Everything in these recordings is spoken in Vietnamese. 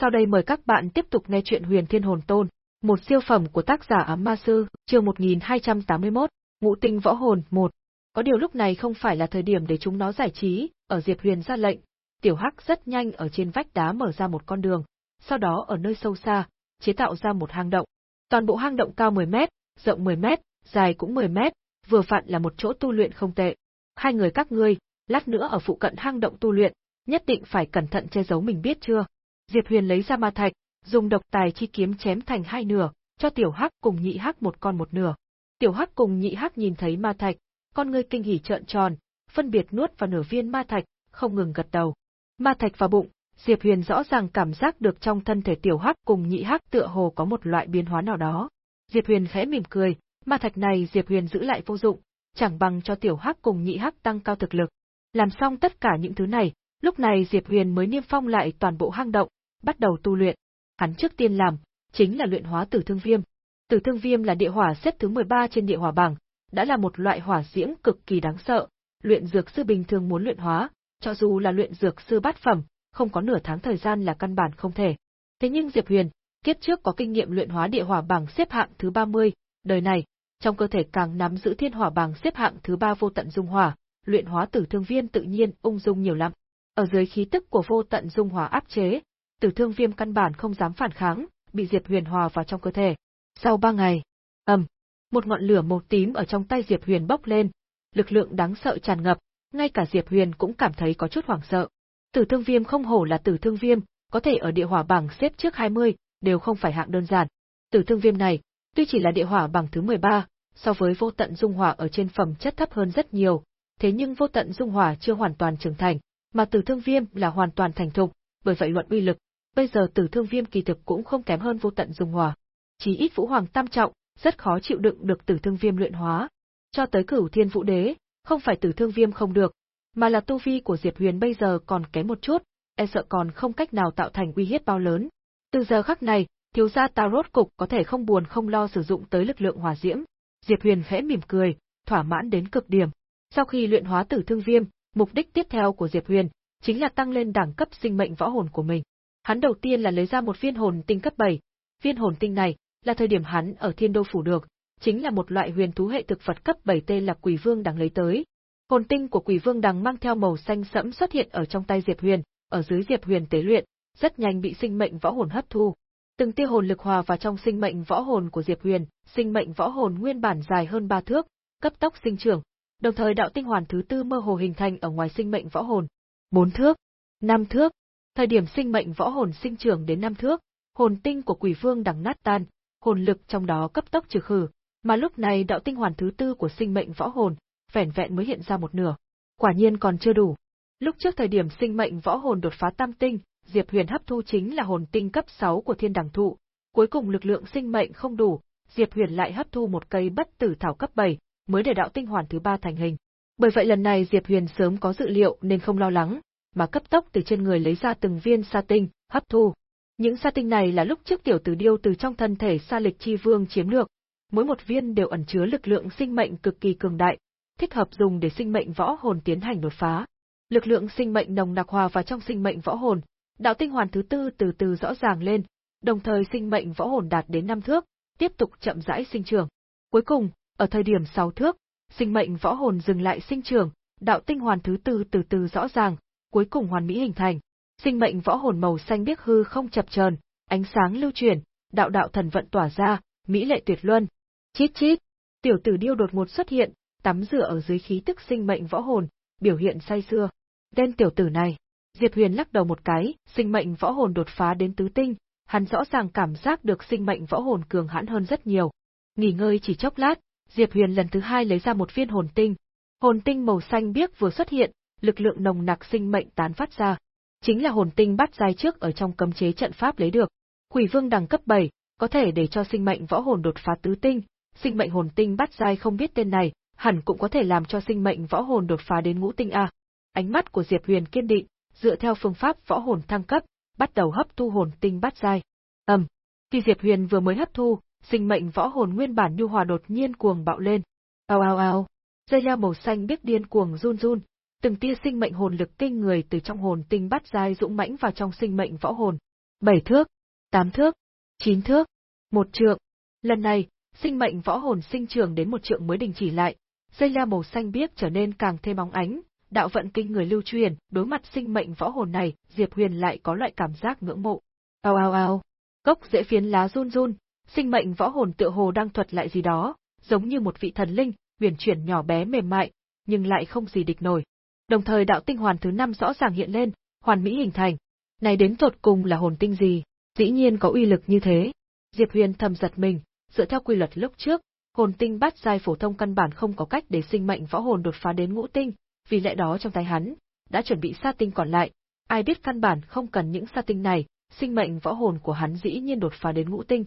Sau đây mời các bạn tiếp tục nghe chuyện Huyền Thiên Hồn Tôn, một siêu phẩm của tác giả Ám Ma Sư, chương 1281, Ngũ Tinh Võ Hồn 1. Có điều lúc này không phải là thời điểm để chúng nó giải trí, ở Diệp Huyền ra lệnh, Tiểu Hắc rất nhanh ở trên vách đá mở ra một con đường, sau đó ở nơi sâu xa, chế tạo ra một hang động. Toàn bộ hang động cao 10 mét, rộng 10 mét, dài cũng 10 mét, vừa vặn là một chỗ tu luyện không tệ. Hai người các ngươi, lát nữa ở phụ cận hang động tu luyện, nhất định phải cẩn thận che giấu mình biết chưa? Diệp Huyền lấy ra ma thạch, dùng độc tài chi kiếm chém thành hai nửa, cho Tiểu Hắc cùng Nhị Hắc một con một nửa. Tiểu Hắc cùng Nhị Hắc nhìn thấy ma thạch, con ngươi kinh hỉ trợn tròn, phân biệt nuốt vào nửa viên ma thạch, không ngừng gật đầu. Ma thạch vào bụng, Diệp Huyền rõ ràng cảm giác được trong thân thể Tiểu Hắc cùng Nhị Hắc tựa hồ có một loại biến hóa nào đó. Diệp Huyền khẽ mỉm cười, ma thạch này Diệp Huyền giữ lại vô dụng, chẳng bằng cho Tiểu Hắc cùng Nhị Hắc tăng cao thực lực. Làm xong tất cả những thứ này, lúc này Diệp Huyền mới niêm phong lại toàn bộ hang động, bắt đầu tu luyện. Hắn trước tiên làm, chính là luyện hóa tử thương viêm. Tử thương viêm là địa hỏa xếp thứ 13 trên địa hỏa bảng, đã là một loại hỏa diễm cực kỳ đáng sợ, luyện dược sư bình thường muốn luyện hóa, cho dù là luyện dược sư bát phẩm, không có nửa tháng thời gian là căn bản không thể. Thế nhưng Diệp Huyền, kiếp trước có kinh nghiệm luyện hóa địa hỏa bảng xếp hạng thứ 30, đời này, trong cơ thể càng nắm giữ thiên hỏa bảng xếp hạng thứ 3 vô tận dung hỏa, luyện hóa tử thương viêm tự nhiên ung dung nhiều lắm. Ở dưới khí tức của vô tận dung hỏa áp chế, tử thương viêm căn bản không dám phản kháng, bị Diệp Huyền hòa vào trong cơ thể. Sau ba ngày, ầm, một ngọn lửa màu tím ở trong tay Diệp Huyền bốc lên, lực lượng đáng sợ tràn ngập, ngay cả Diệp Huyền cũng cảm thấy có chút hoảng sợ. Tử thương viêm không hổ là tử thương viêm, có thể ở địa hỏa bảng xếp trước 20, đều không phải hạng đơn giản. Tử thương viêm này, tuy chỉ là địa hỏa bảng thứ 13, so với vô tận dung hỏa ở trên phẩm chất thấp hơn rất nhiều, thế nhưng vô tận dung hỏa chưa hoàn toàn trưởng thành, mà tử thương viêm là hoàn toàn thành thục, bởi vậy luận uy lực, bây giờ tử thương viêm kỳ thực cũng không kém hơn vô tận dung hỏa. Chỉ ít vũ hoàng tam trọng, rất khó chịu đựng được tử thương viêm luyện hóa. Cho tới cửu thiên vũ đế, không phải tử thương viêm không được, mà là tu vi của Diệp Huyền bây giờ còn kém một chút, e sợ còn không cách nào tạo thành uy hiếp bao lớn. Từ giờ khắc này, thiếu gia ta rốt cục có thể không buồn không lo sử dụng tới lực lượng hỏa diễm. Diệp Huyền khẽ mỉm cười, thỏa mãn đến cực điểm. Sau khi luyện hóa tử thương viêm, mục đích tiếp theo của Diệp Huyền chính là tăng lên đẳng cấp sinh mệnh võ hồn của mình. Hắn đầu tiên là lấy ra một viên hồn tinh cấp 7. Viên hồn tinh này là thời điểm hắn ở Thiên Đô phủ được, chính là một loại huyền thú hệ thực vật cấp 7 tên là Quỷ Vương đằng lấy tới. Hồn tinh của Quỷ Vương đằng mang theo màu xanh sẫm xuất hiện ở trong tay Diệp Huyền, ở dưới Diệp Huyền tế luyện, rất nhanh bị sinh mệnh võ hồn hấp thu. Từng tia hồn lực hòa vào trong sinh mệnh võ hồn của Diệp Huyền, sinh mệnh võ hồn nguyên bản dài hơn 3 thước, cấp tốc sinh trưởng, đồng thời đạo tinh hoàn thứ tư mơ hồ hình thành ở ngoài sinh mệnh võ hồn. 4 thước, 5 thước. Thời điểm sinh mệnh võ hồn sinh trưởng đến năm thước, hồn tinh của Quỷ Vương đằng nát tan, hồn lực trong đó cấp tốc trừ khử, mà lúc này đạo tinh hoàn thứ tư của sinh mệnh võ hồn, vẻn vẹn mới hiện ra một nửa. Quả nhiên còn chưa đủ. Lúc trước thời điểm sinh mệnh võ hồn đột phá tam tinh, Diệp Huyền hấp thu chính là hồn tinh cấp 6 của Thiên Đằng thụ, cuối cùng lực lượng sinh mệnh không đủ, Diệp Huyền lại hấp thu một cây bất tử thảo cấp 7, mới để đạo tinh hoàn thứ ba thành hình. Bởi vậy lần này Diệp Huyền sớm có dự liệu nên không lo lắng, mà cấp tốc từ trên người lấy ra từng viên sa tinh, hấp thu. Những sa tinh này là lúc trước tiểu tử điêu từ trong thân thể sa lịch chi vương chiếm được, mỗi một viên đều ẩn chứa lực lượng sinh mệnh cực kỳ cường đại, thích hợp dùng để sinh mệnh võ hồn tiến hành đột phá. Lực lượng sinh mệnh nồng nặc hòa vào trong sinh mệnh võ hồn, đạo tinh hoàn thứ tư từ từ rõ ràng lên, đồng thời sinh mệnh võ hồn đạt đến năm thước, tiếp tục chậm rãi sinh trưởng. Cuối cùng, ở thời điểm 6 thước, sinh mệnh võ hồn dừng lại sinh trưởng, đạo tinh hoàn thứ tư từ từ rõ ràng, cuối cùng hoàn mỹ hình thành. Sinh mệnh võ hồn màu xanh biếc hư không chập chờn, ánh sáng lưu chuyển, đạo đạo thần vận tỏa ra, mỹ lệ tuyệt luân. Chít chít, tiểu tử điêu đột ngột xuất hiện, tắm rửa ở dưới khí tức sinh mệnh võ hồn, biểu hiện say xưa. Tên tiểu tử này, Diệp Huyền lắc đầu một cái, sinh mệnh võ hồn đột phá đến tứ tinh, hắn rõ ràng cảm giác được sinh mệnh võ hồn cường hãn hơn rất nhiều. Nghỉ ngơi chỉ chốc lát, Diệp Huyền lần thứ hai lấy ra một viên hồn tinh. Hồn tinh màu xanh biếc vừa xuất hiện, lực lượng nồng nặc sinh mệnh tán phát ra. Chính là hồn tinh bắt giai trước ở trong cấm chế trận pháp lấy được. Quỷ vương đẳng cấp 7, có thể để cho sinh mệnh võ hồn đột phá tứ tinh, sinh mệnh hồn tinh bắt giai không biết tên này, hẳn cũng có thể làm cho sinh mệnh võ hồn đột phá đến ngũ tinh a. Ánh mắt của Diệp Huyền kiên định, dựa theo phương pháp võ hồn thăng cấp, bắt đầu hấp thu hồn tinh bắt giai. Ầm, khi Diệp Huyền vừa mới hấp thu, sinh mệnh võ hồn nguyên bản nhu hòa đột nhiên cuồng bạo lên. Ao ao ao, dây leo màu xanh biết điên cuồng run run, từng tia sinh mệnh hồn lực kinh người từ trong hồn tinh bắt dai dũng mãnh vào trong sinh mệnh võ hồn. bảy thước, tám thước, chín thước, một trượng. Lần này, sinh mệnh võ hồn sinh trưởng đến một trượng mới đình chỉ lại, dây leo màu xanh biếc trở nên càng thêm bóng ánh, đạo vận kinh người lưu truyền, đối mặt sinh mệnh võ hồn này, Diệp Huyền lại có loại cảm giác ngưỡng mộ. Ao ao ao, gốc dễ phiến lá run run, sinh mệnh võ hồn tựa hồ đang thuật lại gì đó, giống như một vị thần linh, huyền chuyển nhỏ bé mềm mại, nhưng lại không gì địch nổi. Đồng thời đạo tinh hoàn thứ năm rõ ràng hiện lên, hoàn mỹ hình thành. Này đến tột cùng là hồn tinh gì, dĩ nhiên có uy lực như thế. Diệp Huyền thầm giật mình, dựa theo quy luật lúc trước, hồn tinh bát giai phổ thông căn bản không có cách để sinh mệnh võ hồn đột phá đến ngũ tinh, vì lẽ đó trong tay hắn đã chuẩn bị sa tinh còn lại, ai biết căn bản không cần những sa tinh này, sinh mệnh võ hồn của hắn dĩ nhiên đột phá đến ngũ tinh.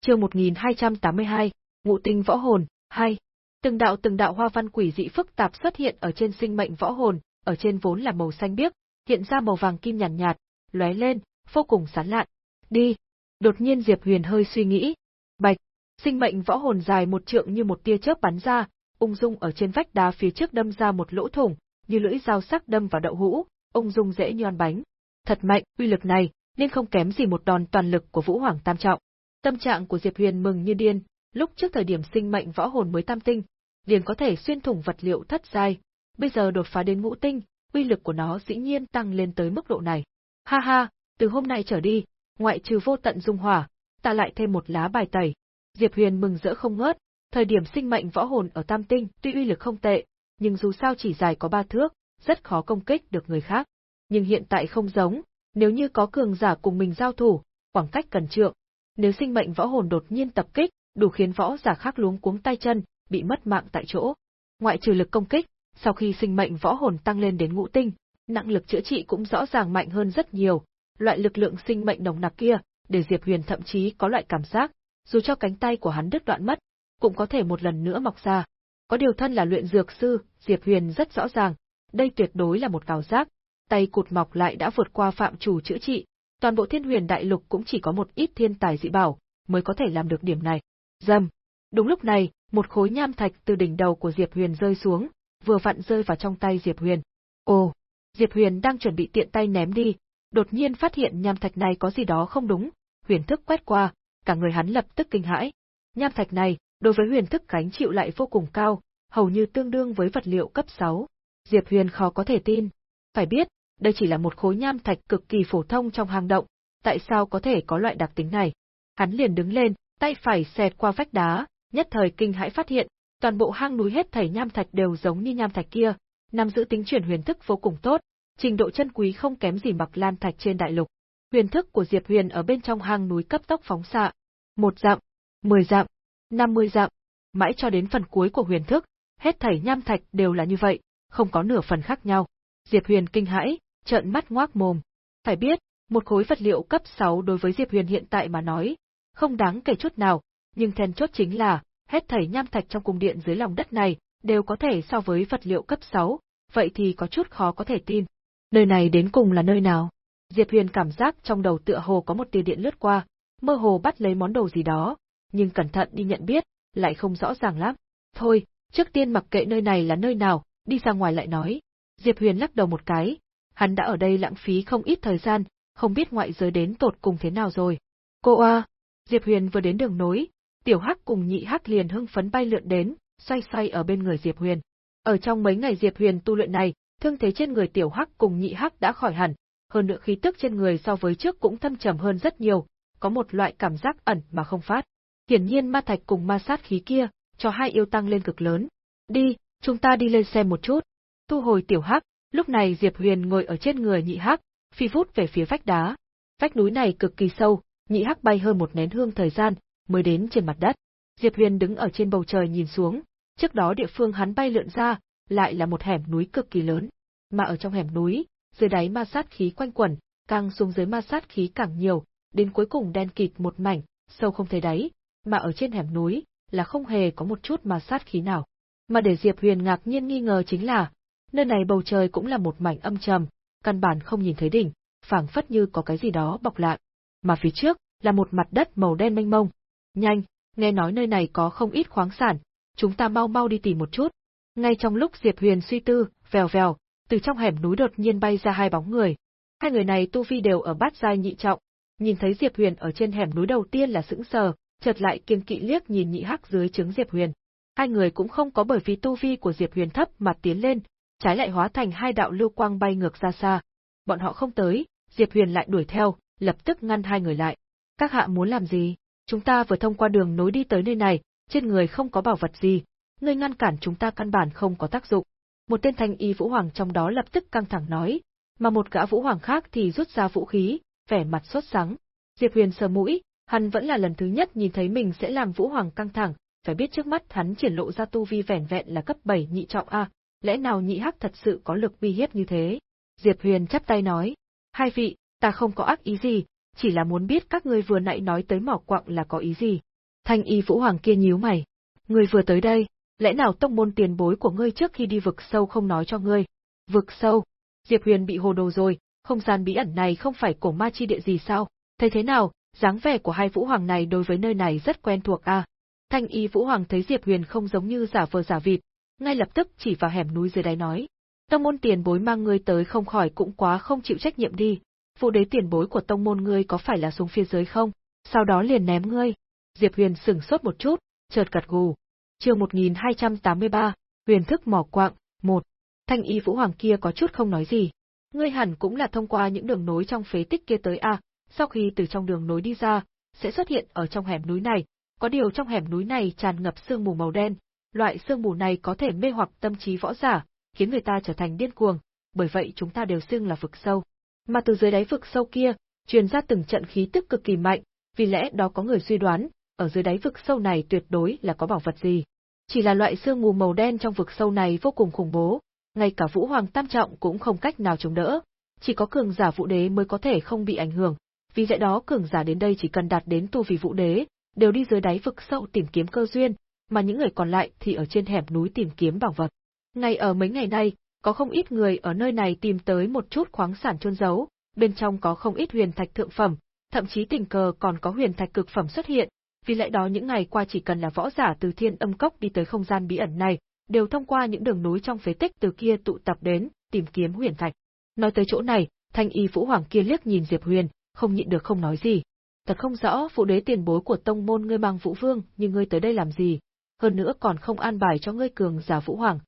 Chương 1282, Ngũ tinh võ hồn 2. Từng đạo từng đạo hoa văn quỷ dị phức tạp xuất hiện ở trên sinh mệnh võ hồn, ở trên vốn là màu xanh biếc, hiện ra màu vàng kim nhàn nhạt, nhạt, lóe lên, vô cùng sáng lạn. Đi. Đột nhiên Diệp Huyền hơi suy nghĩ. Bạch, sinh mệnh võ hồn dài một trượng như một tia chớp bắn ra, ung dung ở trên vách đá phía trước đâm ra một lỗ thủng, như lưỡi dao sắc đâm vào đậu hũ, ung dung dễ như ăn bánh. Thật mạnh, uy lực này, nên không kém gì một đòn toàn lực của Vũ Hoàng Tam Trọng. Tâm trạng của Diệp Huyền mừng như điên, lúc trước thời điểm sinh mệnh võ hồn mới tam tinh, liền có thể xuyên thủng vật liệu thất giai, bây giờ đột phá đến ngũ tinh, uy lực của nó dĩ nhiên tăng lên tới mức độ này. Ha ha, từ hôm nay trở đi, ngoại trừ vô tận dung hỏa, ta lại thêm một lá bài tẩy. Diệp Huyền mừng rỡ không ngớt, thời điểm sinh mệnh võ hồn ở tam tinh tuy uy lực không tệ, nhưng dù sao chỉ dài có ba thước, rất khó công kích được người khác. Nhưng hiện tại không giống, nếu như có cường giả cùng mình giao thủ, khoảng cách cần trượng, nếu sinh mệnh võ hồn đột nhiên tập kích, đủ khiến võ giả khác luống cuống tay chân, bị mất mạng tại chỗ. Ngoại trừ lực công kích, sau khi sinh mệnh võ hồn tăng lên đến ngũ tinh, năng lực chữa trị cũng rõ ràng mạnh hơn rất nhiều. Loại lực lượng sinh mệnh nồng nặc kia, để Diệp Huyền thậm chí có loại cảm giác, dù cho cánh tay của hắn đứt đoạn mất, cũng có thể một lần nữa mọc ra. Có điều thân là luyện dược sư, Diệp Huyền rất rõ ràng, đây tuyệt đối là một cào giác, tay cụt mọc lại đã vượt qua phạm chủ chữa trị, toàn bộ thiên huyền đại lục cũng chỉ có một ít thiên tài dị bảo, mới có thể làm được điểm này. Dầm. Đúng lúc này, một khối nham thạch từ đỉnh đầu của Diệp Huyền rơi xuống, vừa vặn rơi vào trong tay Diệp Huyền. Ồ, Diệp Huyền đang chuẩn bị tiện tay ném đi, đột nhiên phát hiện nham thạch này có gì đó không đúng, huyền thức quét qua, cả người hắn lập tức kinh hãi. Nham thạch này, đối với huyền thức gánh chịu lại vô cùng cao, hầu như tương đương với vật liệu cấp 6. Diệp Huyền khó có thể tin. Phải biết, đây chỉ là một khối nham thạch cực kỳ phổ thông trong hang động, tại sao có thể có loại đặc tính này? Hắn liền đứng lên, tay phải xẹt qua vách đá, nhất thời kinh hãi phát hiện, toàn bộ hang núi hết thảy nham thạch đều giống như nham thạch kia, nằm giữ tính chuyển huyền thức vô cùng tốt, trình độ chân quý không kém gì Mặc Lan thạch trên đại lục. Huyền thức của Diệp Huyền ở bên trong hang núi cấp tốc phóng xạ, một dặm, mười dặm, năm mươi dặm, mãi cho đến phần cuối của huyền thức, hết thảy nham thạch đều là như vậy, không có nửa phần khác nhau. Diệp Huyền kinh hãi, trợn mắt ngoác mồm. Phải biết, một khối vật liệu cấp 6 đối với Diệp Huyền hiện tại mà nói, không đáng kể chút nào, nhưng then chốt chính là, hết thảy nham thạch trong cung điện dưới lòng đất này, đều có thể so với vật liệu cấp 6, vậy thì có chút khó có thể tin. Nơi này đến cùng là nơi nào? Diệp Huyền cảm giác trong đầu tựa hồ có một tia điện lướt qua, mơ hồ bắt lấy món đồ gì đó, nhưng cẩn thận đi nhận biết, lại không rõ ràng lắm. Thôi, trước tiên mặc kệ nơi này là nơi nào, đi ra ngoài lại nói. Diệp Huyền lắc đầu một cái, hắn đã ở đây lãng phí không ít thời gian, không biết ngoại giới đến tột cùng thế nào rồi. Cô a, Diệp Huyền vừa đến đường nối, Tiểu Hắc cùng Nhị Hắc liền hưng phấn bay lượn đến, xoay xoay ở bên người Diệp Huyền. Ở trong mấy ngày Diệp Huyền tu luyện này, thương thế trên người Tiểu Hắc cùng Nhị Hắc đã khỏi hẳn, hơn nữa khí tức trên người so với trước cũng thâm trầm hơn rất nhiều, có một loại cảm giác ẩn mà không phát. Hiển nhiên ma thạch cùng ma sát khí kia, cho hai yêu tăng lên cực lớn. Đi, chúng ta đi lên xem một chút. Tu hồi Tiểu Hắc, lúc này Diệp Huyền ngồi ở trên người Nhị Hắc, phi vút về phía vách đá. Vách núi này cực kỳ sâu, Nhị Hắc bay hơn một nén hương thời gian, mới đến trên mặt đất. Diệp Huyền đứng ở trên bầu trời nhìn xuống, trước đó địa phương hắn bay lượn ra, lại là một hẻm núi cực kỳ lớn. Mà ở trong hẻm núi, dưới đáy ma sát khí quanh quẩn, càng xuống dưới ma sát khí càng nhiều, đến cuối cùng đen kịt một mảnh, sâu không thấy đáy, mà ở trên hẻm núi, là không hề có một chút ma sát khí nào. Mà để Diệp Huyền ngạc nhiên nghi ngờ chính là, nơi này bầu trời cũng là một mảnh âm trầm, căn bản không nhìn thấy đỉnh, phảng phất như có cái gì đó bọc lại. Mà phía trước, là một mặt đất màu đen mênh mông, Nhanh, nghe nói nơi này có không ít khoáng sản, chúng ta mau mau đi tìm một chút. Ngay trong lúc Diệp Huyền suy tư, vèo vèo, từ trong hẻm núi đột nhiên bay ra hai bóng người. Hai người này tu vi đều ở bát giai nhị trọng, nhìn thấy Diệp Huyền ở trên hẻm núi đầu tiên là sững sờ, chợt lại kiên kỵ liếc nhìn nhị hắc dưới trứng Diệp Huyền. Hai người cũng không có bởi vì tu vi của Diệp Huyền thấp mà tiến lên, trái lại hóa thành hai đạo lưu quang bay ngược ra xa. Bọn họ không tới, Diệp Huyền lại đuổi theo, lập tức ngăn hai người lại. Các hạ muốn làm gì? Chúng ta vừa thông qua đường nối đi tới nơi này, trên người không có bảo vật gì, ngươi ngăn cản chúng ta căn bản không có tác dụng. Một tên thanh y vũ hoàng trong đó lập tức căng thẳng nói, mà một gã vũ hoàng khác thì rút ra vũ khí, vẻ mặt sốt sắng. Diệp Huyền sờ mũi, hắn vẫn là lần thứ nhất nhìn thấy mình sẽ làm vũ hoàng căng thẳng, phải biết trước mắt hắn triển lộ ra tu vi vẻn vẹn là cấp 7 nhị trọng a, lẽ nào nhị hắc thật sự có lực uy hiếp như thế? Diệp Huyền chắp tay nói, hai vị, ta không có ác ý gì, chỉ là muốn biết các ngươi vừa nãy nói tới mỏ quặng là có ý gì. Thanh y vũ hoàng kia nhíu mày, ngươi vừa tới đây, lẽ nào tông môn tiền bối của ngươi trước khi đi vực sâu không nói cho ngươi? Vực sâu? Diệp Huyền bị hồ đồ rồi, không gian bí ẩn này không phải cổ ma chi địa gì sao? Thấy thế nào, dáng vẻ của hai vũ hoàng này đối với nơi này rất quen thuộc à? Thanh y vũ hoàng thấy Diệp Huyền không giống như giả vờ giả vịt, ngay lập tức chỉ vào hẻm núi dưới đáy nói. Tông môn tiền bối mang ngươi tới không khỏi cũng quá không chịu trách nhiệm đi, phụ đế tiền bối của tông môn ngươi có phải là xuống phía dưới không? Sau đó liền ném ngươi. Diệp Huyền sửng sốt một chút, chợt gật gù. Chương 1283, Huyền thức mỏ quạng, 1. Thanh y vũ hoàng kia có chút không nói gì. Ngươi hẳn cũng là thông qua những đường nối trong phế tích kia tới a, sau khi từ trong đường nối đi ra, sẽ xuất hiện ở trong hẻm núi này, có điều trong hẻm núi này tràn ngập sương mù màu đen, loại sương mù này có thể mê hoặc tâm trí võ giả, khiến người ta trở thành điên cuồng, bởi vậy chúng ta đều xưng là vực sâu. Mà từ dưới đáy vực sâu kia, truyền ra từng trận khí tức cực kỳ mạnh, vì lẽ đó có người suy đoán, ở dưới đáy vực sâu này tuyệt đối là có bảo vật gì. Chỉ là loại sương mù màu đen trong vực sâu này vô cùng khủng bố, ngay cả Vũ Hoàng Tam Trọng cũng không cách nào chống đỡ, chỉ có cường giả Vũ Đế mới có thể không bị ảnh hưởng, vì lẽ đó cường giả đến đây chỉ cần đạt đến tu vị Vũ Đế, đều đi dưới đáy vực sâu tìm kiếm cơ duyên, mà những người còn lại thì ở trên hẻm núi tìm kiếm bảo vật. Ngay ở mấy ngày nay, có không ít người ở nơi này tìm tới một chút khoáng sản chôn giấu, bên trong có không ít huyền thạch thượng phẩm, thậm chí tình cờ còn có huyền thạch cực phẩm xuất hiện, vì lẽ đó những ngày qua chỉ cần là võ giả từ thiên âm cốc đi tới không gian bí ẩn này, đều thông qua những đường núi trong phế tích từ kia tụ tập đến, tìm kiếm huyền thạch. Nói tới chỗ này, thanh y vũ hoàng kia liếc nhìn Diệp Huyền, không nhịn được không nói gì. Thật không rõ phụ đế tiền bối của tông môn ngươi mang vũ vương, nhưng ngươi tới đây làm gì? Hơn nữa còn không an bài cho ngươi cường giả vũ hoàng.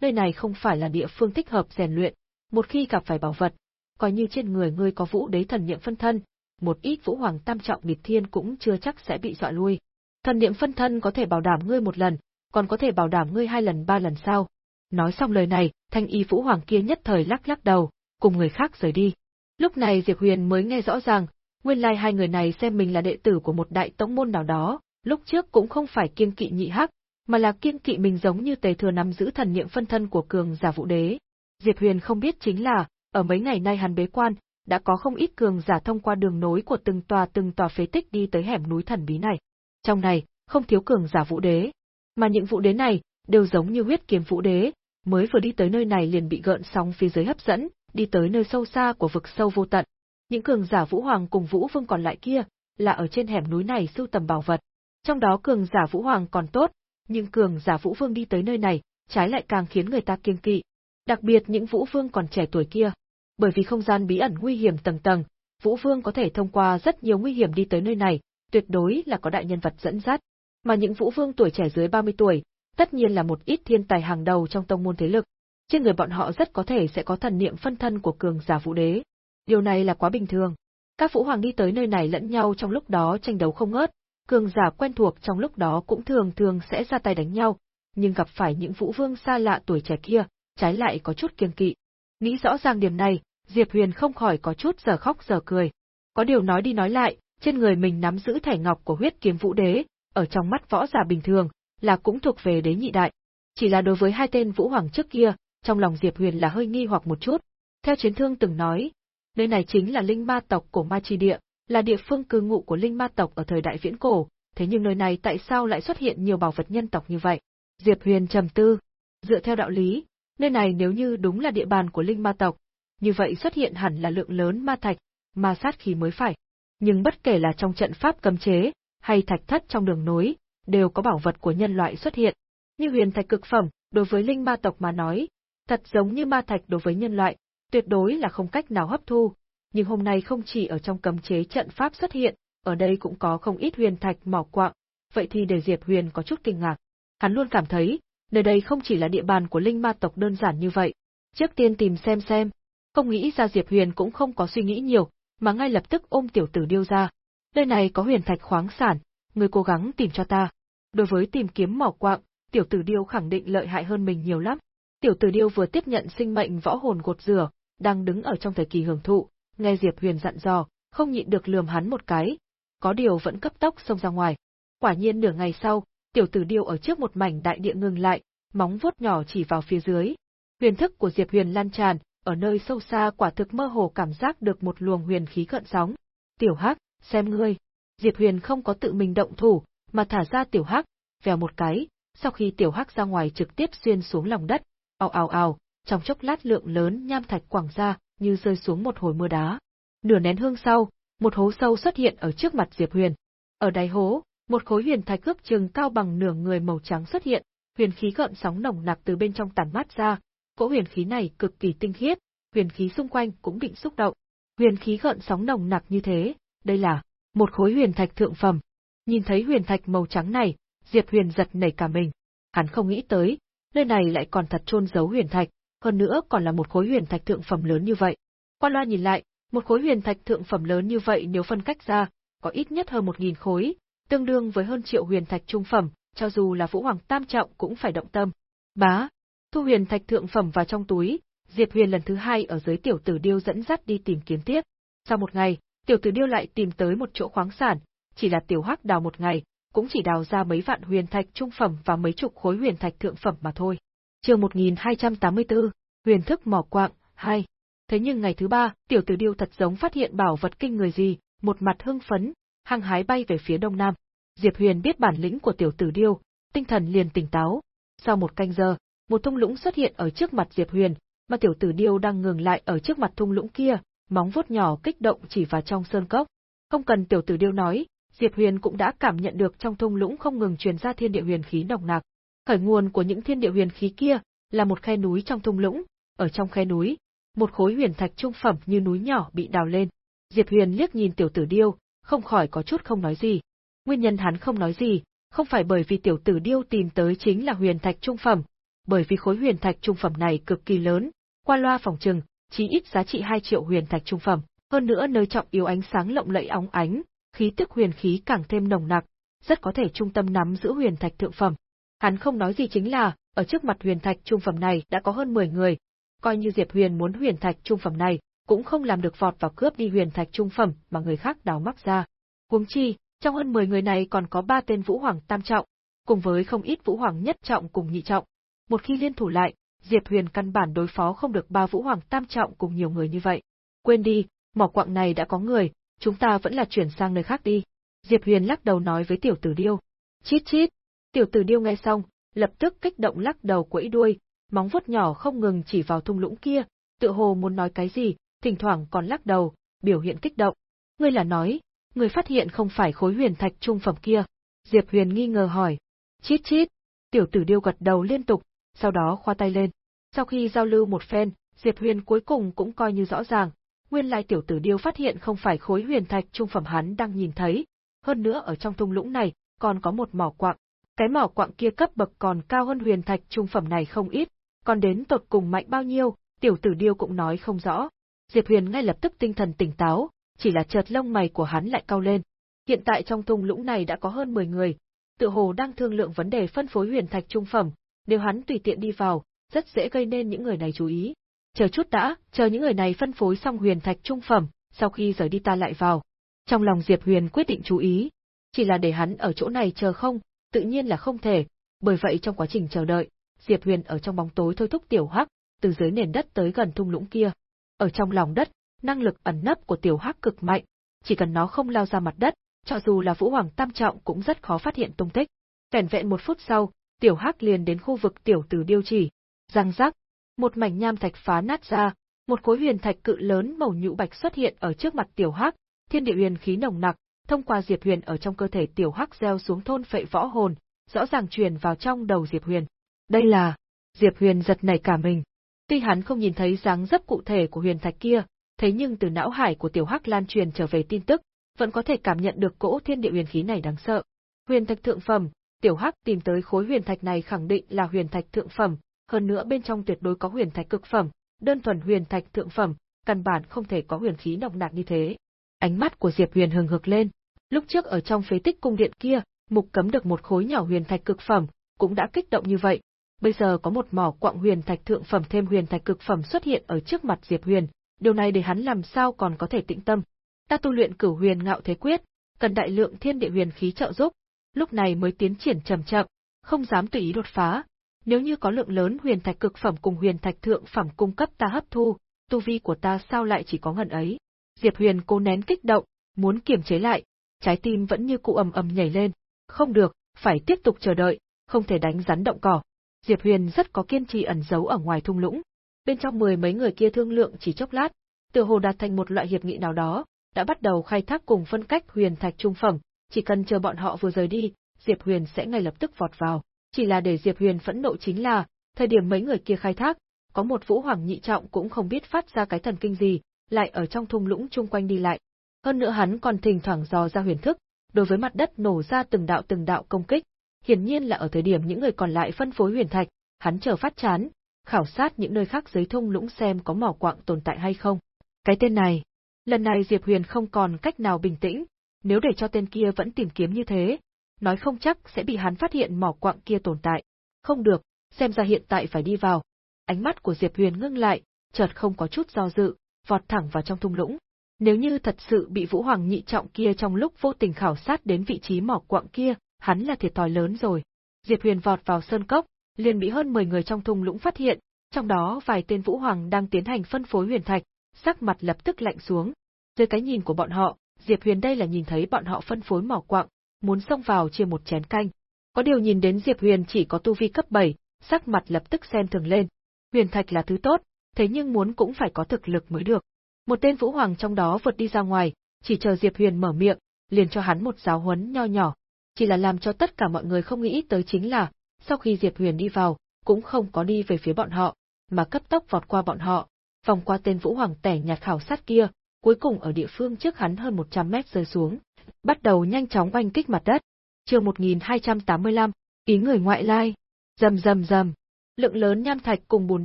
Nơi này không phải là địa phương thích hợp rèn luyện, một khi gặp phải bảo vật, coi như trên người ngươi có vũ đế thần niệm phân thân, một ít vũ hoàng tam trọng nghịch thiên cũng chưa chắc sẽ bị dọa lui. Thần niệm phân thân có thể bảo đảm ngươi một lần, còn có thể bảo đảm ngươi hai lần ba lần sau. Nói xong lời này, thanh y vũ hoàng kia nhất thời lắc lắc đầu, cùng người khác rời đi. Lúc này Diệp Huyền mới nghe rõ ràng, nguyên lai hai người này xem mình là đệ tử của một đại tông môn nào đó, lúc trước cũng không phải kiêng kỵ nhị hắc, mà là kiên kỵ mình giống như tề thừa nắm giữ thần niệm phân thân của cường giả vũ đế. Diệp Huyền không biết chính là, ở mấy ngày nay hắn bế quan, đã có không ít cường giả thông qua đường nối của từng tòa từng tòa phế tích đi tới hẻm núi thần bí này. Trong này, không thiếu cường giả vũ đế, mà những vũ đế này đều giống như huyết kiếm vũ đế, mới vừa đi tới nơi này liền bị gợn sóng phía dưới hấp dẫn, đi tới nơi sâu xa của vực sâu vô tận. Những cường giả vũ hoàng cùng vũ vương còn lại kia, là ở trên hẻm núi này sưu tầm bảo vật. Trong đó cường giả vũ hoàng còn tốt, nhưng cường giả vũ vương đi tới nơi này, trái lại càng khiến người ta kiêng kỵ. Đặc biệt những vũ vương còn trẻ tuổi kia, bởi vì không gian bí ẩn nguy hiểm tầng tầng, Vũ Vương có thể thông qua rất nhiều nguy hiểm đi tới nơi này, tuyệt đối là có đại nhân vật dẫn dắt. Mà những Vũ Vương tuổi trẻ dưới 30 tuổi, tất nhiên là một ít thiên tài hàng đầu trong tông môn thế lực. Trên người bọn họ rất có thể sẽ có thần niệm phân thân của cường giả Vũ Đế. Điều này là quá bình thường. Các Vũ Hoàng đi tới nơi này lẫn nhau trong lúc đó tranh đấu không ngớt, cường giả quen thuộc trong lúc đó cũng thường thường sẽ ra tay đánh nhau, nhưng gặp phải những Vũ Vương xa lạ tuổi trẻ kia, trái lại có chút kiêng kỵ. Nghĩ rõ ràng điểm này, Diệp Huyền không khỏi có chút giờ khóc giờ cười. Có điều nói đi nói lại, trên người mình nắm giữ thẻ ngọc của huyết kiếm vũ đế, ở trong mắt võ giả bình thường, là cũng thuộc về đế nhị đại. Chỉ là đối với hai tên vũ hoàng trước kia, trong lòng Diệp Huyền là hơi nghi hoặc một chút. Theo chiến thương từng nói, nơi này chính là linh ma tộc của ma chi địa, là địa phương cư ngụ của linh ma tộc ở thời đại viễn cổ, thế nhưng nơi này tại sao lại xuất hiện nhiều bảo vật nhân tộc như vậy? Diệp Huyền trầm tư, dựa theo đạo lý, nơi này nếu như đúng là địa bàn của linh ma tộc, như vậy xuất hiện hẳn là lượng lớn ma thạch, ma sát khí mới phải. Nhưng bất kể là trong trận pháp cấm chế, hay thạch thất trong đường nối, đều có bảo vật của nhân loại xuất hiện. Như huyền thạch cực phẩm, đối với linh ma tộc mà nói, thật giống như ma thạch đối với nhân loại, tuyệt đối là không cách nào hấp thu nhưng hôm nay không chỉ ở trong cấm chế trận pháp xuất hiện, ở đây cũng có không ít huyền thạch mỏ quạng, vậy thì để Diệp Huyền có chút kinh ngạc. Hắn luôn cảm thấy, nơi đây không chỉ là địa bàn của linh ma tộc đơn giản như vậy. Trước tiên tìm xem xem, không nghĩ ra Diệp Huyền cũng không có suy nghĩ nhiều, mà ngay lập tức ôm tiểu tử điêu ra. Nơi này có huyền thạch khoáng sản, người cố gắng tìm cho ta. Đối với tìm kiếm mỏ quạng, tiểu tử điêu khẳng định lợi hại hơn mình nhiều lắm. Tiểu tử điêu vừa tiếp nhận sinh mệnh võ hồn gột rửa, đang đứng ở trong thời kỳ hưởng thụ, nghe Diệp Huyền dặn dò, không nhịn được lườm hắn một cái, có điều vẫn cấp tốc xông ra ngoài. Quả nhiên nửa ngày sau, tiểu tử điêu ở trước một mảnh đại địa ngừng lại, móng vuốt nhỏ chỉ vào phía dưới. Huyền thức của Diệp Huyền lan tràn, ở nơi sâu xa quả thực mơ hồ cảm giác được một luồng huyền khí cận sóng. Tiểu Hắc, xem ngươi. Diệp Huyền không có tự mình động thủ, mà thả ra Tiểu Hắc, vèo một cái, sau khi Tiểu Hắc ra ngoài trực tiếp xuyên xuống lòng đất, ào ào ào, trong chốc lát lượng lớn nham thạch quẳng ra, như rơi xuống một hồi mưa đá. Nửa nén hương sau, một hố sâu xuất hiện ở trước mặt Diệp Huyền. Ở đáy hố, một khối huyền thạch ước chừng cao bằng nửa người màu trắng xuất hiện, huyền khí gợn sóng nồng nặc từ bên trong tản mát ra, cỗ huyền khí này cực kỳ tinh khiết, huyền khí xung quanh cũng bị xúc động. Huyền khí gợn sóng nồng nặc như thế, đây là một khối huyền thạch thượng phẩm. Nhìn thấy huyền thạch màu trắng này, Diệp Huyền giật nảy cả mình. Hắn không nghĩ tới, nơi này lại còn thật chôn giấu huyền thạch, hơn nữa còn là một khối huyền thạch thượng phẩm lớn như vậy. Qua loa nhìn lại, một khối huyền thạch thượng phẩm lớn như vậy nếu phân cách ra, có ít nhất hơn một nghìn khối, tương đương với hơn triệu huyền thạch trung phẩm, cho dù là Vũ Hoàng Tam Trọng cũng phải động tâm. Bá, thu huyền thạch thượng phẩm vào trong túi, Diệp Huyền lần thứ hai ở dưới tiểu tử điêu dẫn dắt đi tìm kiếm tiếp. Sau một ngày, tiểu tử điêu lại tìm tới một chỗ khoáng sản, chỉ là tiểu hắc đào một ngày, cũng chỉ đào ra mấy vạn huyền thạch trung phẩm và mấy chục khối huyền thạch thượng phẩm mà thôi. Chương 1284, Huyền thức mỏ quạng 2. Thế nhưng ngày thứ ba, tiểu tử điêu thật giống phát hiện bảo vật kinh người gì, một mặt hưng phấn, hăng hái bay về phía đông nam. Diệp Huyền biết bản lĩnh của tiểu tử điêu, tinh thần liền tỉnh táo. Sau một canh giờ, một thung lũng xuất hiện ở trước mặt Diệp Huyền, mà tiểu tử điêu đang ngừng lại ở trước mặt thung lũng kia, móng vuốt nhỏ kích động chỉ vào trong sơn cốc. Không cần tiểu tử điêu nói, Diệp Huyền cũng đã cảm nhận được trong thung lũng không ngừng truyền ra thiên địa huyền khí nồng nặc. Khởi nguồn của những thiên địa huyền khí kia là một khe núi trong thung lũng, ở trong khe núi, một khối huyền thạch trung phẩm như núi nhỏ bị đào lên. Diệp Huyền liếc nhìn tiểu tử điêu, không khỏi có chút không nói gì. Nguyên nhân hắn không nói gì, không phải bởi vì tiểu tử điêu tìm tới chính là huyền thạch trung phẩm, bởi vì khối huyền thạch trung phẩm này cực kỳ lớn, qua loa phòng trừng, chí ít giá trị 2 triệu huyền thạch trung phẩm, hơn nữa nơi trọng yếu ánh sáng lộng lẫy óng ánh, khí tức huyền khí càng thêm nồng nặc, rất có thể trung tâm nắm giữ huyền thạch thượng phẩm. Hắn không nói gì chính là, ở trước mặt huyền thạch trung phẩm này đã có hơn 10 người, coi như Diệp Huyền muốn huyền thạch trung phẩm này, cũng không làm được vọt vào cướp đi huyền thạch trung phẩm mà người khác đào móc ra. Huống chi, trong hơn 10 người này còn có ba tên Vũ Hoàng tam trọng, cùng với không ít Vũ Hoàng nhất trọng cùng nhị trọng. Một khi liên thủ lại, Diệp Huyền căn bản đối phó không được ba Vũ Hoàng tam trọng cùng nhiều người như vậy. Quên đi, mỏ quặng này đã có người, chúng ta vẫn là chuyển sang nơi khác đi. Diệp Huyền lắc đầu nói với tiểu tử điêu. Chít chít. Tiểu tử điêu nghe xong, lập tức kích động lắc đầu quẫy đuôi, móng vuốt nhỏ không ngừng chỉ vào thung lũng kia, tựa hồ muốn nói cái gì, thỉnh thoảng còn lắc đầu, biểu hiện kích động. Ngươi là nói, ngươi phát hiện không phải khối huyền thạch trung phẩm kia. Diệp Huyền nghi ngờ hỏi. Chít chít. Tiểu tử điêu gật đầu liên tục, sau đó khoa tay lên. Sau khi giao lưu một phen, Diệp Huyền cuối cùng cũng coi như rõ ràng, nguyên lai tiểu tử điêu phát hiện không phải khối huyền thạch trung phẩm hắn đang nhìn thấy, hơn nữa ở trong thung lũng này, còn có một mỏ quạng. Cái mỏ quạng kia cấp bậc còn cao hơn huyền thạch trung phẩm này không ít, còn đến tột cùng mạnh bao nhiêu, tiểu tử điêu cũng nói không rõ. Diệp Huyền ngay lập tức tinh thần tỉnh táo, chỉ là chợt lông mày của hắn lại cao lên. Hiện tại trong thung lũng này đã có hơn 10 người, tự hồ đang thương lượng vấn đề phân phối huyền thạch trung phẩm, nếu hắn tùy tiện đi vào, rất dễ gây nên những người này chú ý. Chờ chút đã, chờ những người này phân phối xong huyền thạch trung phẩm, sau khi rời đi ta lại vào. Trong lòng Diệp Huyền quyết định chú ý, chỉ là để hắn ở chỗ này chờ không, tự nhiên là không thể, bởi vậy trong quá trình chờ đợi, Diệp Huyền ở trong bóng tối thôi thúc tiểu hắc, từ dưới nền đất tới gần thung lũng kia. Ở trong lòng đất, năng lực ẩn nấp của tiểu hắc cực mạnh, chỉ cần nó không lao ra mặt đất, cho dù là Vũ Hoàng Tam Trọng cũng rất khó phát hiện tung tích. Vẻn vẹn một phút sau, tiểu hắc liền đến khu vực tiểu tử điêu chỉ. Răng rắc, một mảnh nham thạch phá nát ra, một khối huyền thạch cự lớn màu nhũ bạch xuất hiện ở trước mặt tiểu hắc, thiên địa huyền khí nồng nặc, thông qua Diệp Huyền ở trong cơ thể tiểu hắc gieo xuống thôn phệ võ hồn, rõ ràng truyền vào trong đầu Diệp Huyền. Đây là, Diệp Huyền giật nảy cả mình. Tuy hắn không nhìn thấy dáng dấp cụ thể của huyền thạch kia, thế nhưng từ não hải của Tiểu Hắc lan truyền trở về tin tức, vẫn có thể cảm nhận được cỗ thiên địa huyền khí này đáng sợ. Huyền thạch thượng phẩm, Tiểu Hắc tìm tới khối huyền thạch này khẳng định là huyền thạch thượng phẩm, hơn nữa bên trong tuyệt đối có huyền thạch cực phẩm, đơn thuần huyền thạch thượng phẩm, căn bản không thể có huyền khí nồng nặc như thế. Ánh mắt của Diệp Huyền hừng hực lên, lúc trước ở trong phế tích cung điện kia, mục cấm được một khối nhỏ huyền thạch cực phẩm, cũng đã kích động như vậy. Bây giờ có một mỏ quặng huyền thạch thượng phẩm thêm huyền thạch cực phẩm xuất hiện ở trước mặt Diệp Huyền, điều này để hắn làm sao còn có thể tĩnh tâm. Ta tu luyện cửu huyền ngạo thế quyết, cần đại lượng thiên địa huyền khí trợ giúp, lúc này mới tiến triển chậm chậm, không dám tùy ý đột phá. Nếu như có lượng lớn huyền thạch cực phẩm cùng huyền thạch thượng phẩm cung cấp ta hấp thu, tu vi của ta sao lại chỉ có ngần ấy? Diệp Huyền cố nén kích động, muốn kiềm chế lại, trái tim vẫn như cụ ầm ầm nhảy lên. Không được, phải tiếp tục chờ đợi, không thể đánh rắn động cỏ. Diệp Huyền rất có kiên trì ẩn giấu ở ngoài thung lũng. Bên trong mười mấy người kia thương lượng chỉ chốc lát, tựa hồ đạt thành một loại hiệp nghị nào đó, đã bắt đầu khai thác cùng phân cách huyền thạch trung phẩm, chỉ cần chờ bọn họ vừa rời đi, Diệp Huyền sẽ ngay lập tức vọt vào. Chỉ là để Diệp Huyền phẫn nộ chính là, thời điểm mấy người kia khai thác, có một vũ hoàng nhị trọng cũng không biết phát ra cái thần kinh gì, lại ở trong thung lũng chung quanh đi lại. Hơn nữa hắn còn thỉnh thoảng dò ra huyền thức, đối với mặt đất nổ ra từng đạo từng đạo công kích. Hiển nhiên là ở thời điểm những người còn lại phân phối huyền thạch, hắn chờ phát chán, khảo sát những nơi khác dưới thung lũng xem có mỏ quặng tồn tại hay không. Cái tên này, lần này Diệp Huyền không còn cách nào bình tĩnh, nếu để cho tên kia vẫn tìm kiếm như thế, nói không chắc sẽ bị hắn phát hiện mỏ quặng kia tồn tại. Không được, xem ra hiện tại phải đi vào. Ánh mắt của Diệp Huyền ngưng lại, chợt không có chút do dự, vọt thẳng vào trong thung lũng. Nếu như thật sự bị Vũ Hoàng nhị trọng kia trong lúc vô tình khảo sát đến vị trí mỏ quặng kia, hắn là thiệt thòi lớn rồi. Diệp Huyền vọt vào sơn cốc, liền bị hơn 10 người trong thung lũng phát hiện, trong đó vài tên Vũ Hoàng đang tiến hành phân phối huyền thạch, sắc mặt lập tức lạnh xuống. Dưới cái nhìn của bọn họ, Diệp Huyền đây là nhìn thấy bọn họ phân phối mỏ quặng, muốn xông vào chia một chén canh. Có điều nhìn đến Diệp Huyền chỉ có tu vi cấp 7, sắc mặt lập tức xem thường lên. Huyền thạch là thứ tốt, thế nhưng muốn cũng phải có thực lực mới được. Một tên vũ hoàng trong đó vượt đi ra ngoài, chỉ chờ Diệp Huyền mở miệng, liền cho hắn một giáo huấn nho nhỏ. Chỉ là làm cho tất cả mọi người không nghĩ tới chính là, sau khi Diệp Huyền đi vào, cũng không có đi về phía bọn họ, mà cấp tốc vọt qua bọn họ, vòng qua tên vũ hoàng tẻ nhạt khảo sát kia, cuối cùng ở địa phương trước hắn hơn 100 mét rơi xuống, bắt đầu nhanh chóng oanh kích mặt đất. Chương 1285, ý người ngoại lai. Rầm rầm rầm, lượng lớn nham thạch cùng bùn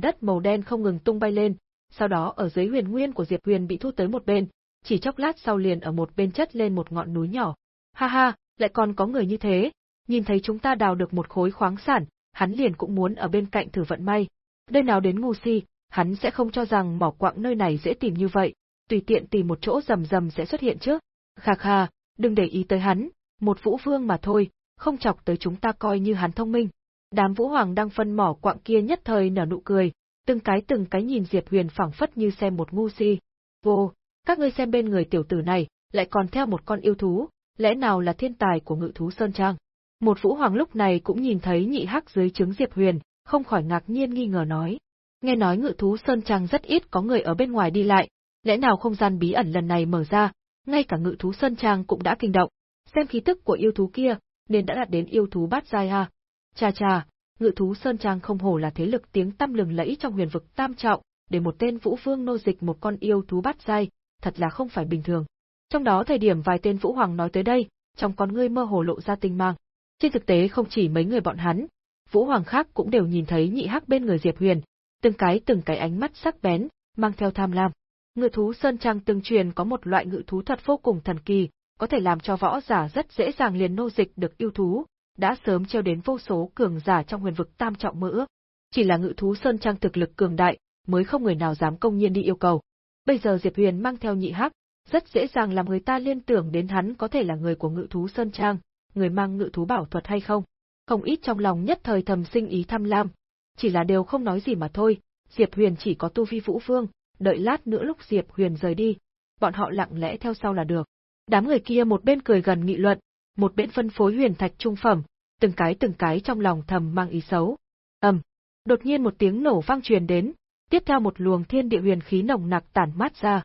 đất màu đen không ngừng tung bay lên, sau đó ở dưới huyền nguyên của Diệp Huyền bị thu tới một bên, chỉ chốc lát sau liền ở một bên chất lên một ngọn núi nhỏ. Ha ha, lại còn có người như thế, nhìn thấy chúng ta đào được một khối khoáng sản, hắn liền cũng muốn ở bên cạnh thử vận may. Đây nào đến ngu si, hắn sẽ không cho rằng mỏ quặng nơi này dễ tìm như vậy, tùy tiện tìm một chỗ rầm rầm sẽ xuất hiện chứ. Kha kha, đừng để ý tới hắn, một vũ vương mà thôi, không chọc tới chúng ta coi như hắn thông minh. Đám vũ hoàng đang phân mỏ quạng kia nhất thời nở nụ cười, từng cái từng cái nhìn Diệp Huyền phảng phất như xem một ngu si. Vô, các ngươi xem bên người tiểu tử này, lại còn theo một con yêu thú, lẽ nào là thiên tài của ngự thú Sơn Trang? Một vũ hoàng lúc này cũng nhìn thấy nhị hắc dưới trứng Diệp Huyền, không khỏi ngạc nhiên nghi ngờ nói. Nghe nói ngự thú Sơn Trang rất ít có người ở bên ngoài đi lại, lẽ nào không gian bí ẩn lần này mở ra, ngay cả ngự thú Sơn Trang cũng đã kinh động. Xem khí tức của yêu thú kia, nên đã đạt đến yêu thú bát giai ha. Cha cha, ngự thú Sơn Trang không hổ là thế lực tiếng tăm lừng lẫy trong huyền vực tam trọng, để một tên vũ vương nô dịch một con yêu thú bát giai, thật là không phải bình thường. Trong đó thời điểm vài tên vũ hoàng nói tới đây, trong con ngươi mơ hồ lộ ra tinh mang. Trên thực tế không chỉ mấy người bọn hắn, vũ hoàng khác cũng đều nhìn thấy nhị hắc bên người Diệp Huyền, từng cái từng cái ánh mắt sắc bén, mang theo tham lam. Ngự thú Sơn Trang từng truyền có một loại ngự thú thật vô cùng thần kỳ, có thể làm cho võ giả rất dễ dàng liền nô dịch được yêu thú, đã sớm treo đến vô số cường giả trong huyền vực tam trọng mơ ước. Chỉ là ngự thú Sơn Trang thực lực cường đại, mới không người nào dám công nhiên đi yêu cầu. Bây giờ Diệp Huyền mang theo nhị hắc, rất dễ dàng làm người ta liên tưởng đến hắn có thể là người của ngự thú Sơn Trang, người mang ngự thú bảo thuật hay không. Không ít trong lòng nhất thời thầm sinh ý tham lam, chỉ là đều không nói gì mà thôi, Diệp Huyền chỉ có tu vi vũ vương, đợi lát nữa lúc Diệp Huyền rời đi, bọn họ lặng lẽ theo sau là được. Đám người kia một bên cười gần nghị luận, một biển phân phối huyền thạch trung phẩm, từng cái từng cái trong lòng thầm mang ý xấu. Ầm, đột nhiên một tiếng nổ vang truyền đến, tiếp theo một luồng thiên địa huyền khí nồng nặc tản mát ra.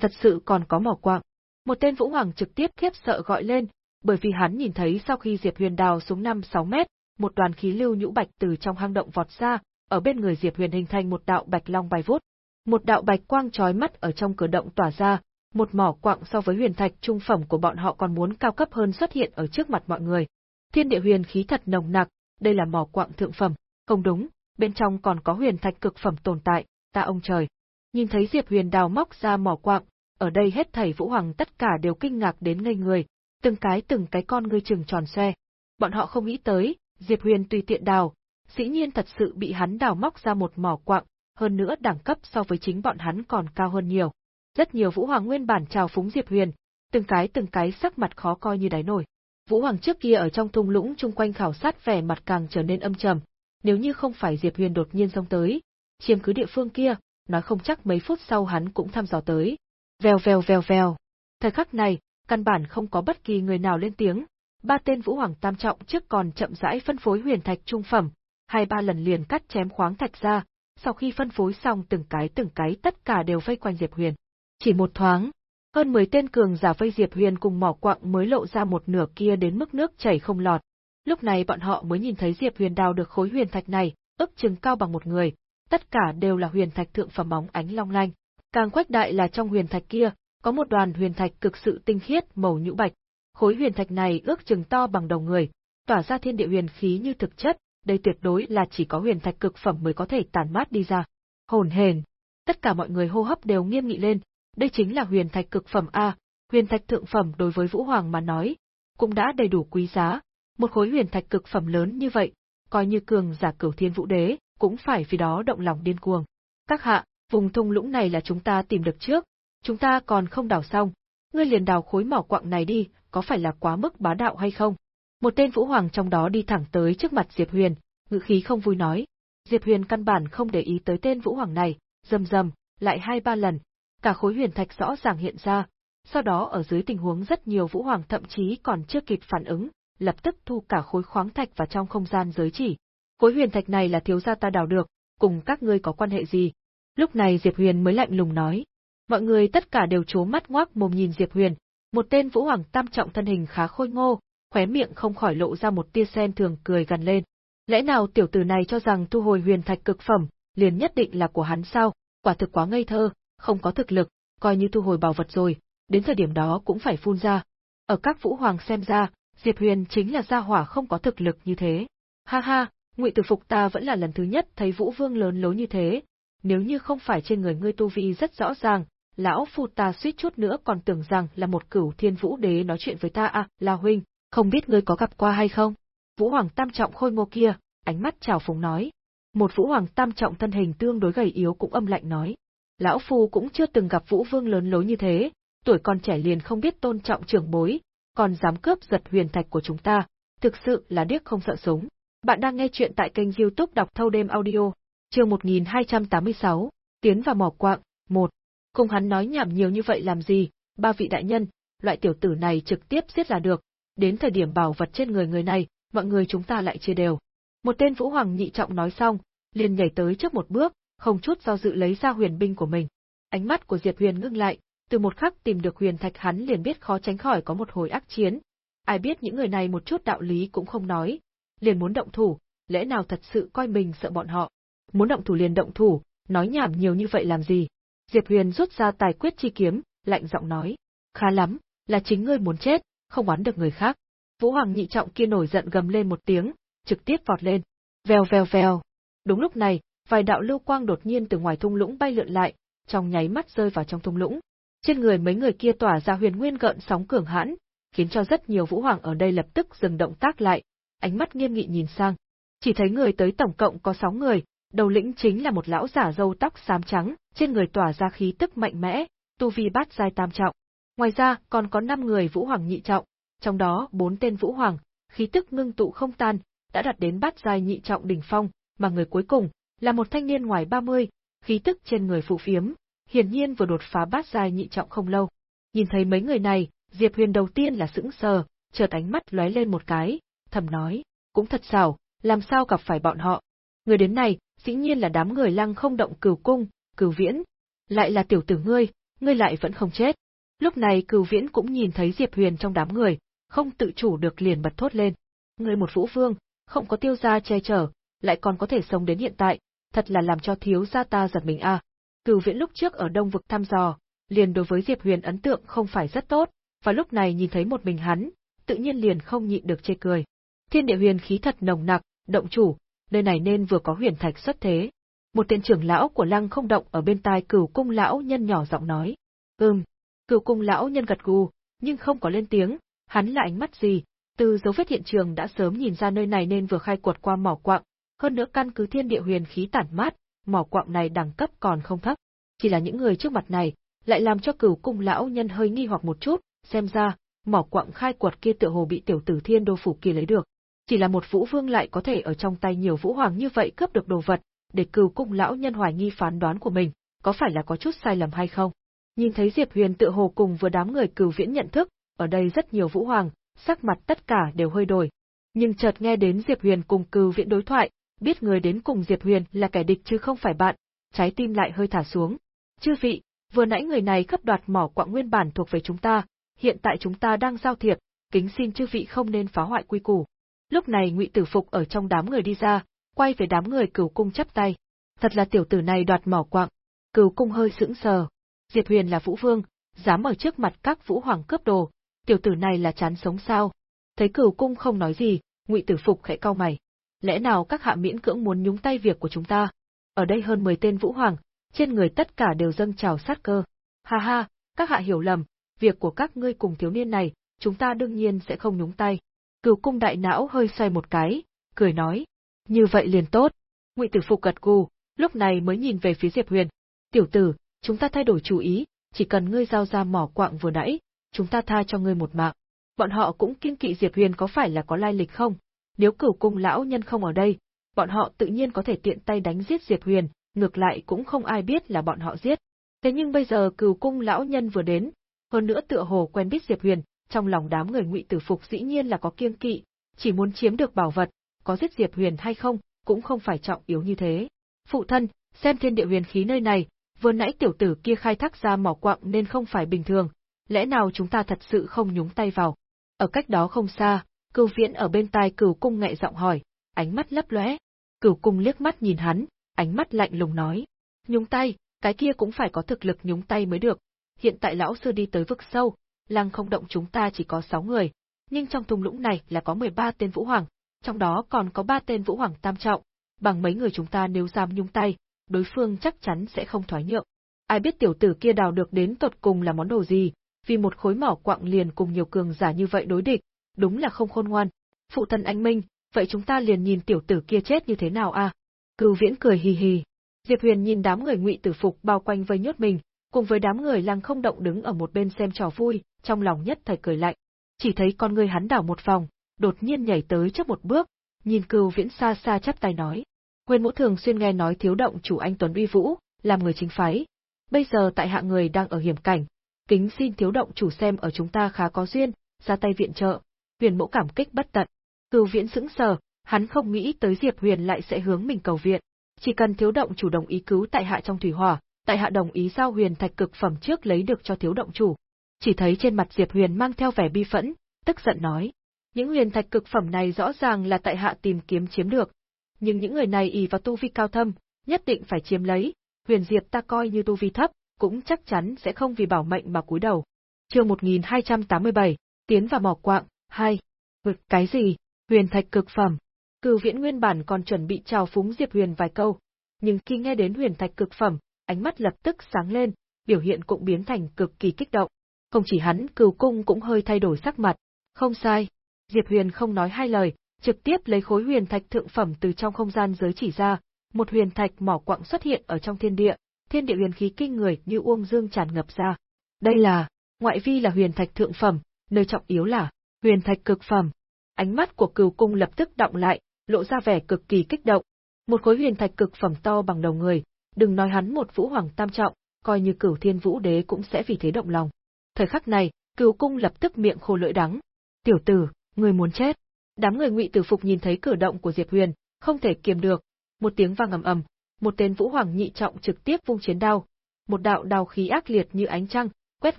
Thật sự còn có mỏ quạng. Một tên vũ hoàng trực tiếp khiếp sợ gọi lên, bởi vì hắn nhìn thấy sau khi Diệp Huyền đào xuống 5-6 mét, một đoàn khí lưu nhũ bạch từ trong hang động vọt ra, ở bên người Diệp Huyền hình thành một đạo bạch long bay vút. Một đạo bạch quang chói mắt ở trong cửa động tỏa ra, một mỏ quặng so với huyền thạch trung phẩm của bọn họ còn muốn cao cấp hơn xuất hiện ở trước mặt mọi người. Thiên địa huyền khí thật nồng nặc, đây là mỏ quặng thượng phẩm, không đúng, bên trong còn có huyền thạch cực phẩm tồn tại, ta ông trời. Nhìn thấy Diệp Huyền đào móc ra mỏ quặng, ở đây hết thảy Vũ Hoàng tất cả đều kinh ngạc đến ngây người, từng cái từng cái con ngươi trừng tròn xoe. Bọn họ không nghĩ tới, Diệp Huyền tùy tiện đào, dĩ nhiên thật sự bị hắn đào móc ra một mỏ quặng, hơn nữa đẳng cấp so với chính bọn hắn còn cao hơn nhiều. Rất nhiều Vũ Hoàng nguyên bản chào phúng Diệp Huyền, từng cái từng cái sắc mặt khó coi như đáy nổi. Vũ Hoàng trước kia ở trong thung lũng chung quanh khảo sát vẻ mặt càng trở nên âm trầm, nếu như không phải Diệp Huyền đột nhiên xông tới, chiếm cứ địa phương kia, nói không chắc mấy phút sau hắn cũng thăm dò tới. Vèo vèo vèo vèo. Thời khắc này, căn bản không có bất kỳ người nào lên tiếng, ba tên Vũ Hoàng tam trọng trước còn chậm rãi phân phối huyền thạch trung phẩm, hai ba lần liền cắt chém khoáng thạch ra, sau khi phân phối xong từng cái từng cái tất cả đều vây quanh Diệp Huyền. Chỉ một thoáng, hơn 10 tên cường giả vây Diệp Huyền cùng mỏ quặng mới lộ ra một nửa kia đến mức nước chảy không lọt. Lúc này bọn họ mới nhìn thấy Diệp Huyền đào được khối huyền thạch này, ước chừng cao bằng một người, tất cả đều là huyền thạch thượng phẩm bóng ánh long lanh. Càng quách đại là trong huyền thạch kia, có một đoàn huyền thạch cực sự tinh khiết màu nhũ bạch. Khối huyền thạch này ước chừng to bằng đầu người, tỏa ra thiên địa huyền khí như thực chất, đây tuyệt đối là chỉ có huyền thạch cực phẩm mới có thể tản mát đi ra. Hồn hền, tất cả mọi người hô hấp đều nghiêm nghị lên, đây chính là huyền thạch cực phẩm a, huyền thạch thượng phẩm đối với Vũ Hoàng mà nói, cũng đã đầy đủ quý giá, một khối huyền thạch cực phẩm lớn như vậy, coi như cường giả cửu thiên vũ đế, cũng phải vì đó động lòng điên cuồng. Các hạ, vùng thung lũng này là chúng ta tìm được trước, chúng ta còn không đào xong, ngươi liền đào khối mỏ quặng này đi, có phải là quá mức bá đạo hay không? Một tên vũ hoàng trong đó đi thẳng tới trước mặt Diệp Huyền, ngữ khí không vui nói. Diệp Huyền căn bản không để ý tới tên vũ hoàng này, rầm rầm, lại hai ba lần, cả khối huyền thạch rõ ràng hiện ra, sau đó ở dưới tình huống rất nhiều vũ hoàng thậm chí còn chưa kịp phản ứng, lập tức thu cả khối khoáng thạch vào trong không gian giới chỉ. Khối huyền thạch này là thiếu gia ta đào được, cùng các ngươi có quan hệ gì? Lúc này Diệp Huyền mới lạnh lùng nói. Mọi người tất cả đều trố mắt ngoác mồm nhìn Diệp Huyền, một tên vũ hoàng tam trọng thân hình khá khôi ngô, khóe miệng không khỏi lộ ra một tia sen thường cười gần lên. Lẽ nào tiểu tử này cho rằng thu hồi huyền thạch cực phẩm, liền nhất định là của hắn sao? Quả thực quá ngây thơ, không có thực lực, coi như thu hồi bảo vật rồi, đến thời điểm đó cũng phải phun ra. Ở các vũ hoàng xem ra, Diệp Huyền chính là gia hỏa không có thực lực như thế. Ha ha, Ngụy Tử Phục ta vẫn là lần thứ nhất thấy Vũ Vương lớn lối như thế, nếu như không phải trên người ngươi tu vi rất rõ ràng, lão phu ta suýt chút nữa còn tưởng rằng là một cửu thiên vũ đế nói chuyện với ta à, La huynh, không biết ngươi có gặp qua hay không? Vũ Hoàng Tam trọng khôi ngô kia, ánh mắt trào phúng nói. Một Vũ Hoàng Tam trọng thân hình tương đối gầy yếu cũng âm lạnh nói. Lão phu cũng chưa từng gặp Vũ Vương lớn lối như thế, tuổi còn trẻ liền không biết tôn trọng trưởng bối, còn dám cướp giật huyền thạch của chúng ta, thực sự là điếc không sợ súng. Bạn đang nghe chuyện tại kênh youtube đọc thâu đêm audio, chương 1286, tiến vào mỏ quạng, 1. Cùng hắn nói nhảm nhiều như vậy làm gì, ba vị đại nhân, loại tiểu tử này trực tiếp giết là được, đến thời điểm bảo vật trên người người này, mọi người chúng ta lại chia đều. Một tên vũ hoàng nhị trọng nói xong, liền nhảy tới trước một bước, không chút do dự lấy ra huyền binh của mình. Ánh mắt của Diệp Huyền ngưng lại, từ một khắc tìm được huyền thạch hắn liền biết khó tránh khỏi có một hồi ác chiến. Ai biết những người này một chút đạo lý cũng không nói, liền muốn động thủ, lẽ nào thật sự coi mình sợ bọn họ. Muốn động thủ liền động thủ, nói nhảm nhiều như vậy làm gì? Diệp Huyền rút ra tài quyết chi kiếm, lạnh giọng nói. Khá lắm, là chính ngươi muốn chết, không oán được người khác. Vũ Hoàng nhị trọng kia nổi giận gầm lên một tiếng, trực tiếp vọt lên. Vèo vèo vèo. Đúng lúc này, vài đạo lưu quang đột nhiên từ ngoài thung lũng bay lượn lại, trong nháy mắt rơi vào trong thung lũng. Trên người mấy người kia tỏa ra huyền nguyên gợn sóng cường hãn, khiến cho rất nhiều vũ hoàng ở đây lập tức dừng động tác lại, ánh mắt nghiêm nghị nhìn sang. Chỉ thấy người tới tổng cộng có 6 người, đầu lĩnh chính là một lão giả râu tóc xám trắng, trên người tỏa ra khí tức mạnh mẽ, tu vi bát giai tam trọng. Ngoài ra, còn có 5 người vũ hoàng nhị trọng, trong đó 4 tên vũ hoàng, khí tức ngưng tụ không tan, đã đạt đến bát giai nhị trọng đỉnh phong, mà người cuối cùng là một thanh niên ngoài 30, khí tức trên người phụ phiếm, hiển nhiên vừa đột phá bát giai nhị trọng không lâu. Nhìn thấy mấy người này, Diệp Huyền đầu tiên là sững sờ, chợt ánh mắt lóe lên một cái, thầm nói, cũng thật xảo, làm sao gặp phải bọn họ. Người đến này, dĩ nhiên là đám người lăng không động cửu cung, cửu viễn. Lại là tiểu tử ngươi, ngươi lại vẫn không chết. Lúc này cửu viễn cũng nhìn thấy Diệp Huyền trong đám người, không tự chủ được liền bật thốt lên. Ngươi một vũ vương, không có tiêu gia che chở, lại còn có thể sống đến hiện tại, thật là làm cho thiếu gia ta giật mình a. Cửu Viễn lúc trước ở Đông vực thăm dò, liền đối với Diệp Huyền ấn tượng không phải rất tốt, và lúc này nhìn thấy một mình hắn, tự nhiên liền không nhịn được chê cười. Thiên địa huyền khí thật nồng nặc, động chủ, nơi này nên vừa có huyền thạch xuất thế. Một tên trưởng lão của lăng không động ở bên tai cửu cung lão nhân nhỏ giọng nói. Ừm, cửu cung lão nhân gật gù, nhưng không có lên tiếng, hắn là ánh mắt gì, từ dấu vết hiện trường đã sớm nhìn ra nơi này nên vừa khai quật qua mỏ quặng, hơn nữa căn cứ thiên địa huyền khí tản mát, mỏ quặng này đẳng cấp còn không thấp. Chỉ là những người trước mặt này, lại làm cho cửu cung lão nhân hơi nghi hoặc một chút, xem ra, mỏ quặng khai quật kia tựa hồ bị tiểu tử thiên đô phủ kia lấy được. Chỉ là một vũ vương lại có thể ở trong tay nhiều vũ hoàng như vậy cướp được đồ vật, để cửu cung lão nhân hoài nghi phán đoán của mình, có phải là có chút sai lầm hay không? Nhìn thấy Diệp Huyền tựa hồ cùng vừa đám người cửu viễn nhận thức, ở đây rất nhiều vũ hoàng, sắc mặt tất cả đều hơi đổi. Nhưng chợt nghe đến Diệp Huyền cùng cửu viễn đối thoại, biết người đến cùng Diệp Huyền là kẻ địch chứ không phải bạn, trái tim lại hơi thả xuống. Chư vị, vừa nãy người này cấp đoạt mỏ quặng nguyên bản thuộc về chúng ta, hiện tại chúng ta đang giao thiệp, kính xin chư vị không nên phá hoại quy củ. Lúc này Ngụy Tử Phục ở trong đám người đi ra, quay về đám người cửu cung chắp tay. Thật là tiểu tử này đoạt mỏ quặng. Cửu cung hơi sững sờ. Diệp Huyền là vũ vương, dám ở trước mặt các vũ hoàng cướp đồ, tiểu tử này là chán sống sao? Thấy cửu cung không nói gì, Ngụy Tử Phục khẽ cau mày. Lẽ nào các hạ miễn cưỡng muốn nhúng tay việc của chúng ta? Ở đây hơn 10 tên vũ hoàng, trên người tất cả đều dâng trào sát cơ. Ha ha, các hạ hiểu lầm, việc của các ngươi cùng thiếu niên này, chúng ta đương nhiên sẽ không nhúng tay. Cửu cung đại não hơi xoay một cái, cười nói, như vậy liền tốt. Ngụy Tử Phục gật gù, lúc này mới nhìn về phía Diệp Huyền. Tiểu tử, chúng ta thay đổi chủ ý, chỉ cần ngươi giao ra mỏ quạng vừa nãy, chúng ta tha cho ngươi một mạng. Bọn họ cũng kiên kỵ Diệp Huyền có phải là có lai lịch không? Nếu cửu cung lão nhân không ở đây, bọn họ tự nhiên có thể tiện tay đánh giết Diệp Huyền, ngược lại cũng không ai biết là bọn họ giết. Thế nhưng bây giờ cửu cung lão nhân vừa đến, hơn nữa tựa hồ quen biết Diệp Huyền, trong lòng đám người ngụy tử phục dĩ nhiên là có kiêng kỵ, chỉ muốn chiếm được bảo vật, có giết Diệp Huyền hay không, cũng không phải trọng yếu như thế. Phụ thân, xem thiên địa huyền khí nơi này, vừa nãy tiểu tử kia khai thác ra mỏ quặng nên không phải bình thường, lẽ nào chúng ta thật sự không nhúng tay vào? Ở cách đó không xa, cửu viễn ở bên tai cửu cung nhẹ giọng hỏi, ánh mắt lấp lóe. Cửu cung liếc mắt nhìn hắn, ánh mắt lạnh lùng nói, nhúng tay, cái kia cũng phải có thực lực nhúng tay mới được. Hiện tại lão sư đi tới vực sâu, lăng không động chúng ta chỉ có 6 người, nhưng trong thung lũng này là có 13 tên vũ hoàng, trong đó còn có 3 tên vũ hoàng tam trọng, bằng mấy người chúng ta nếu dám nhúng tay, đối phương chắc chắn sẽ không thoái nhượng. Ai biết tiểu tử kia đào được đến tột cùng là món đồ gì, vì một khối mỏ quặng liền cùng nhiều cường giả như vậy đối địch, đúng là không khôn ngoan. Phụ thân anh Minh, vậy chúng ta liền nhìn tiểu tử kia chết như thế nào à? Cửu Viễn cười hì hì. Diệp Huyền nhìn đám người ngụy tử phục bao quanh vây nhốt mình, cùng với đám người lăng không động đứng ở một bên xem trò vui, trong lòng nhất thời cười lạnh. Chỉ thấy con người hắn đảo một vòng, đột nhiên nhảy tới trước một bước, nhìn Cửu Viễn xa xa chắp tay nói: Huyền Mũ thường xuyên nghe nói thiếu động chủ anh Tuấn uy vũ, làm người chính phái. Bây giờ tại hạ người đang ở hiểm cảnh, kính xin thiếu động chủ xem ở chúng ta khá có duyên, ra tay viện trợ. Huyền mẫu cảm kích bất tận. Cửu Viễn sững sờ, hắn không nghĩ tới Diệp Huyền lại sẽ hướng mình cầu viện. Chỉ cần thiếu động chủ đồng ý cứu tại hạ trong thủy hỏa, tại hạ đồng ý giao huyền thạch cực phẩm trước lấy được cho thiếu động chủ. Chỉ thấy trên mặt Diệp Huyền mang theo vẻ bi phẫn, tức giận nói. Những huyền thạch cực phẩm này rõ ràng là tại hạ tìm kiếm chiếm được. Nhưng những người này ỷ vào tu vi cao thâm, nhất định phải chiếm lấy, huyền diệp ta coi như tu vi thấp, cũng chắc chắn sẽ không vì bảo mệnh mà cúi đầu. chương 1287, tiến vào mỏ quạng, hai, Vực cái gì? Huyền thạch cực phẩm. Cửu Viễn nguyên bản còn chuẩn bị chào phúng Diệp Huyền vài câu, nhưng khi nghe đến huyền thạch cực phẩm, ánh mắt lập tức sáng lên, biểu hiện cũng biến thành cực kỳ kích động. Không chỉ hắn, Cửu Cung cũng hơi thay đổi sắc mặt. Không sai, Diệp Huyền không nói hai lời, trực tiếp lấy khối huyền thạch thượng phẩm từ trong không gian giới chỉ ra, một huyền thạch mỏ quặng xuất hiện ở trong thiên địa, thiên địa huyền khí kinh người như uông dương tràn ngập ra. Đây là, ngoại vi là huyền thạch thượng phẩm, nơi trọng yếu là huyền thạch cực phẩm. Ánh mắt của Cửu Cung lập tức động lại, lộ ra vẻ cực kỳ kích động. Một khối huyền thạch cực phẩm to bằng đầu người, đừng nói hắn một vũ hoàng tam trọng, coi như cửu thiên vũ đế cũng sẽ vì thế động lòng. Thời khắc này, cửu cung lập tức miệng khô lưỡi đắng. Tiểu tử, người muốn chết. Đám người ngụy tử phục nhìn thấy cử động của Diệp Huyền, không thể kiềm được. Một tiếng vang ầm ầm, một tên vũ hoàng nhị trọng trực tiếp vung chiến đao. Một đạo đao khí ác liệt như ánh trăng, quét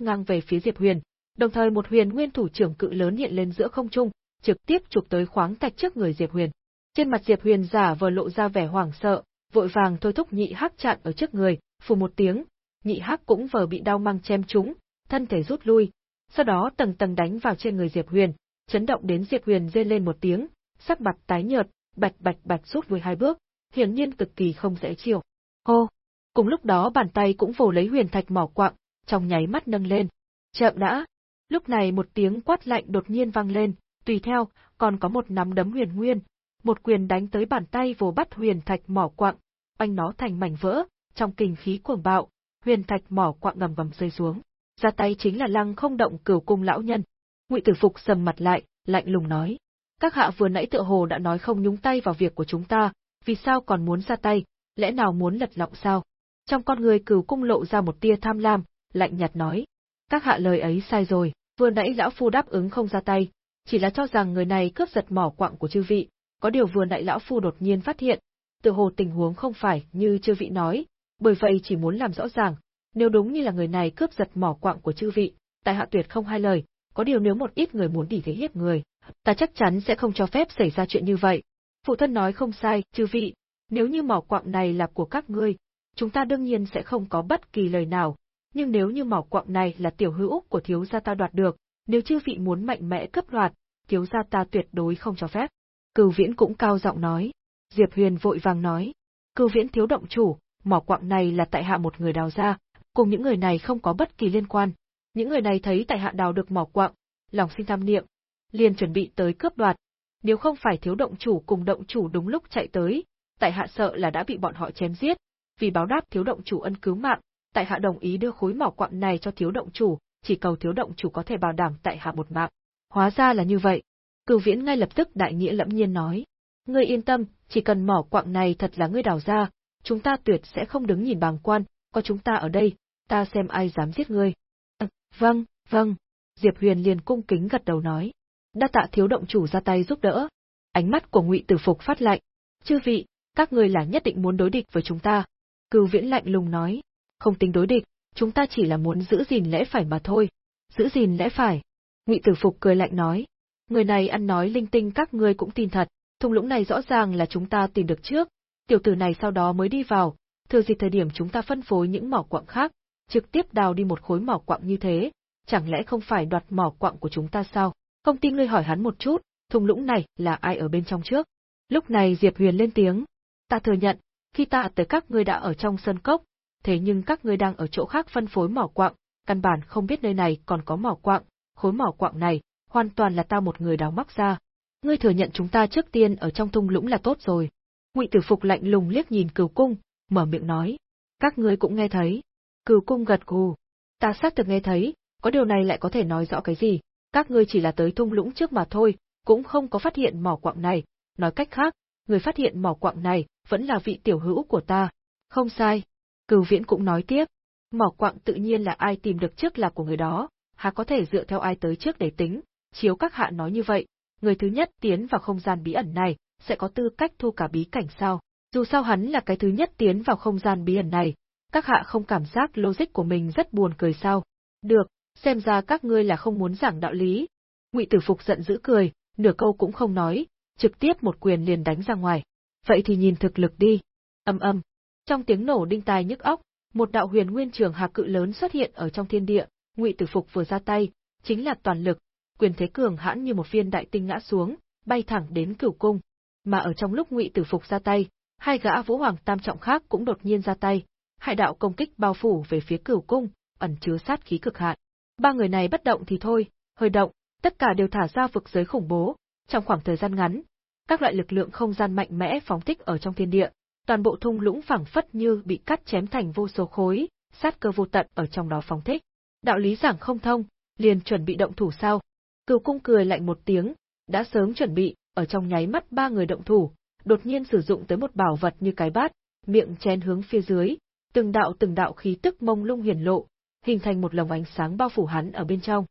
ngang về phía Diệp Huyền, đồng thời một huyền nguyên thủ trưởng cự lớn hiện lên giữa không trung, trực tiếp chụp tới khoáng thạch trước người Diệp Huyền. Trên mặt Diệp Huyền giả vờ lộ ra vẻ hoảng sợ, vội vàng thôi thúc nhị hắc chặn ở trước người, phù một tiếng, nhị hắc cũng vờ bị đau mang chém trúng, thân thể rút lui, sau đó tầng tầng đánh vào trên người Diệp Huyền, chấn động đến Diệp Huyền rên lên một tiếng, sắc mặt tái nhợt, bạch bạch bạch rút lui hai bước, hiển nhiên cực kỳ không dễ chịu. Hô! Cùng lúc đó bàn tay cũng vồ lấy huyền thạch mỏ quặng, trong nháy mắt nâng lên. Chậm đã! Lúc này một tiếng quát lạnh đột nhiên vang lên, tùy theo, còn có một nắm đấm huyền nguyên, một quyền đánh tới bàn tay vồ bắt huyền thạch mỏ quặng, anh nó thành mảnh vỡ, trong kinh khí cuồng bạo, huyền thạch mỏ quặng ngầm ngầm rơi xuống. Ra tay chính là lăng không động cửu cung lão nhân. Ngụy Tử Phục sầm mặt lại, lạnh lùng nói: "Các hạ vừa nãy tựa hồ đã nói không nhúng tay vào việc của chúng ta, vì sao còn muốn ra tay, lẽ nào muốn lật lọng sao?" Trong con người cửu cung lộ ra một tia tham lam, lạnh nhạt nói: "Các hạ lời ấy sai rồi, vừa nãy lão phu đáp ứng không ra tay, chỉ là cho rằng người này cướp giật mỏ quặng của chư vị, có điều vừa nãy lão phu đột nhiên phát hiện, tự hồ tình huống không phải như chư vị nói, bởi vậy chỉ muốn làm rõ ràng, nếu đúng như là người này cướp giật mỏ quặng của chư vị, tại hạ tuyệt không hai lời, có điều nếu một ít người muốn đỉ thế hiếp người, ta chắc chắn sẽ không cho phép xảy ra chuyện như vậy. Phụ thân nói không sai, chư vị, nếu như mỏ quặng này là của các ngươi, chúng ta đương nhiên sẽ không có bất kỳ lời nào, nhưng nếu như mỏ quặng này là tiểu hữu của thiếu gia ta đoạt được, nếu chư vị muốn mạnh mẽ cấp đoạt, thiếu gia ta tuyệt đối không cho phép. Cửu Viễn cũng cao giọng nói. Diệp Huyền vội vàng nói. Cửu Viễn thiếu động chủ, mỏ quặng này là tại hạ một người đào ra, cùng những người này không có bất kỳ liên quan. Những người này thấy tại hạ đào được mỏ quặng, lòng sinh tham niệm, liền chuẩn bị tới cướp đoạt. Nếu không phải thiếu động chủ cùng động chủ đúng lúc chạy tới, tại hạ sợ là đã bị bọn họ chém giết. Vì báo đáp thiếu động chủ ân cứu mạng, tại hạ đồng ý đưa khối mỏ quặng này cho thiếu động chủ, chỉ cầu thiếu động chủ có thể bảo đảm tại hạ một mạng. Hóa ra là như vậy. Cửu Viễn ngay lập tức đại nghĩa lẫm nhiên nói. Ngươi yên tâm, chỉ cần mỏ quặng này thật là ngươi đào ra, chúng ta tuyệt sẽ không đứng nhìn bàng quan, có chúng ta ở đây, ta xem ai dám giết ngươi. À, vâng, vâng. Diệp Huyền liền cung kính gật đầu nói. Đa tạ thiếu động chủ ra tay giúp đỡ. Ánh mắt của Ngụy Tử Phục phát lạnh. Chư vị, các ngươi là nhất định muốn đối địch với chúng ta. Cửu Viễn lạnh lùng nói. Không tính đối địch, chúng ta chỉ là muốn giữ gìn lẽ phải mà thôi. Giữ gìn lẽ phải. Ngụy Tử Phục cười lạnh nói. Người này ăn nói linh tinh các ngươi cũng tin thật, thung lũng này rõ ràng là chúng ta tìm được trước, tiểu tử này sau đó mới đi vào, thừa dịp thời điểm chúng ta phân phối những mỏ quặng khác, trực tiếp đào đi một khối mỏ quặng như thế, chẳng lẽ không phải đoạt mỏ quặng của chúng ta sao? Không tin ngươi hỏi hắn một chút, thung lũng này là ai ở bên trong trước? Lúc này Diệp Huyền lên tiếng, ta thừa nhận, khi ta tới các ngươi đã ở trong sân cốc, thế nhưng các ngươi đang ở chỗ khác phân phối mỏ quặng, căn bản không biết nơi này còn có mỏ quặng, khối mỏ quặng này, hoàn toàn là ta một người đào mắc ra. Ngươi thừa nhận chúng ta trước tiên ở trong thung lũng là tốt rồi. Ngụy Tử Phục lạnh lùng liếc nhìn Cửu Cung, mở miệng nói, các ngươi cũng nghe thấy. Cửu Cung gật gù, ta xác thực nghe thấy, có điều này lại có thể nói rõ cái gì? Các ngươi chỉ là tới thung lũng trước mà thôi, cũng không có phát hiện mỏ quặng này. Nói cách khác, người phát hiện mỏ quặng này vẫn là vị tiểu hữu của ta. Không sai. Cửu Viễn cũng nói tiếp, mỏ quặng tự nhiên là ai tìm được trước là của người đó, há có thể dựa theo ai tới trước để tính, chiếu các hạ nói như vậy, người thứ nhất tiến vào không gian bí ẩn này, sẽ có tư cách thu cả bí cảnh sao. Dù sao hắn là cái thứ nhất tiến vào không gian bí ẩn này, các hạ không cảm giác logic của mình rất buồn cười sao. Được, xem ra các ngươi là không muốn giảng đạo lý. Ngụy Tử Phục giận dữ cười, nửa câu cũng không nói, trực tiếp một quyền liền đánh ra ngoài. Vậy thì nhìn thực lực đi. Âm âm. Trong tiếng nổ đinh tai nhức óc, một đạo huyền nguyên trường hà cự lớn xuất hiện ở trong thiên địa, Ngụy Tử Phục vừa ra tay, chính là toàn lực, quyền thế cường hãn như một viên đại tinh ngã xuống, bay thẳng đến cửu cung. Mà ở trong lúc Ngụy Tử Phục ra tay, hai gã vũ hoàng tam trọng khác cũng đột nhiên ra tay, hai đạo công kích bao phủ về phía cửu cung, ẩn chứa sát khí cực hạn. Ba người này bất động thì thôi, hơi động, tất cả đều thả ra vực giới khủng bố, trong khoảng thời gian ngắn, các loại lực lượng không gian mạnh mẽ phóng thích ở trong thiên địa, toàn bộ thung lũng phẳng phất như bị cắt chém thành vô số khối, sát cơ vô tận ở trong đó phóng thích. Đạo lý giảng không thông, liền chuẩn bị động thủ sao? Cửu cung cười lạnh một tiếng, đã sớm chuẩn bị, ở trong nháy mắt ba người động thủ, đột nhiên sử dụng tới một bảo vật như cái bát, miệng chén hướng phía dưới, từng đạo từng đạo khí tức mông lung hiển lộ, hình thành một lồng ánh sáng bao phủ hắn ở bên trong.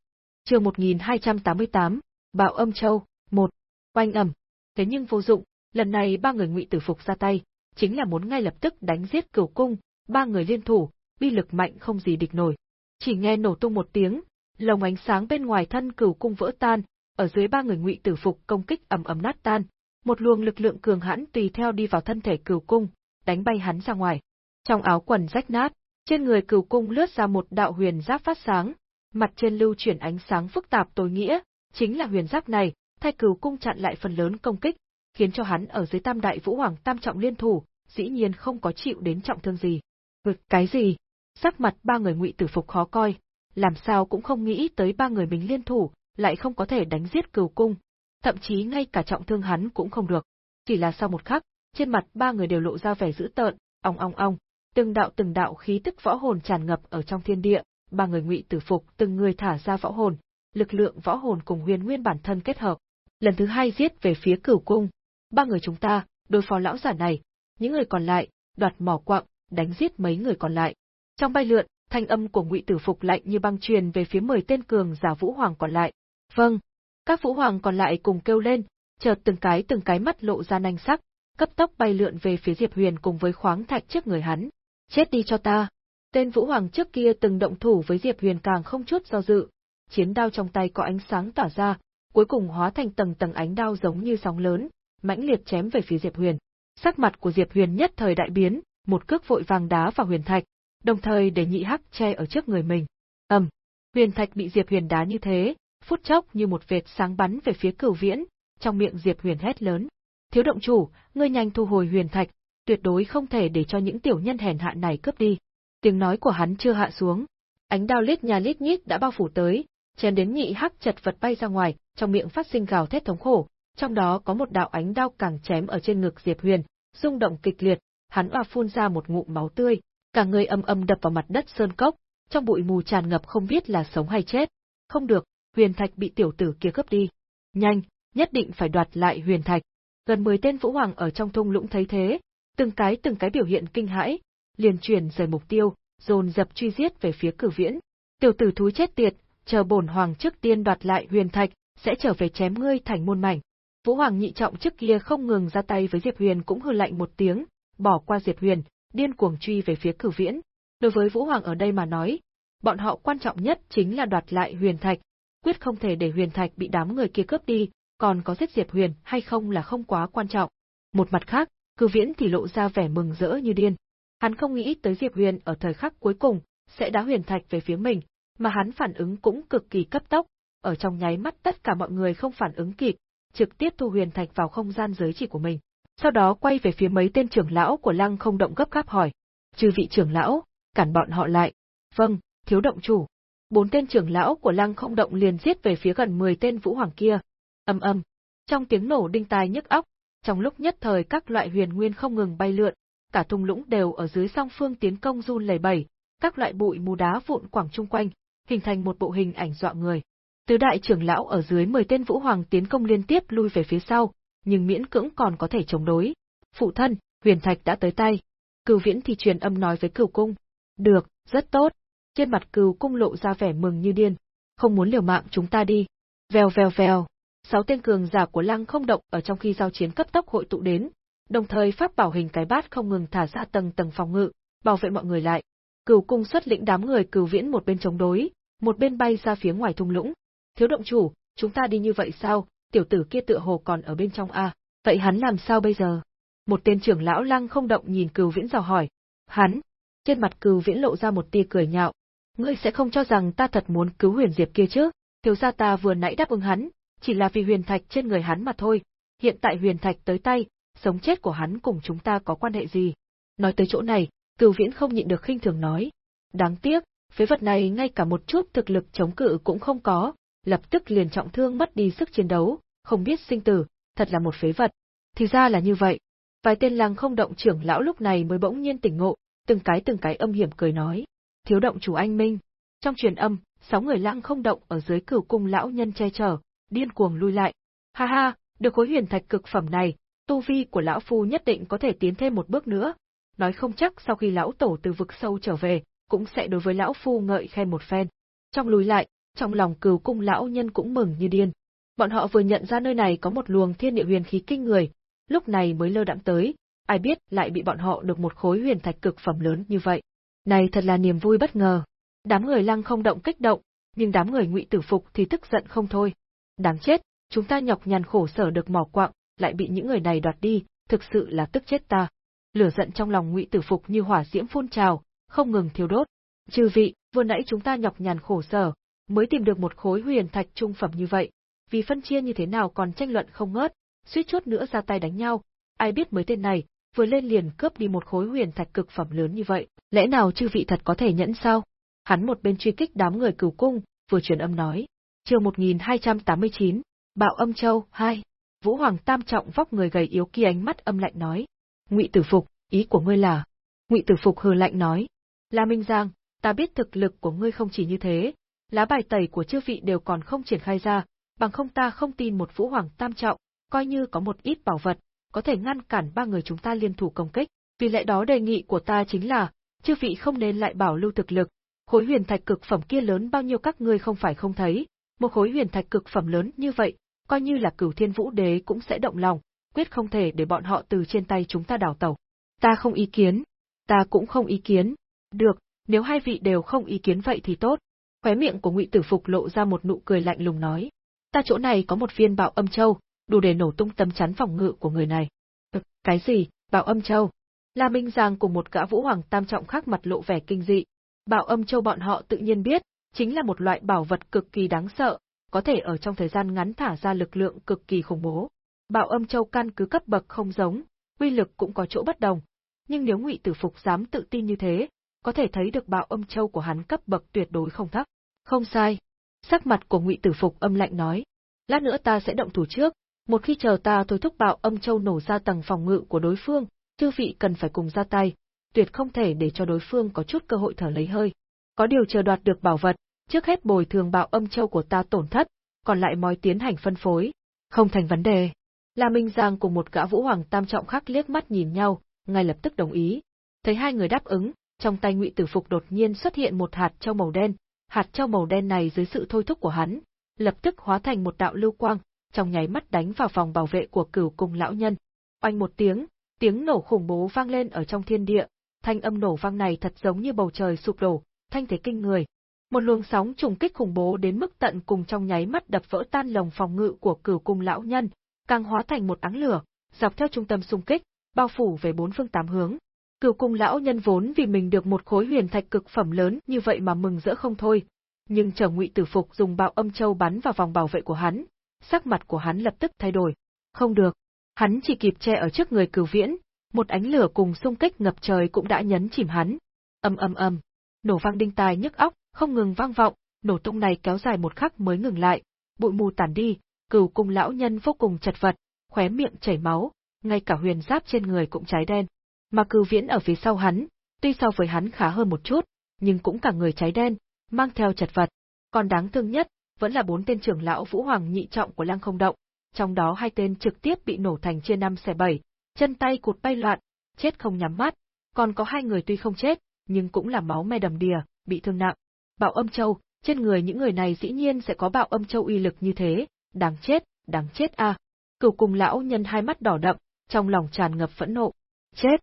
Chương 1288, Bạo Âm Châu, 1. Oanh ầm. Thế nhưng vô dụng, lần này ba người ngụy tử phục ra tay, chính là muốn ngay lập tức đánh giết Cửu cung, ba người liên thủ, uy lực mạnh không gì địch nổi. Chỉ nghe nổ tung một tiếng, lồng ánh sáng bên ngoài thân cửu cung vỡ tan, ở dưới ba người ngụy tử phục công kích ầm ầm nát tan, một luồng lực lượng cường hãn tùy theo đi vào thân thể cửu cung, đánh bay hắn ra ngoài. Trong áo quần rách nát, trên người cửu cung lướt ra một đạo huyền giáp phát sáng, mặt trên lưu chuyển ánh sáng phức tạp tối nghĩa, chính là huyền giáp này, thay cửu cung chặn lại phần lớn công kích, khiến cho hắn ở dưới tam đại vũ hoàng tam trọng liên thủ, dĩ nhiên không có chịu đến trọng thương gì. Ngực cái gì? Sắc mặt ba người ngụy tử phục khó coi, làm sao cũng không nghĩ tới ba người mình liên thủ, lại không có thể đánh giết cửu cung, thậm chí ngay cả trọng thương hắn cũng không được. Chỉ là sau một khắc, trên mặt ba người đều lộ ra vẻ dữ tợn, ong ong ong, từng đạo từng đạo khí tức võ hồn tràn ngập ở trong thiên địa, ba người ngụy tử phục từng người thả ra võ hồn, lực lượng võ hồn cùng huyền nguyên bản thân kết hợp. Lần thứ hai giết về phía cửu cung, ba người chúng ta, đối phó lão giả này, những người còn lại, đoạt mỏ quặng, đánh giết mấy người còn lại. Trong bay lượn, thanh âm của Ngụy Tử Phục lạnh như băng truyền về phía mười tên cường giả vũ hoàng còn lại. Vâng. Các vũ hoàng còn lại cùng kêu lên, chợt từng cái từng cái mắt lộ ra nanh sắc, cấp tốc bay lượn về phía Diệp Huyền cùng với khoáng thạch trước người hắn. Chết đi cho ta. Tên vũ hoàng trước kia từng động thủ với Diệp Huyền càng không chút do dự, chiến đao trong tay có ánh sáng tỏa ra, cuối cùng hóa thành tầng tầng ánh đao giống như sóng lớn, mãnh liệt chém về phía Diệp Huyền. Sắc mặt của Diệp Huyền nhất thời đại biến, một cước vội vàng đá vào huyền thạch, đồng thời để nhị hắc che ở trước người mình. ầm, huyền thạch bị Diệp Huyền đá như thế, phút chốc như một vệt sáng bắn về phía Cửu Viễn, trong miệng Diệp Huyền hét lớn: "Thiếu động chủ, ngươi nhanh thu hồi huyền thạch, tuyệt đối không thể để cho những tiểu nhân hèn hạ này cướp đi." Tiếng nói của hắn chưa hạ xuống, ánh đao lít nhà lít nhít đã bao phủ tới, chém đến nhị hắc chật vật bay ra ngoài, trong miệng phát sinh gào thét thống khổ, trong đó có một đạo ánh đao càng chém ở trên ngực Diệp Huyền, rung động kịch liệt, hắn oa phun ra một ngụm máu tươi, cả người âm âm đập vào mặt đất sơn cốc, trong bụi mù tràn ngập không biết là sống hay chết. Không được, huyền thạch bị tiểu tử kia cướp đi. Nhanh, nhất định phải đoạt lại huyền thạch. Gần 10 tên vũ hoàng ở trong thung lũng thấy thế, từng cái từng cái biểu hiện kinh hãi, liền chuyển rời mục tiêu, dồn dập truy giết về phía cử viễn. Tiểu tử thúi chết tiệt, chờ bổn hoàng trước tiên đoạt lại huyền thạch, sẽ trở về chém ngươi thành muôn mảnh. Vũ Hoàng nhị trọng trước kia không ngừng ra tay với Diệp Huyền cũng hừ lạnh một tiếng, bỏ qua Diệp Huyền, điên cuồng truy về phía Cửu Viễn. Đối với Vũ Hoàng ở đây mà nói, bọn họ quan trọng nhất chính là đoạt lại Huyền Thạch, quyết không thể để Huyền Thạch bị đám người kia cướp đi, còn có giết Diệp Huyền hay không là không quá quan trọng. Một mặt khác, Cửu Viễn thì lộ ra vẻ mừng rỡ như điên. Hắn không nghĩ tới Diệp Huyền ở thời khắc cuối cùng sẽ đá Huyền Thạch về phía mình, mà hắn phản ứng cũng cực kỳ cấp tốc, ở trong nháy mắt tất cả mọi người không phản ứng kịp, trực tiếp thu huyền thạch vào không gian giới chỉ của mình. Sau đó quay về phía mấy tên trưởng lão của lăng không động gấp gáp hỏi. Chư vị trưởng lão, cản bọn họ lại. Vâng, thiếu động chủ. Bốn tên trưởng lão của lăng không động liền giết về phía gần 10 tên vũ hoàng kia. Âm âm. Trong tiếng nổ đinh tai nhức óc, trong lúc nhất thời các loại huyền nguyên không ngừng bay lượn, cả thung lũng đều ở dưới song phương tiến công run lẩy bẩy, các loại bụi mù đá vụn quảng chung quanh, hình thành một bộ hình ảnh dọa người. Tứ đại trưởng lão ở dưới 10 tên vũ hoàng tiến công liên tiếp lui về phía sau, nhưng miễn cưỡng còn có thể chống đối. Phụ thân, huyền thạch đã tới tay. Cửu viễn thì truyền âm nói với cửu cung. Được, rất tốt. Trên mặt cửu cung lộ ra vẻ mừng như điên. Không muốn liều mạng chúng ta đi. Vèo vèo vèo. Sáu tên cường giả của lăng không động ở trong khi giao chiến cấp tốc hội tụ đến, đồng thời pháp bảo hình cái bát không ngừng thả ra tầng tầng phòng ngự, bảo vệ mọi người lại. Cửu cung xuất lĩnh đám người cửu viễn một bên chống đối, một bên bay ra phía ngoài thung lũng, Thiếu động chủ, chúng ta đi như vậy sao, tiểu tử kia tựa hồ còn ở bên trong a, vậy hắn làm sao bây giờ? Một tên trưởng lão lăng không động nhìn cừu viễn dò hỏi. Hắn, trên mặt cừu viễn lộ ra một tia cười nhạo. Ngươi sẽ không cho rằng ta thật muốn cứu huyền diệp kia chứ, thiếu gia ta vừa nãy đáp ứng hắn, chỉ là vì huyền thạch trên người hắn mà thôi. Hiện tại huyền thạch tới tay, sống chết của hắn cùng chúng ta có quan hệ gì? Nói tới chỗ này, cừu viễn không nhịn được khinh thường nói. Đáng tiếc, phế vật này ngay cả một chút thực lực chống cự cũng không có, lập tức liền trọng thương mất đi sức chiến đấu, không biết sinh tử, thật là một phế vật. Thì ra là như vậy. Vài tên làng không động trưởng lão lúc này mới bỗng nhiên tỉnh ngộ, từng cái từng cái âm hiểm cười nói. Thiếu động chủ anh Minh. Trong truyền âm, sáu người lãng không động ở dưới cửu cung lão nhân che chở, điên cuồng lui lại. Ha ha, được khối huyền thạch cực phẩm này, tu vi của lão phu nhất định có thể tiến thêm một bước nữa. Nói không chắc sau khi lão tổ từ vực sâu trở về, cũng sẽ đối với lão phu ngợi khen một phen. Trong lùi lại, trong lòng cừu cung lão nhân cũng mừng như điên. Bọn họ vừa nhận ra nơi này có một luồng thiên địa huyền khí kinh người, lúc này mới lơ đãng tới, ai biết lại bị bọn họ được một khối huyền thạch cực phẩm lớn như vậy. Này thật là niềm vui bất ngờ. Đám người lăng không động kích động, nhưng đám người ngụy tử phục thì tức giận không thôi. Đáng chết, chúng ta nhọc nhằn khổ sở được mỏ quạng, lại bị những người này đoạt đi, thực sự là tức chết ta. lửa giận trong lòng Ngụy Tử Phục như hỏa diễm phun trào, không ngừng thiêu đốt. Chư vị, vừa nãy chúng ta nhọc nhằn khổ sở, mới tìm được một khối huyền thạch trung phẩm như vậy, vì phân chia như thế nào còn tranh luận không ngớt, suýt chút nữa ra tay đánh nhau, ai biết mới tên này, vừa lên liền cướp đi một khối huyền thạch cực phẩm lớn như vậy, lẽ nào chư vị thật có thể nhẫn sao? Hắn một bên truy kích đám người cửu cung, vừa truyền âm nói. Chương 1289, Bạo Âm Châu 2. Vũ Hoàng Tam trọng vóc người gầy yếu kia ánh mắt âm lạnh nói: "Ngụy Tử Phục, ý của ngươi là?" Ngụy Tử Phục hừ lạnh nói: "La Minh Giang, ta biết thực lực của ngươi không chỉ như thế, lá bài tẩy của chư vị đều còn không triển khai ra, bằng không ta không tin một Vũ Hoàng Tam trọng, coi như có một ít bảo vật, có thể ngăn cản ba người chúng ta liên thủ công kích. Vì lẽ đó đề nghị của ta chính là, chư vị không nên lại bảo lưu thực lực, khối huyền thạch cực phẩm kia lớn bao nhiêu các ngươi không phải không thấy, một khối huyền thạch cực phẩm lớn như vậy, coi như là cửu thiên vũ đế cũng sẽ động lòng, quyết không thể để bọn họ từ trên tay chúng ta đảo tẩu. Ta không ý kiến. Ta cũng không ý kiến. Được, nếu hai vị đều không ý kiến vậy thì tốt. Khóe miệng của Ngụy Tử Phục lộ ra một nụ cười lạnh lùng nói. Ta chỗ này có một viên bạo âm châu, đủ để nổ tung tấm chắn phòng ngự của người này. Ừ, cái gì, bạo âm châu? La Minh Giang cùng một gã vũ hoàng tam trọng khác mặt lộ vẻ kinh dị. Bạo âm châu bọn họ tự nhiên biết, chính là một loại bảo vật cực kỳ đáng sợ, có thể ở trong thời gian ngắn thả ra lực lượng cực kỳ khủng bố. Bạo âm châu căn cứ cấp bậc không giống, uy lực cũng có chỗ bất đồng, nhưng nếu Ngụy Tử Phục dám tự tin như thế, có thể thấy được bạo âm châu của hắn cấp bậc tuyệt đối không thấp. Không sai. Sắc mặt của Ngụy Tử Phục âm lạnh nói, lát nữa ta sẽ động thủ trước, một khi chờ ta thôi thúc bạo âm châu nổ ra tầng phòng ngự của đối phương, chư vị cần phải cùng ra tay, tuyệt không thể để cho đối phương có chút cơ hội thở lấy hơi. Có điều chờ đoạt được bảo vật, trước hết bồi thường bạo âm châu của ta tổn thất, còn lại moi tiến hành phân phối. Không thành vấn đề. La Minh Giang cùng một gã vũ hoàng tam trọng khác liếc mắt nhìn nhau, ngay lập tức đồng ý. Thấy hai người đáp ứng, trong tay Ngụy Tử Phục đột nhiên xuất hiện một hạt châu màu đen, hạt châu màu đen này dưới sự thôi thúc của hắn, lập tức hóa thành một đạo lưu quang, trong nháy mắt đánh vào vòng bảo vệ của cửu cung lão nhân. Oanh một tiếng, tiếng nổ khủng bố vang lên ở trong thiên địa, thanh âm nổ vang này thật giống như bầu trời sụp đổ, thanh thế kinh người. Một luồng sóng trùng kích khủng bố đến mức tận cùng trong nháy mắt đập vỡ tan lồng phòng ngự của cửu cung lão nhân, càng hóa thành một áng lửa, dọc theo trung tâm xung kích, bao phủ về bốn phương tám hướng. Cửu cung lão nhân vốn vì mình được một khối huyền thạch cực phẩm lớn như vậy mà mừng rỡ không thôi, nhưng chờ Ngụy Tử Phục dùng bạo âm châu bắn vào vòng bảo vệ của hắn, sắc mặt của hắn lập tức thay đổi. Không được, hắn chỉ kịp che ở trước người Cửu Viễn, một ánh lửa cùng xung kích ngập trời cũng đã nhấn chìm hắn. Ầm ầm ầm, nổ vang đinh tai nhức óc, không ngừng vang vọng, nổ tung này kéo dài một khắc mới ngừng lại, bụi mù tản đi, Cửu cung lão nhân vô cùng chật vật, khóe miệng chảy máu, ngay cả huyền giáp trên người cũng cháy đen. Mà cử Viễn ở phía sau hắn, tuy so với hắn khá hơn một chút, nhưng cũng cả người cháy đen, mang theo chật vật. Còn đáng thương nhất, vẫn là bốn tên trưởng lão Vũ Hoàng nhị trọng của Lăng Không Động, trong đó hai tên trực tiếp bị nổ thành chia năm xẻ bảy, chân tay cụt bay loạn, chết không nhắm mắt, còn có hai người tuy không chết, nhưng cũng là máu me đầm đìa, bị thương nặng. Bạo âm châu, trên người những người này dĩ nhiên sẽ có bạo âm châu uy lực như thế, đáng chết, đáng chết a. À. Cửu cùng lão nhân hai mắt đỏ đậm, trong lòng tràn ngập phẫn nộ. Chết!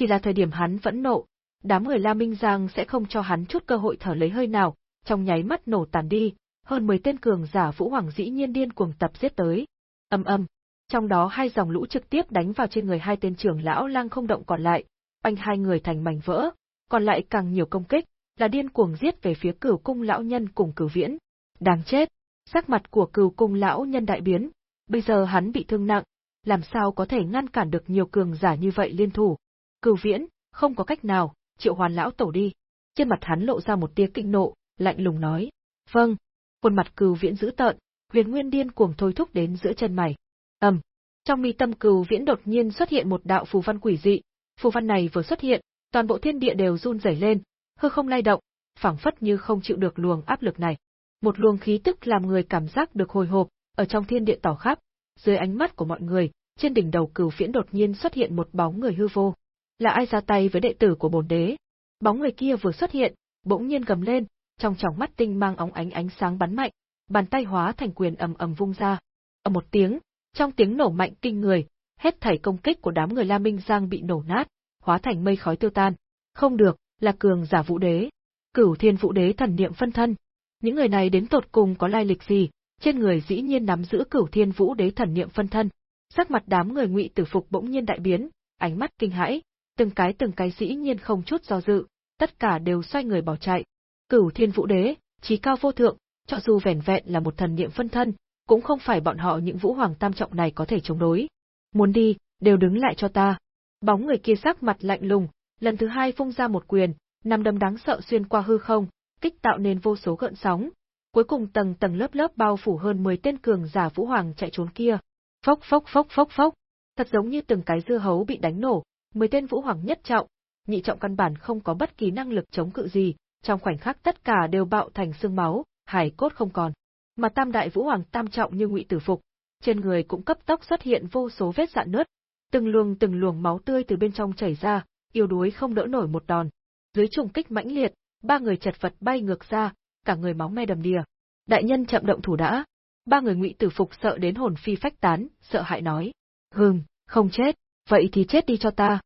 Chỉ là thời điểm hắn vẫn nộ, đám người La Minh Giang sẽ không cho hắn chút cơ hội thở lấy hơi nào, trong nháy mắt nổ tàn đi, hơn 10 tên cường giả Vũ Hoàng dĩ nhiên điên cuồng tập giết tới. ầm ầm, trong đó hai dòng lũ trực tiếp đánh vào trên người hai tên trưởng lão lang không động còn lại, anh hai người thành mảnh vỡ, còn lại càng nhiều công kích, là điên cuồng giết về phía cửu cung lão nhân cùng cửu viễn. Đáng chết, sắc mặt của cửu cung lão nhân đại biến, bây giờ hắn bị thương nặng, làm sao có thể ngăn cản được nhiều cường giả như vậy liên thủ. Cửu viễn, không có cách nào, triệu hoàn lão tổ đi. Trên mặt hắn lộ ra một tia kinh nộ, lạnh lùng nói. Vâng. Khuôn mặt cửu viễn dữ tợn, huyền nguyên điên cuồng thôi thúc đến giữa chân mày. ầm, trong mi tâm cửu viễn đột nhiên xuất hiện một đạo phù văn quỷ dị. Phù văn này vừa xuất hiện, toàn bộ thiên địa đều run rẩy lên, hư không lay động, phảng phất như không chịu được luồng áp lực này. Một luồng khí tức làm người cảm giác được hồi hộp, ở trong thiên địa tỏ khắp, dưới ánh mắt của mọi người, trên đỉnh đầu cửu viễn đột nhiên xuất hiện một bóng người hư vô. Là ai ra tay với đệ tử của bổn đế? Bóng người kia vừa xuất hiện, bỗng nhiên gầm lên, trong tròng mắt tinh mang óng ánh ánh sáng bắn mạnh, bàn tay hóa thành quyền ầm ầm vung ra. Ở một tiếng, trong tiếng nổ mạnh kinh người, hết thảy công kích của đám người La Minh Giang bị nổ nát, hóa thành mây khói tiêu tan. Không được, là cường giả vũ đế. Cửu thiên vũ đế thần niệm phân thân. Những người này đến tột cùng có lai lịch gì, trên người dĩ nhiên nắm giữ cửu thiên vũ đế thần niệm phân thân. Sắc mặt đám người ngụy tử phục bỗng nhiên đại biến, ánh mắt kinh hãi, từng cái từng cái dĩ nhiên không chút do dự, tất cả đều xoay người bỏ chạy. Cửu Thiên Vũ Đế, trí cao vô thượng, cho dù vẻn vẹn là một thần niệm phân thân, cũng không phải bọn họ những vũ hoàng tam trọng này có thể chống đối. Muốn đi, đều đứng lại cho ta. Bóng người kia sắc mặt lạnh lùng, lần thứ hai vung ra một quyền, nằm đấm đáng sợ xuyên qua hư không, kích tạo nên vô số gợn sóng. Cuối cùng tầng tầng lớp lớp bao phủ hơn 10 tên cường giả vũ hoàng chạy trốn kia. Phốc phốc phốc phốc phốc, thật giống như từng cái dưa hấu bị đánh nổ, 10 tên vũ hoàng nhất trọng, nhị trọng căn bản không có bất kỳ năng lực chống cự gì, trong khoảnh khắc tất cả đều bạo thành xương máu, hải cốt không còn. Mà tam đại vũ hoàng tam trọng như ngụy tử phục, trên người cũng cấp tốc xuất hiện vô số vết dạn nứt, từng luồng từng luồng máu tươi từ bên trong chảy ra, yêu đuối không đỡ nổi một đòn. Dưới trùng kích mãnh liệt, ba người chật vật bay ngược ra, cả người máu me đầm đìa. Đại nhân chậm động thủ đã. Ba người ngụy tử phục sợ đến hồn phi phách tán, sợ hãi nói. Hừm, không chết, vậy thì chết đi cho ta.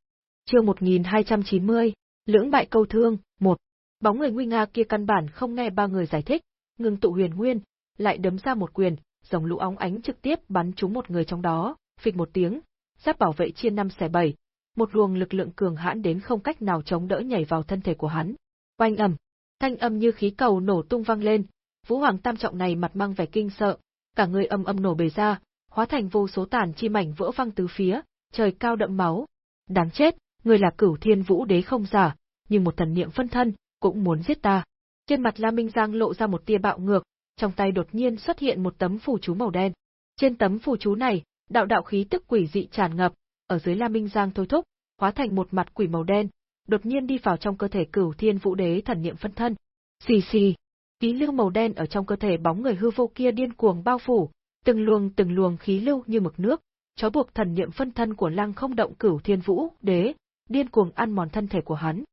Chương 1290, lưỡng bại câu thương, một. Bóng người nguy nga kia căn bản không nghe ba người giải thích, ngừng tụ huyền nguyên, lại đấm ra một quyền, dòng lũ óng ánh trực tiếp bắn trúng một người trong đó, phịch một tiếng, giáp bảo vệ chia năm xẻ bảy, một luồng lực lượng cường hãn đến không cách nào chống đỡ nhảy vào thân thể của hắn. Oanh ầm, thanh âm như khí cầu nổ tung vang lên, Vũ Hoàng tam trọng này mặt mang vẻ kinh sợ, cả người âm âm nổ bề ra, hóa thành vô số tàn chi mảnh vỡ văng tứ phía, trời cao đậm máu. Đáng chết, người là Cửu Thiên Vũ Đế không giả, nhưng một thần niệm phân thân cũng muốn giết ta. Trên mặt La Minh Giang lộ ra một tia bạo ngược, trong tay đột nhiên xuất hiện một tấm phù chú màu đen. Trên tấm phù chú này, đạo đạo khí tức quỷ dị tràn ngập, ở dưới La Minh Giang thôi thúc, hóa thành một mặt quỷ màu đen, đột nhiên đi vào trong cơ thể Cửu Thiên Vũ Đế thần niệm phân thân. Xì xì, khí lưu màu đen ở trong cơ thể bóng người hư vô kia điên cuồng bao phủ, từng luồng từng luồng khí lưu như mực nước, trói buộc thần niệm phân thân của Lăng Không Động Cửu Thiên Vũ Đế, điên cuồng ăn mòn thân thể của hắn.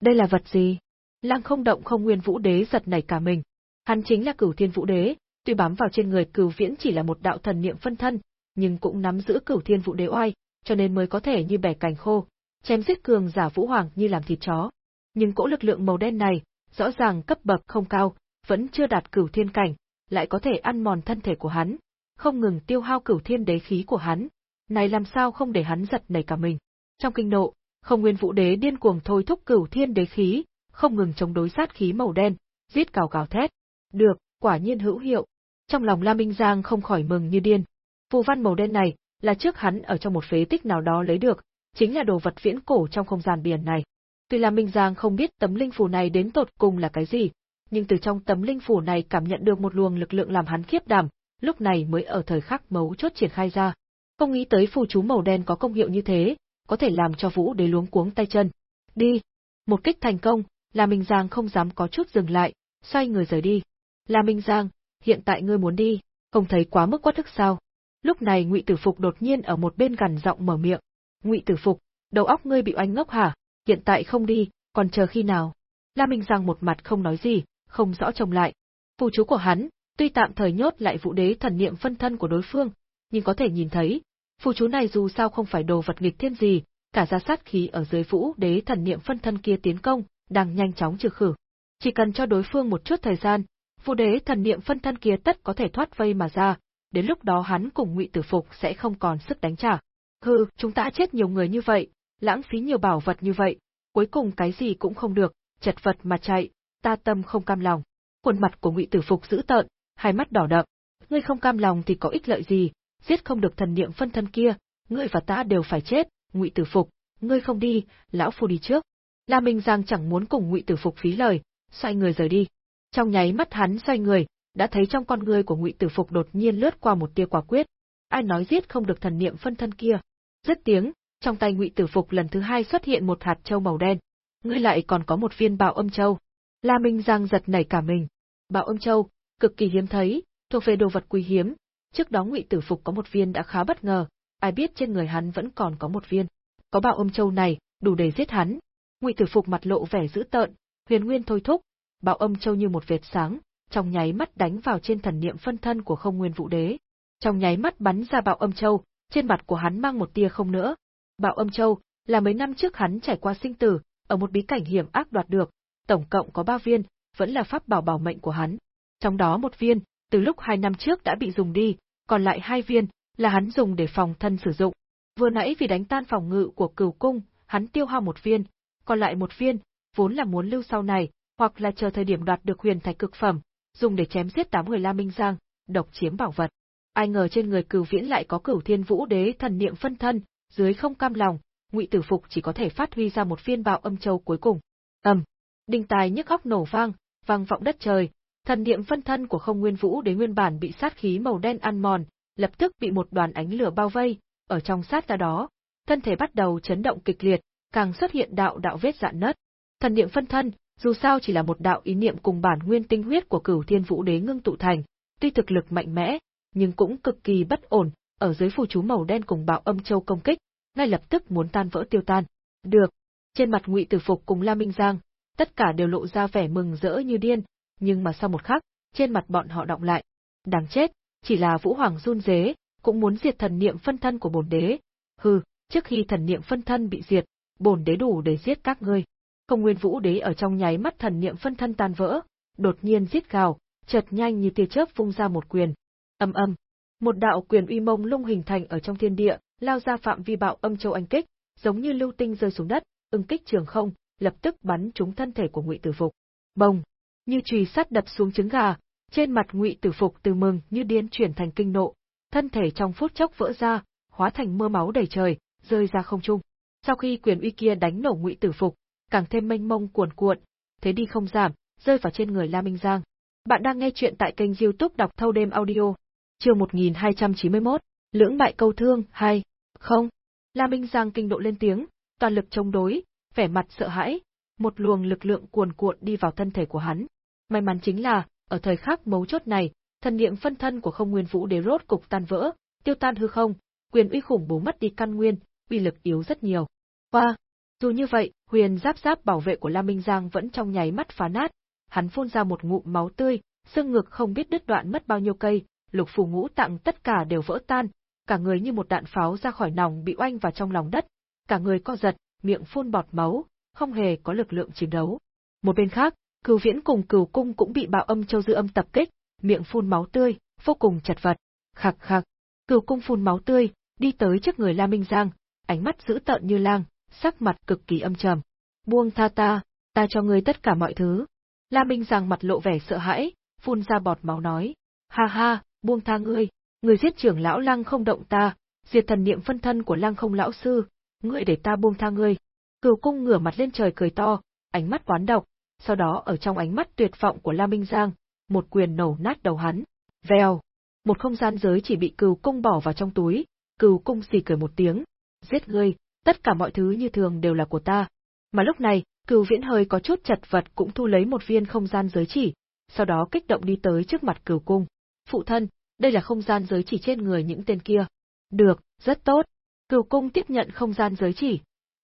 Đây là vật gì? Lăng Không Động Không Nguyên Vũ Đế giật nảy cả mình. Hắn chính là Cửu Thiên Vũ Đế, tuy bám vào trên người Cửu Viễn chỉ là một đạo thần niệm phân thân, nhưng cũng nắm giữ Cửu Thiên Vũ Đế oai, cho nên mới có thể như bẻ cành khô, chém giết cường giả vũ hoàng như làm thịt chó. Nhưng cỗ lực lượng màu đen này, rõ ràng cấp bậc không cao, vẫn chưa đạt cửu thiên cảnh, lại có thể ăn mòn thân thể của hắn, không ngừng tiêu hao cửu thiên đế khí của hắn, này làm sao không để hắn giật nảy cả mình. Trong kinh nộ, không nguyên vũ đế điên cuồng thôi thúc cửu thiên đế khí, không ngừng chống đối sát khí màu đen, giết cào cào thét. Được, quả nhiên hữu hiệu. Trong lòng La Minh Giang không khỏi mừng như điên. Phù văn màu đen này, là trước hắn ở trong một phế tích nào đó lấy được, chính là đồ vật viễn cổ trong không gian biển này. Tuy La Minh Giang không biết tấm linh phù này đến tột cùng là cái gì, nhưng từ trong tấm linh phù này cảm nhận được một luồng lực lượng làm hắn khiếp đảm, lúc này mới ở thời khắc mấu chốt triển khai ra. Không nghĩ tới phù chú màu đen có công hiệu như thế, có thể làm cho Vũ Đế luống cuống tay chân. Đi! Một kích thành công, là Minh Giang không dám có chút dừng lại, xoay người rời đi. Là Minh Giang, hiện tại ngươi muốn đi, không thấy quá mức quát thức sao? Lúc này Ngụy Tử Phục đột nhiên ở một bên gần giọng mở miệng. Ngụy Tử Phục, đầu óc ngươi bị oanh ngốc hả? Hiện tại không đi, còn chờ khi nào? La Minh Giang một mặt không nói gì, không rõ trông lại. Phù chú của hắn, tuy tạm thời nhốt lại vũ đế thần niệm phân thân của đối phương, nhưng có thể nhìn thấy, phù chú này dù sao không phải đồ vật nghịch thiên gì, cả ra sát khí ở dưới vũ đế thần niệm phân thân kia tiến công, đang nhanh chóng trừ khử. Chỉ cần cho đối phương một chút thời gian, vũ đế thần niệm phân thân kia tất có thể thoát vây mà ra, đến lúc đó hắn cùng Ngụy Tử Phục sẽ không còn sức đánh trả. Hừ, chúng ta chết nhiều người như vậy, lãng phí nhiều bảo vật như vậy, cuối cùng cái gì cũng không được, chật vật mà chạy, ta tâm không cam lòng. Khuôn mặt của Ngụy Tử Phục dữ tợn, hai mắt đỏ đậm. Ngươi không cam lòng thì có ích lợi gì, giết không được thần niệm phân thân kia, ngươi và ta đều phải chết, Ngụy Tử Phục, ngươi không đi, lão phu đi trước. La Minh Giang chẳng muốn cùng Ngụy Tử Phục phí lời, xoay người rời đi. Trong nháy mắt hắn xoay người, đã thấy trong con ngươi của Ngụy Tử Phục đột nhiên lướt qua một tia quả quyết. Ai nói giết không được thần niệm phân thân kia? Dứt tiếng, trong tay Ngụy Tử Phục lần thứ hai xuất hiện một hạt châu màu đen. Ngươi lại còn có một viên bảo âm châu. La Minh Giang giật nảy cả mình. Bảo âm châu, cực kỳ hiếm thấy, thuộc về đồ vật quý hiếm. Trước đó Ngụy Tử Phục có một viên đã khá bất ngờ, ai biết trên người hắn vẫn còn có một viên. Có bạo âm châu này, đủ để giết hắn. Ngụy Tử Phục mặt lộ vẻ dữ tợn, huyền nguyên thôi thúc, bạo âm châu như một vệt sáng, trong nháy mắt đánh vào trên thần niệm phân thân của không nguyên vũ đế. Trong nháy mắt bắn ra bạo âm châu, trên mặt của hắn mang một tia không nữa. bạo âm châu, là mấy năm trước hắn trải qua sinh tử, ở một bí cảnh hiểm ác đoạt được, tổng cộng có ba viên, vẫn là pháp bảo bảo mệnh của hắn. Trong đó một viên, từ lúc hai năm trước đã bị dùng đi, còn lại hai viên, là hắn dùng để phòng thân sử dụng. Vừa nãy vì đánh tan phòng ngự của cửu cung, hắn tiêu hao một viên, còn lại một viên, vốn là muốn lưu sau này, hoặc là chờ thời điểm đoạt được huyền thạch cực phẩm, dùng để chém giết tám người La Minh Giang, độc chiếm bảo vật. Ai ngờ trên người Cửu Viễn lại có Cửu Thiên Vũ Đế thần niệm phân thân, dưới không cam lòng, Ngụy Tử Phục chỉ có thể phát huy ra một phiên bạo âm châu cuối cùng. Ầm, đinh tài nhức óc nổ vang, vang vọng đất trời, thần niệm phân thân của Không Nguyên Vũ Đế nguyên bản bị sát khí màu đen ăn mòn, lập tức bị một đoàn ánh lửa bao vây, ở trong sát ra đó, thân thể bắt đầu chấn động kịch liệt, càng xuất hiện đạo đạo vết dạn nứt. Thần niệm phân thân, dù sao chỉ là một đạo ý niệm cùng bản nguyên tinh huyết của Cửu Thiên Vũ Đế ngưng tụ thành, tuy thực lực mạnh mẽ, nhưng cũng cực kỳ bất ổn, ở dưới phù chú màu đen cùng bạo âm châu công kích, ngay lập tức muốn tan vỡ tiêu tan. Được. Trên mặt Ngụy Tử Phục cùng La Minh Giang, tất cả đều lộ ra vẻ mừng rỡ như điên, nhưng mà sau một khắc, trên mặt bọn họ động lại. Đáng chết, chỉ là Vũ Hoàng run rế, cũng muốn diệt thần niệm phân thân của bổn đế. Hừ, trước khi thần niệm phân thân bị diệt, bổn đế đủ để giết các ngươi. Không Nguyên Vũ Đế ở trong nháy mắt thần niệm phân thân tan vỡ, đột nhiên giết gào, chợt nhanh như tia chớp vung ra một quyền. Âm âm, một đạo quyền uy mông lung hình thành ở trong thiên địa, lao ra phạm vi bạo âm châu anh kích, giống như lưu tinh rơi xuống đất, ưng kích trường không, lập tức bắn trúng thân thể của Ngụy Tử Phục. Bồng, như chùy sắt đập xuống trứng gà, trên mặt Ngụy Tử Phục từ mừng như điên chuyển thành kinh nộ, thân thể trong phút chốc vỡ ra, hóa thành mưa máu đầy trời, rơi ra không trung. Sau khi quyền uy kia đánh nổ Ngụy Tử Phục, càng thêm mênh mông cuồn cuộn, thế đi không giảm, rơi vào trên người La Minh Giang. Bạn đang nghe chuyện tại kênh youtube đọc thâu đêm audio. Chương 1291, lưỡng bại câu thương, hay Không. La Minh Giang kinh độ lên tiếng, toàn lực chống đối, vẻ mặt sợ hãi, một luồng lực lượng cuồn cuộn đi vào thân thể của hắn. May mắn chính là, ở thời khắc mấu chốt này, thần niệm phân thân của không nguyên vũ đế rốt cục tan vỡ, tiêu tan hư không, quyền uy khủng bố mất đi căn nguyên, uy lực yếu rất nhiều. Qua, dù như vậy, huyền giáp giáp bảo vệ của La Minh Giang vẫn trong nháy mắt phá nát, hắn phun ra một ngụm máu tươi, xương ngực không biết đứt đoạn mất bao nhiêu cây, lục phù ngũ tặng tất cả đều vỡ tan, cả người như một đạn pháo ra khỏi nòng bị oanh vào trong lòng đất, cả người co giật, miệng phun bọt máu, không hề có lực lượng chiến đấu. Một bên khác, Cửu Viễn cùng Cửu Cung cũng bị bạo âm châu dư âm tập kích, miệng phun máu tươi, vô cùng chật vật. Khạc khạc, Cửu Cung phun máu tươi, đi tới trước người La Minh Giang, ánh mắt dữ tợn như lang, sắc mặt cực kỳ âm trầm. Buông tha ta, ta cho ngươi tất cả mọi thứ. La Minh Giang mặt lộ vẻ sợ hãi, phun ra bọt máu nói. Ha ha, buông tha ngươi, ngươi giết trưởng lão lăng không động ta, diệt thần niệm phân thân của lăng không lão sư, ngươi để ta buông tha ngươi. Cửu cung ngửa mặt lên trời cười to, ánh mắt quán độc, sau đó ở trong ánh mắt tuyệt vọng của La Minh Giang, một quyền nổ nát đầu hắn. Vèo, một không gian giới chỉ bị Cửu cung bỏ vào trong túi, Cửu cung xì cười một tiếng, giết ngươi, tất cả mọi thứ như thường đều là của ta. Mà lúc này, Cửu viễn hơi có chút chật vật cũng thu lấy một viên không gian giới chỉ, sau đó kích động đi tới trước mặt Cửu cung. Phụ thân, đây là không gian giới chỉ trên người những tên kia. Được, rất tốt. Cửu cung tiếp nhận không gian giới chỉ,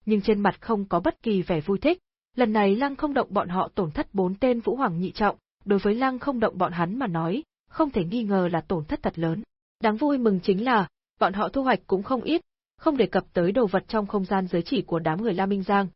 nhưng trên mặt không có bất kỳ vẻ vui thích. Lần này lăng không động bọn họ tổn thất bốn tên vũ hoàng nhị trọng, đối với lăng không động bọn hắn mà nói, không thể nghi ngờ là tổn thất thật lớn. Đáng vui mừng chính là, bọn họ thu hoạch cũng không ít, không đề cập tới đồ vật trong không gian giới chỉ của đám người La Minh Giang.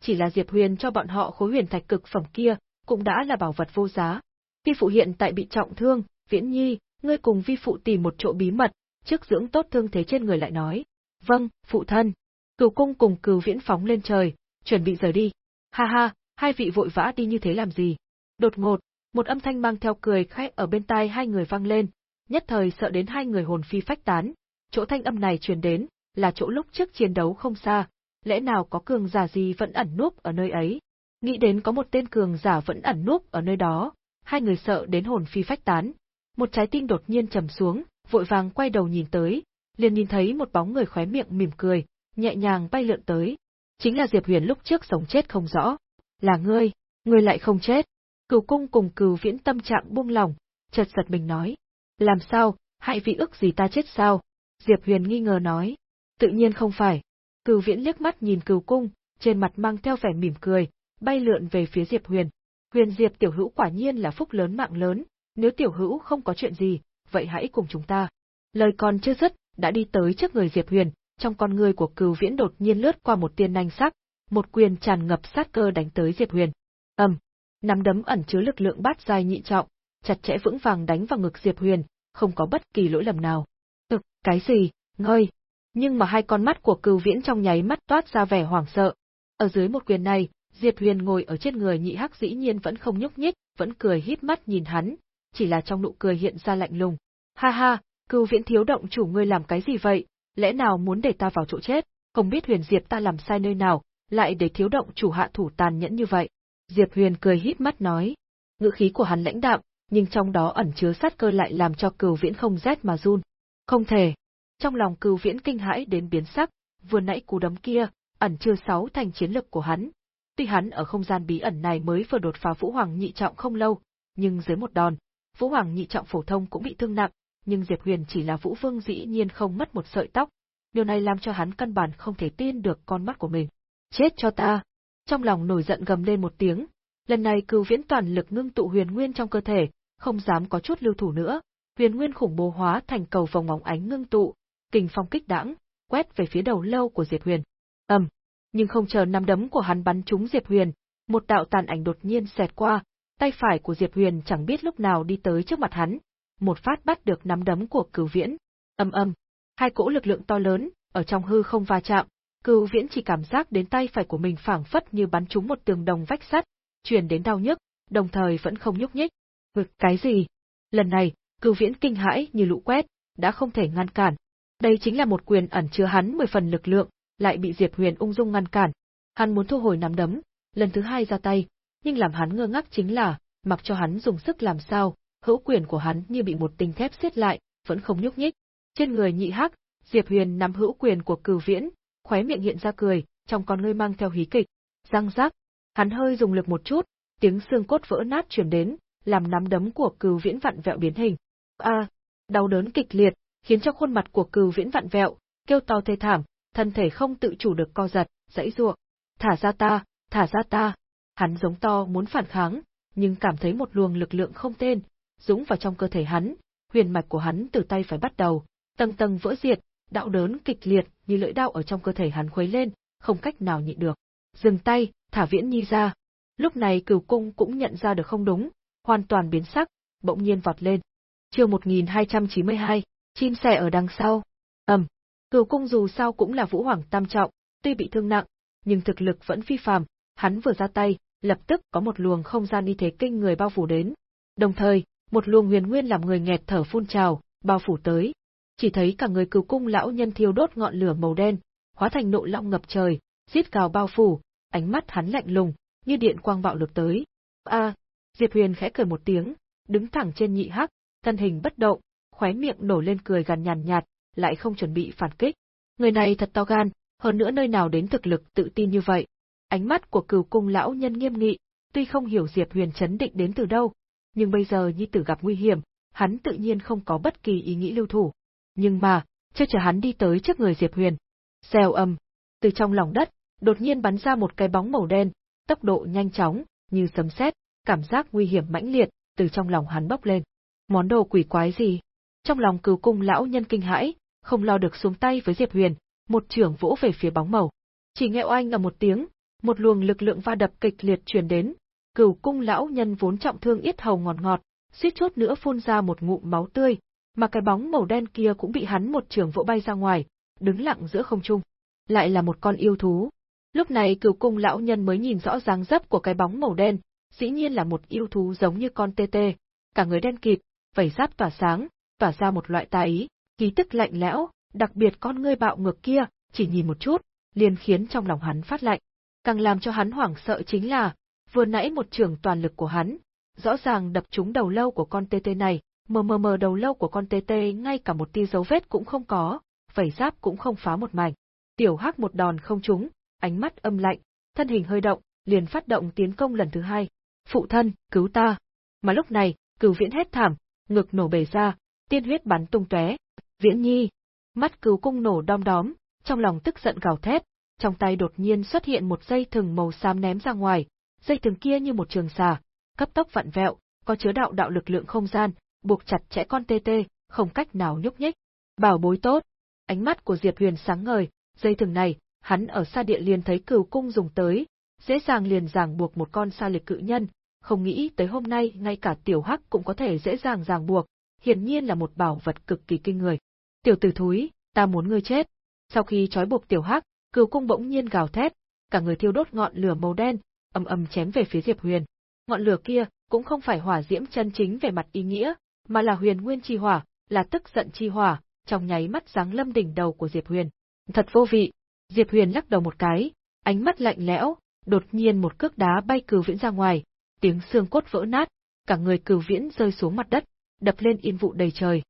Chỉ là Diệp Huyền cho bọn họ khối huyền thạch cực phẩm kia, cũng đã là bảo vật vô giá. Vi phụ hiện tại bị trọng thương, Viễn Nhi, ngươi cùng vi phụ tìm một chỗ bí mật, trước dưỡng tốt thương thế trên người lại nói. Vâng, phụ thân. Cửu cung cùng cửu viễn phóng lên trời, chuẩn bị rời đi. Ha ha, hai vị vội vã đi như thế làm gì? Đột ngột, một âm thanh mang theo cười khẽ ở bên tai hai người vang lên, nhất thời sợ đến hai người hồn phi phách tán. Chỗ thanh âm này truyền đến, là chỗ lúc trước chiến đấu không xa, lẽ nào có cường giả gì vẫn ẩn núp ở nơi ấy? Nghĩ đến có một tên cường giả vẫn ẩn núp ở nơi đó, hai người sợ đến hồn phi phách tán. Một trái tim đột nhiên trầm xuống, vội vàng quay đầu nhìn tới, liền nhìn thấy một bóng người khóe miệng mỉm cười, nhẹ nhàng bay lượn tới. Chính là Diệp Huyền lúc trước sống chết không rõ. Là ngươi, ngươi lại không chết. Cửu cung cùng cửu viễn tâm trạng buông lỏng, chợt giật mình nói. Làm sao, hại vị ức gì ta chết sao? Diệp Huyền nghi ngờ nói. Tự nhiên không phải. Cửu viễn liếc mắt nhìn cửu cung, trên mặt mang theo vẻ mỉm cười, bay lượn về phía Diệp Huyền. Huyền Diệp tiểu hữu quả nhiên là phúc lớn mạng lớn, nếu tiểu hữu không có chuyện gì, vậy hãy cùng chúng ta. Lời còn chưa dứt, đã đi tới trước người Diệp Huyền, trong con người của Cửu viễn đột nhiên lướt qua một tiên nanh sắc, một quyền tràn ngập sát cơ đánh tới Diệp Huyền. ầm, nắm đấm ẩn chứa lực lượng bát giai nhị trọng, chặt chẽ vững vàng đánh vào ngực Diệp Huyền, không có bất kỳ lỗi lầm nào. Thực, cái gì, ngơi. Nhưng mà hai con mắt của Cửu Viễn trong nháy mắt toát ra vẻ hoảng sợ. Ở dưới một quyền này, Diệp Huyền ngồi ở trên người nhị hắc dĩ nhiên vẫn không nhúc nhích, vẫn cười híp mắt nhìn hắn, chỉ là trong nụ cười hiện ra lạnh lùng. Ha ha, Cửu Viễn thiếu động chủ ngươi làm cái gì vậy, lẽ nào muốn để ta vào chỗ chết, không biết Huyền Diệp ta làm sai nơi nào, lại để thiếu động chủ hạ thủ tàn nhẫn như vậy. Diệp Huyền cười híp mắt nói. Ngữ khí của hắn lãnh đạm, nhưng trong đó ẩn chứa sát cơ lại làm cho cừu viễn không rét mà run. Không thể. Trong lòng cừu viễn kinh hãi đến biến sắc, vừa nãy cú đấm kia, ẩn chứa sáu thành chiến lực của hắn. Tuy hắn ở không gian bí ẩn này mới vừa đột phá Vũ Hoàng nhị trọng không lâu, nhưng dưới một đòn, Vũ Hoàng nhị trọng phổ thông cũng bị thương nặng, nhưng Diệp Huyền chỉ là Vũ Vương dĩ nhiên không mất một sợi tóc. Điều này làm cho hắn căn bản không thể tin được con mắt của mình. Chết cho ta! Trong lòng nổi giận gầm lên một tiếng, lần này cừu viễn toàn lực ngưng tụ huyền nguyên trong cơ thể, không dám có chút lưu thủ nữa, huyền nguyên khủng bố hóa thành cầu vòng ngóng ánh ngưng tụ, kình phong kích đãng, quét về phía đầu lâu của Diệp Huyền. Ầm, nhưng không chờ năm đấm của hắn bắn trúng Diệp Huyền, một đạo tàn ảnh đột nhiên xẹt qua, tay phải của Diệp Huyền chẳng biết lúc nào đi tới trước mặt hắn, một phát bắt được nắm đấm của Cửu Viễn. Âm âm, hai cỗ lực lượng to lớn ở trong hư không va chạm, Cửu Viễn chỉ cảm giác đến tay phải của mình phảng phất như bắn trúng một tường đồng vách sắt, truyền đến đau nhức, đồng thời vẫn không nhúc nhích. Ngực cái gì? Lần này, Cửu Viễn kinh hãi như lũ quét, đã không thể ngăn cản. Đây chính là một quyền ẩn chứa hắn mười phần lực lượng, lại bị Diệp Huyền ung dung ngăn cản. Hắn muốn thu hồi nắm đấm, lần thứ hai ra tay, nhưng làm hắn ngơ ngác chính là, mặc cho hắn dùng sức làm sao, hữu quyền của hắn như bị một tinh thép siết lại, vẫn không nhúc nhích. Trên người nhị hắc, Diệp Huyền nắm hữu quyền của Cửu Viễn, khóe miệng hiện ra cười, trong con ngươi mang theo hí kịch. Răng rắc, hắn hơi dùng lực một chút, tiếng xương cốt vỡ nát truyền đến, làm nắm đấm của Cừu Viễn vặn vẹo biến hình. A, đau đớn kịch liệt, khiến cho khuôn mặt của Cừu Viễn vặn vẹo, kêu to thê thảm, thân thể không tự chủ được co giật, dãy giụa. Thả ra ta, thả ra ta. Hắn giống to muốn phản kháng, nhưng cảm thấy một luồng lực lượng không tên, dũng vào trong cơ thể hắn, huyền mạch của hắn từ tay phải bắt đầu, tầng tầng vỡ diệt, đạo đớn kịch liệt như lưỡi đao ở trong cơ thể hắn khuấy lên, không cách nào nhịn được. Dừng tay, thả Viễn Nhi ra. Lúc này Cửu Cung cũng nhận ra được không đúng, hoàn toàn biến sắc, bỗng nhiên vọt lên. Chương 1292, chim sẻ ở đằng sau. Ầm. Cửu Cung dù sao cũng là Vũ Hoàng tam trọng, tuy bị thương nặng, nhưng thực lực vẫn phi phàm, hắn vừa ra tay, lập tức có một luồng không gian y thế kinh người bao phủ đến. Đồng thời, một luồng huyền nguyên làm người nghẹt thở phun trào, bao phủ tới. Chỉ thấy cả người cửu cung lão nhân thiêu đốt ngọn lửa màu đen, hóa thành nộ long ngập trời, giết cào bao phủ, ánh mắt hắn lạnh lùng, như điện quang bạo lực tới. A, Diệp Huyền khẽ cười một tiếng, đứng thẳng trên nhị hắc, thân hình bất động, khóe miệng nổ lên cười gằn nhàn nhạt, lại không chuẩn bị phản kích. Người này thật to gan, hơn nữa nơi nào đến thực lực tự tin như vậy. Ánh mắt của cửu cung lão nhân nghiêm nghị, tuy không hiểu Diệp Huyền chấn định đến từ đâu, nhưng bây giờ nhi tử gặp nguy hiểm, hắn tự nhiên không có bất kỳ ý nghĩ lưu thủ. Nhưng mà, chưa chờ hắn đi tới trước người Diệp Huyền. Xèo âm, từ trong lòng đất, đột nhiên bắn ra một cái bóng màu đen, tốc độ nhanh chóng, như sấm sét, cảm giác nguy hiểm mãnh liệt, từ trong lòng hắn bốc lên. Món đồ quỷ quái gì? Trong lòng cừu cung lão nhân kinh hãi, không lo được xuống tay với Diệp Huyền, một trưởng vỗ về phía bóng màu. Chỉ nghe oanh ở một tiếng, một luồng lực lượng va đập kịch liệt truyền đến, cửu cung lão nhân vốn trọng thương yết hầu ngọt ngọt, suýt chút nữa phun ra một ngụm máu tươi, mà cái bóng màu đen kia cũng bị hắn một trường vỗ bay ra ngoài, đứng lặng giữa không trung. Lại là một con yêu thú. Lúc này cửu cung lão nhân mới nhìn rõ dáng dấp của cái bóng màu đen, dĩ nhiên là một yêu thú giống như con tê tê, cả người đen kịt, vảy giáp tỏa sáng, tỏa ra một loại tà ý, khí tức lạnh lẽo, đặc biệt con ngươi bạo ngược kia, chỉ nhìn một chút, liền khiến trong lòng hắn phát lạnh. Càng làm cho hắn hoảng sợ chính là, vừa nãy một trường toàn lực của hắn, rõ ràng đập trúng đầu lâu của con tê tê này, mờ mờ mờ đầu lâu của con tê tê ngay cả một tia dấu vết cũng không có, vảy giáp cũng không phá một mảnh. Tiểu Hắc một đòn không trúng, ánh mắt âm lạnh, thân hình hơi động, liền phát động tiến công lần thứ hai. Phụ thân, cứu ta! Mà lúc này, cửu viễn hét thảm, ngực nổ bể ra, tiên huyết bắn tung tóe. Viễn nhi! Mắt cửu cung nổ đom đóm, trong lòng tức giận gào thét, trong tay đột nhiên xuất hiện một dây thừng màu xám ném ra ngoài, dây thừng kia như một trường xà, cấp tốc vặn vẹo, có chứa đạo đạo lực lượng không gian, buộc chặt chẽ con tê tê, không cách nào nhúc nhích. Bảo bối tốt. Ánh mắt của Diệp Huyền sáng ngời, dây thừng này, hắn ở xa địa liền thấy cửu cung dùng tới, dễ dàng liền ràng buộc một con sa liệt cự nhân, không nghĩ tới hôm nay ngay cả tiểu hắc cũng có thể dễ dàng ràng buộc, hiển nhiên là một bảo vật cực kỳ kinh người. Tiểu tử thúi, ta muốn ngươi chết. Sau khi trói buộc Tiểu Hắc, Cửu Cung bỗng nhiên gào thét, cả người thiêu đốt ngọn lửa màu đen, ầm ầm chém về phía Diệp Huyền. Ngọn lửa kia cũng không phải hỏa diễm chân chính về mặt ý nghĩa, mà là huyền nguyên chi hỏa, là tức giận chi hỏa, trong nháy mắt giáng lâm đỉnh đầu của Diệp Huyền. Thật vô vị. Diệp Huyền lắc đầu một cái, ánh mắt lạnh lẽo, đột nhiên một cước đá bay cừu viễn ra ngoài, tiếng xương cốt vỡ nát, cả người cừu viễn rơi xuống mặt đất, đập lên yên vụ đầy trời.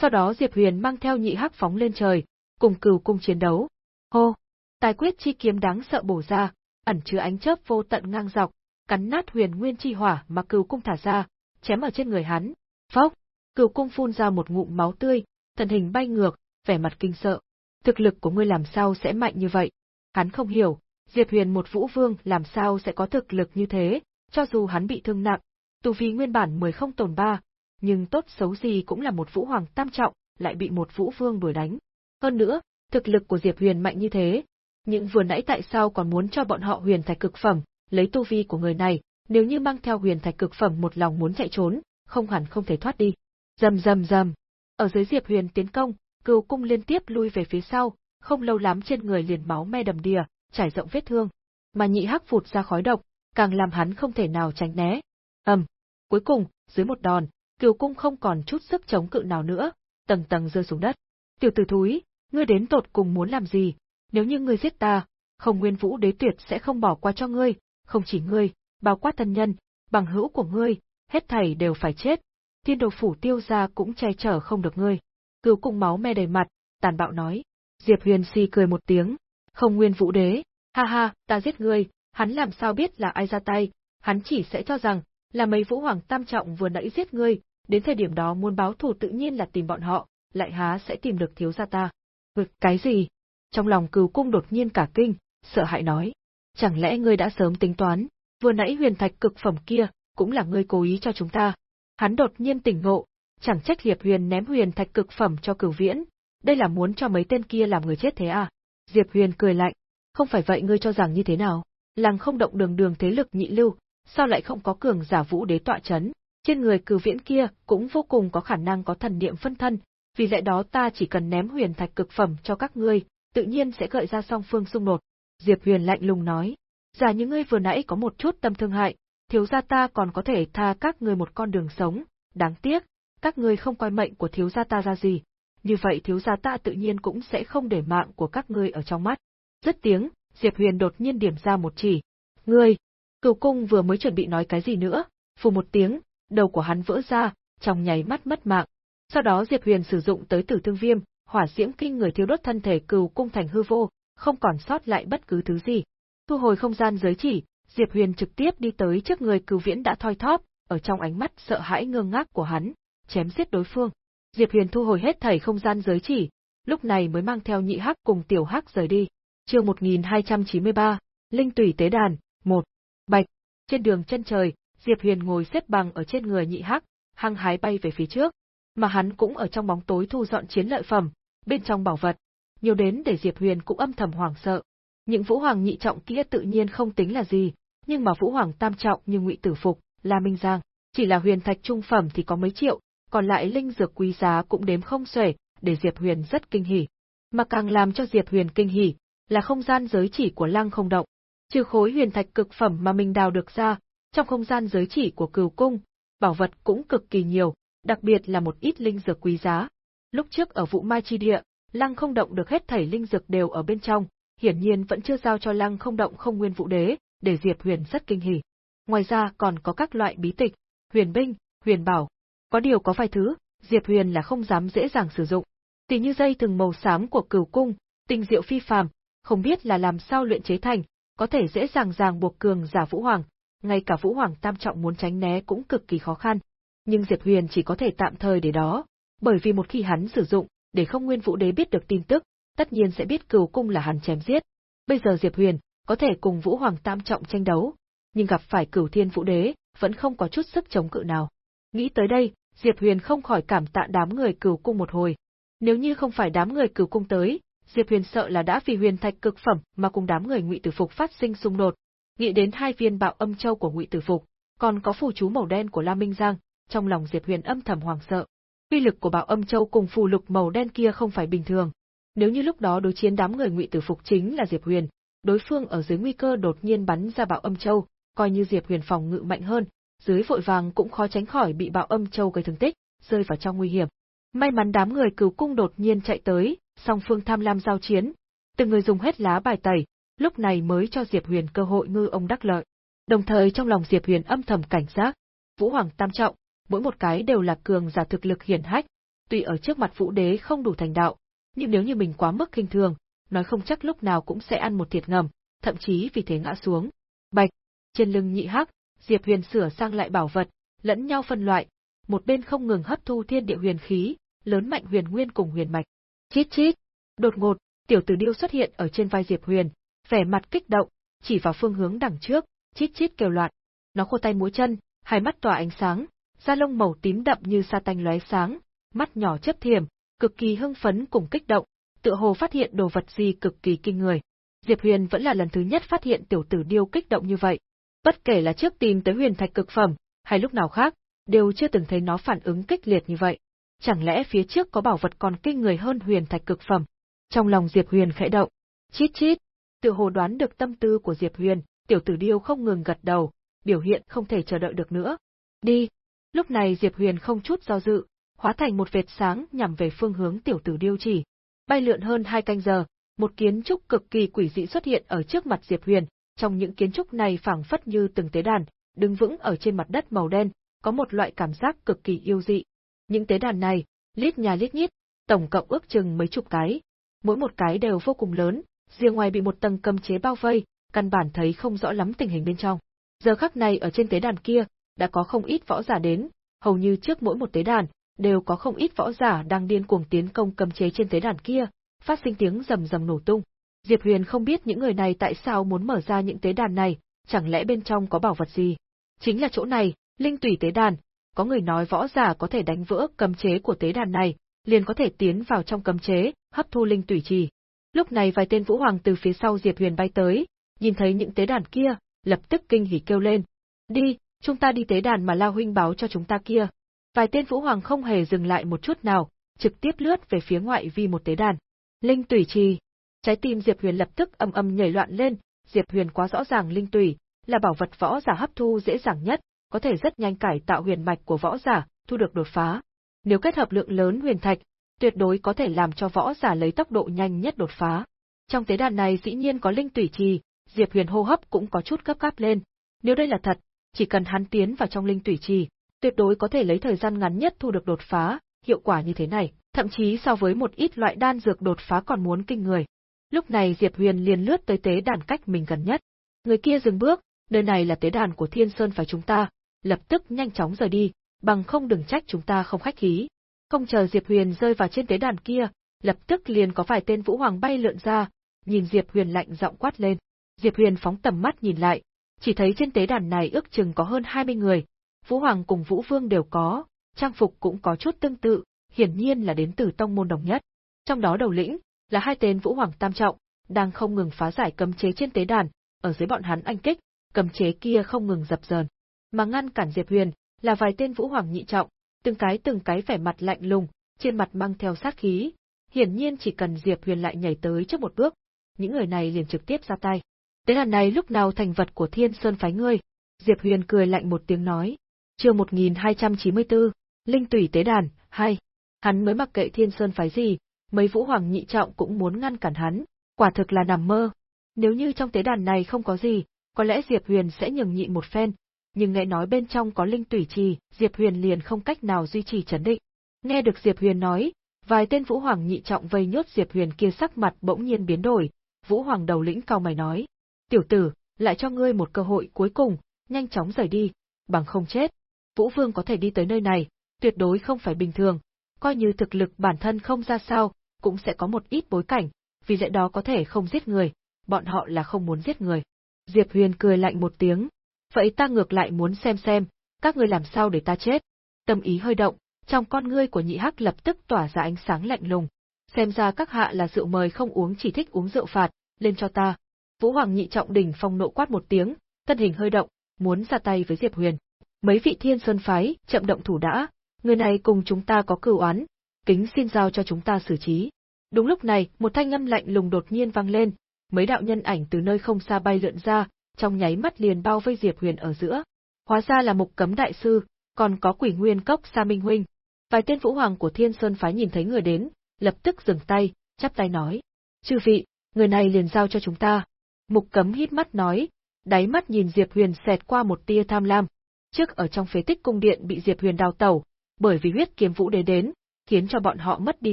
Sau đó Diệp Huyền mang theo nhị hắc phóng lên trời, cùng cừu cung chiến đấu. Hô! Tài quyết chi kiếm đáng sợ bổ ra, ẩn chứa ánh chớp vô tận ngang dọc, cắn nát huyền nguyên chi hỏa mà cừu cung thả ra, chém ở trên người hắn. Phốc! Cừu cung phun ra một ngụm máu tươi, thân hình bay ngược, vẻ mặt kinh sợ. Thực lực của ngươi làm sao sẽ mạnh như vậy? Hắn không hiểu, Diệp Huyền một vũ vương làm sao sẽ có thực lực như thế, cho dù hắn bị thương nặng, tu vi nguyên bản mười không tồn ba, nhưng tốt xấu gì cũng là một vũ hoàng tam trọng, lại bị một vũ vương đuổi đánh. Hơn nữa, thực lực của Diệp Huyền mạnh như thế, nhưng vừa nãy tại sao còn muốn cho bọn họ huyền thạch cực phẩm, lấy tu vi của người này, nếu như mang theo huyền thạch cực phẩm một lòng muốn chạy trốn, không hẳn không thể thoát đi. Rầm rầm rầm. Ở dưới Diệp Huyền tiến công, Cừu cung liên tiếp lui về phía sau, không lâu lắm trên người liền máu me đầm đìa, trải rộng vết thương. Mà nhị hắc phụt ra khói độc, càng làm hắn không thể nào tránh né. Ầm. Cuối cùng, dưới một đòn, Cừu cung không còn chút sức chống cự nào nữa, tầng tầng rơi xuống đất. Tiểu tử thúi, ngươi đến tột cùng muốn làm gì? Nếu như ngươi giết ta, không nguyên vũ đế tuyệt sẽ không bỏ qua cho ngươi, không chỉ ngươi, bao quát thân nhân, bằng hữu của ngươi, hết thảy đều phải chết. Thiên đồ phủ tiêu gia cũng che chở không được ngươi. Cửu cung máu me đầy mặt, tàn bạo nói. Diệp Huyền si cười một tiếng, không nguyên vũ đế, ha ha, ta giết ngươi, hắn làm sao biết là ai ra tay, hắn chỉ sẽ cho rằng, là mấy vũ hoàng tam trọng vừa nãy giết ngươi, đến thời điểm đó muốn báo thù tự nhiên là tìm bọn họ, lại há sẽ tìm được thiếu gia ta. Vực cái gì? Trong lòng cừu cung đột nhiên cả kinh, sợ hãi nói. Chẳng lẽ ngươi đã sớm tính toán, vừa nãy huyền thạch cực phẩm kia, cũng là ngươi cố ý cho chúng ta. Hắn đột nhiên tỉnh ngộ, chẳng trách Diệp Huyền ném huyền thạch cực phẩm cho cửu viễn, đây là muốn cho mấy tên kia làm người chết thế à? Diệp Huyền cười lạnh, không phải vậy ngươi cho rằng như thế nào? Làng không động đường đường thế lực nhị lưu, sao lại không có cường giả vũ đế tọa chấn? Trên người cửu viễn kia cũng vô cùng có khả năng có thần niệm phân thân, vì lẽ đó ta chỉ cần ném huyền thạch cực phẩm cho các ngươi, tự nhiên sẽ gợi ra song phương xung đột. Diệp Huyền lạnh lùng nói, giả như ngươi vừa nãy có một chút tâm thương hại, thiếu gia ta còn có thể tha các ngươi một con đường sống, đáng tiếc, các ngươi không coi mệnh của thiếu gia ta ra gì, như vậy thiếu gia ta tự nhiên cũng sẽ không để mạng của các ngươi ở trong mắt. Rất tiếng, Diệp Huyền đột nhiên điểm ra một chỉ. Ngươi! Cửu cung vừa mới chuẩn bị nói cái gì nữa, phù một tiếng, đầu của hắn vỡ ra, trong nháy mắt mất mạng. Sau đó Diệp Huyền sử dụng tới tử thương viêm, hỏa diễm kinh người thiếu đốt thân thể cừu cung thành hư vô, không còn sót lại bất cứ thứ gì. Thu hồi không gian giới chỉ, Diệp Huyền trực tiếp đi tới trước người cừu viễn đã thoi thóp, ở trong ánh mắt sợ hãi ngơ ngác của hắn, chém giết đối phương. Diệp Huyền thu hồi hết thảy không gian giới chỉ, lúc này mới mang theo nhị hắc cùng tiểu hắc rời đi. Chương 1293, Linh tủy tế đàn, 1. Bạch. Trên đường chân trời, Diệp Huyền ngồi xếp bằng ở trên người nhị hắc, hăng hái bay về phía trước, mà hắn cũng ở trong bóng tối thu dọn chiến lợi phẩm, bên trong bảo vật, nhiều đến để Diệp Huyền cũng âm thầm hoảng sợ. Những vũ hoàng nhị trọng kia tự nhiên không tính là gì, nhưng mà vũ hoàng tam trọng như Ngụy Tử Phục, La Minh Giang, chỉ là huyền thạch trung phẩm thì có mấy triệu, còn lại linh dược quý giá cũng đếm không xuể, để Diệp Huyền rất kinh hỉ. Mà càng làm cho Diệp Huyền kinh hỉ, là không gian giới chỉ của Lăng không động. Trừ khối huyền thạch cực phẩm mà mình đào được ra, trong không gian giới chỉ của Cửu cung, bảo vật cũng cực kỳ nhiều, đặc biệt là một ít linh dược quý giá. Lúc trước ở vụ Mai Chi Địa, Lăng không động được hết thảy linh dược đều ở bên trong, hiển nhiên vẫn chưa giao cho Lăng không động không nguyên vũ đế, để Diệp Huyền rất kinh hỉ. Ngoài ra còn có các loại bí tịch, huyền binh, huyền bảo, có điều có vài thứ, Diệp Huyền là không dám dễ dàng sử dụng. Tỷ như dây từng màu xám của cửu cung, tinh diệu phi phàm, không biết là làm sao luyện chế thành, có thể dễ dàng ràng buộc cường giả Vũ Hoàng, ngay cả Vũ Hoàng tam trọng muốn tránh né cũng cực kỳ khó khăn. Nhưng Diệp Huyền chỉ có thể tạm thời để đó, bởi vì một khi hắn sử dụng, để không Nguyên Vũ Đế biết được tin tức, tất nhiên sẽ biết cửu cung là hắn chém giết. Bây giờ Diệp Huyền có thể cùng Vũ Hoàng tam trọng tranh đấu, nhưng gặp phải Cửu Thiên Vũ Đế, vẫn không có chút sức chống cự nào. Nghĩ tới đây, Diệp Huyền không khỏi cảm tạ đám người cửu cung một hồi. Nếu như không phải đám người cửu cung tới, Diệp Huyền sợ là đã vì huyền thạch cực phẩm mà cùng đám người Ngụy Tử Phục phát sinh xung đột. Nghĩ đến hai viên bạo âm châu của Ngụy Tử Phục, còn có phù chú màu đen của La Minh Giang, trong lòng Diệp Huyền âm thầm hoảng sợ. Uy lực của Bảo âm châu cùng phù lục màu đen kia không phải bình thường. Nếu như lúc đó đối chiến đám người ngụy tử phục chính là Diệp Huyền, đối phương ở dưới nguy cơ đột nhiên bắn ra Bảo âm châu, coi như Diệp Huyền phòng ngự mạnh hơn, dưới vội vàng cũng khó tránh khỏi bị Bảo âm châu gây thương tích, rơi vào trong nguy hiểm. May mắn đám người cửu cung đột nhiên chạy tới, song phương tham lam giao chiến, từng người dùng hết lá bài tẩy, lúc này mới cho Diệp Huyền cơ hội ngư ông đắc lợi. Đồng thời trong lòng Diệp Huyền âm thầm cảnh giác, Vũ Hoàng tam trọng, mỗi một cái đều là cường giả thực lực hiển hách, tuy ở trước mặt Vũ Đế không đủ thành đạo, nhưng nếu như mình quá mức kinh thường, nói không chắc lúc nào cũng sẽ ăn một thiệt ngầm, thậm chí vì thế ngã xuống. Bạch, trên lưng nhị hắc, Diệp Huyền sửa sang lại bảo vật, lẫn nhau phân loại, một bên không ngừng hấp thu thiên địa huyền khí, lớn mạnh huyền nguyên cùng huyền mạch. Chít chít, đột ngột, tiểu tử điêu xuất hiện ở trên vai Diệp Huyền, vẻ mặt kích động, chỉ vào phương hướng đằng trước, chít chít kêu loạn. Nó khô tay múa chân, hai mắt tỏa ánh sáng, da lông màu tím đậm như sa tanh lóe sáng, mắt nhỏ chớp thiểm, cực kỳ hưng phấn cùng kích động, tựa hồ phát hiện đồ vật gì cực kỳ kinh người. Diệp Huyền vẫn là lần thứ nhất phát hiện tiểu tử điêu kích động như vậy. Bất kể là trước tìm tới huyền thạch cực phẩm, hay lúc nào khác, đều chưa từng thấy nó phản ứng kích liệt như vậy. Chẳng lẽ phía trước có bảo vật còn kinh người hơn huyền thạch cực phẩm? Trong lòng Diệp Huyền khẽ động. Chít chít, tự hồ đoán được tâm tư của Diệp Huyền, tiểu tử điêu không ngừng gật đầu, biểu hiện không thể chờ đợi được nữa. Đi. Lúc này Diệp Huyền không chút do dự, hóa thành một vệt sáng nhằm về phương hướng tiểu tử điêu chỉ. Bay lượn hơn hai canh giờ, một kiến trúc cực kỳ quỷ dị xuất hiện ở trước mặt Diệp Huyền, trong những kiến trúc này phảng phất như từng tế đàn, đứng vững ở trên mặt đất màu đen, có một loại cảm giác cực kỳ yêu dị. Những tế đàn này, lít nhà lít nhít, tổng cộng ước chừng mấy chục cái, mỗi một cái đều vô cùng lớn, riêng ngoài bị một tầng cấm chế bao vây, căn bản thấy không rõ lắm tình hình bên trong. Giờ khắc này ở trên tế đàn kia, đã có không ít võ giả đến, hầu như trước mỗi một tế đàn, đều có không ít võ giả đang điên cuồng tiến công cấm chế trên tế đàn kia, phát sinh tiếng rầm rầm nổ tung. Diệp Huyền không biết những người này tại sao muốn mở ra những tế đàn này, chẳng lẽ bên trong có bảo vật gì? Chính là chỗ này, linh tùy tế đàn, có người nói võ giả có thể đánh vỡ cấm chế của tế đàn này, liền có thể tiến vào trong cấm chế, hấp thu linh tùy trì. Lúc này vài tên vũ hoàng từ phía sau Diệp Huyền bay tới, nhìn thấy những tế đàn kia, lập tức kinh hỉ kêu lên. Đi, chúng ta đi tế đàn mà Lao huynh báo cho chúng ta kia. Vài tên vũ hoàng không hề dừng lại một chút nào, trực tiếp lướt về phía ngoại vi một tế đàn. Linh tủy trì. Trái tim Diệp Huyền lập tức âm âm nhảy loạn lên, Diệp Huyền quá rõ ràng linh tủy là bảo vật võ giả hấp thu dễ dàng nhất, có thể rất nhanh cải tạo huyền mạch của võ giả, thu được đột phá. Nếu kết hợp lượng lớn huyền thạch, tuyệt đối có thể làm cho võ giả lấy tốc độ nhanh nhất đột phá. Trong tế đàn này dĩ nhiên có linh tủy trì, Diệp Huyền hô hấp cũng có chút gấp gáp lên. Nếu đây là thật, chỉ cần hắn tiến vào trong linh tủy trì, tuyệt đối có thể lấy thời gian ngắn nhất thu được đột phá, hiệu quả như thế này, thậm chí so với một ít loại đan dược đột phá còn muốn kinh người. Lúc này Diệp Huyền liền lướt tới tế đàn cách mình gần nhất. Người kia dừng bước, nơi này là tế đàn của Thiên Sơn phải chúng ta, lập tức nhanh chóng rời đi, bằng không đừng trách chúng ta không khách khí. Không chờ Diệp Huyền rơi vào trên tế đàn kia, lập tức liền có vài tên vũ hoàng bay lượn ra, nhìn Diệp Huyền lạnh giọng quát lên. Diệp Huyền phóng tầm mắt nhìn lại, chỉ thấy trên tế đàn này ước chừng có hơn 20 người, Vũ Hoàng cùng Vũ Vương đều có, trang phục cũng có chút tương tự, hiển nhiên là đến từ tông môn đồng nhất. Trong đó đầu lĩnh là hai tên Vũ Hoàng tam trọng, đang không ngừng phá giải cấm chế trên tế đàn, ở dưới bọn hắn anh kích, cấm chế kia không ngừng dập dờn. Mà ngăn cản Diệp Huyền là vài tên Vũ Hoàng nhị trọng, từng cái từng cái vẻ mặt lạnh lùng, trên mặt mang theo sát khí, hiển nhiên chỉ cần Diệp Huyền lại nhảy tới trước một bước, những người này liền trực tiếp ra tay. Tế đàn này lúc nào thành vật của Thiên Sơn phái ngươi? Diệp Huyền cười lạnh một tiếng nói. Chương 1294, Linh tủy tế đàn, hay. Hắn mới mặc kệ Thiên Sơn phái gì, mấy vũ hoàng nhị trọng cũng muốn ngăn cản hắn, quả thực là nằm mơ. Nếu như trong tế đàn này không có gì, có lẽ Diệp Huyền sẽ nhường nhịn một phen, nhưng nghe nói bên trong có linh tủy trì, Diệp Huyền liền không cách nào duy trì chấn định. Nghe được Diệp Huyền nói, vài tên vũ hoàng nhị trọng vây nhốt Diệp Huyền kia sắc mặt bỗng nhiên biến đổi, vũ hoàng đầu lĩnh cao mày nói: "Tiểu tử, lại cho ngươi một cơ hội cuối cùng, nhanh chóng rời đi, bằng không chết." Vũ Vương có thể đi tới nơi này, tuyệt đối không phải bình thường, coi như thực lực bản thân không ra sao, cũng sẽ có một ít bối cảnh, vì lẽ đó có thể không giết người, bọn họ là không muốn giết người. Diệp Huyền cười lạnh một tiếng, vậy ta ngược lại muốn xem xem, các ngươi làm sao để ta chết. Tâm ý hơi động, trong con ngươi của nhị hắc lập tức tỏa ra ánh sáng lạnh lùng. Xem ra các hạ là rượu mời không uống chỉ thích uống rượu phạt, lên cho ta. Vũ Hoàng nhị trọng đỉnh phong nộ quát một tiếng, thân hình hơi động, muốn ra tay với Diệp Huyền. Mấy vị thiên sơn phái, chậm động thủ đã, người này cùng chúng ta có cửu oán, kính xin giao cho chúng ta xử trí. Đúng lúc này, một thanh âm lạnh lùng đột nhiên vang lên, mấy đạo nhân ảnh từ nơi không xa bay lượn ra, trong nháy mắt liền bao vây Diệp Huyền ở giữa. Hóa ra là Mục Cấm đại sư, còn có Quỷ Nguyên Cốc Sa Minh huynh. Vài tên vũ hoàng của Thiên Sơn phái nhìn thấy người đến, lập tức dừng tay, chắp tay nói: "Chư vị, người này liền giao cho chúng ta." Mục Cấm hít mắt nói, đáy mắt nhìn Diệp Huyền xẹt qua một tia tham lam. Trước ở trong phế tích cung điện bị Diệp Huyền đào tẩu, bởi vì huyết kiếm vũ đế đến, khiến cho bọn họ mất đi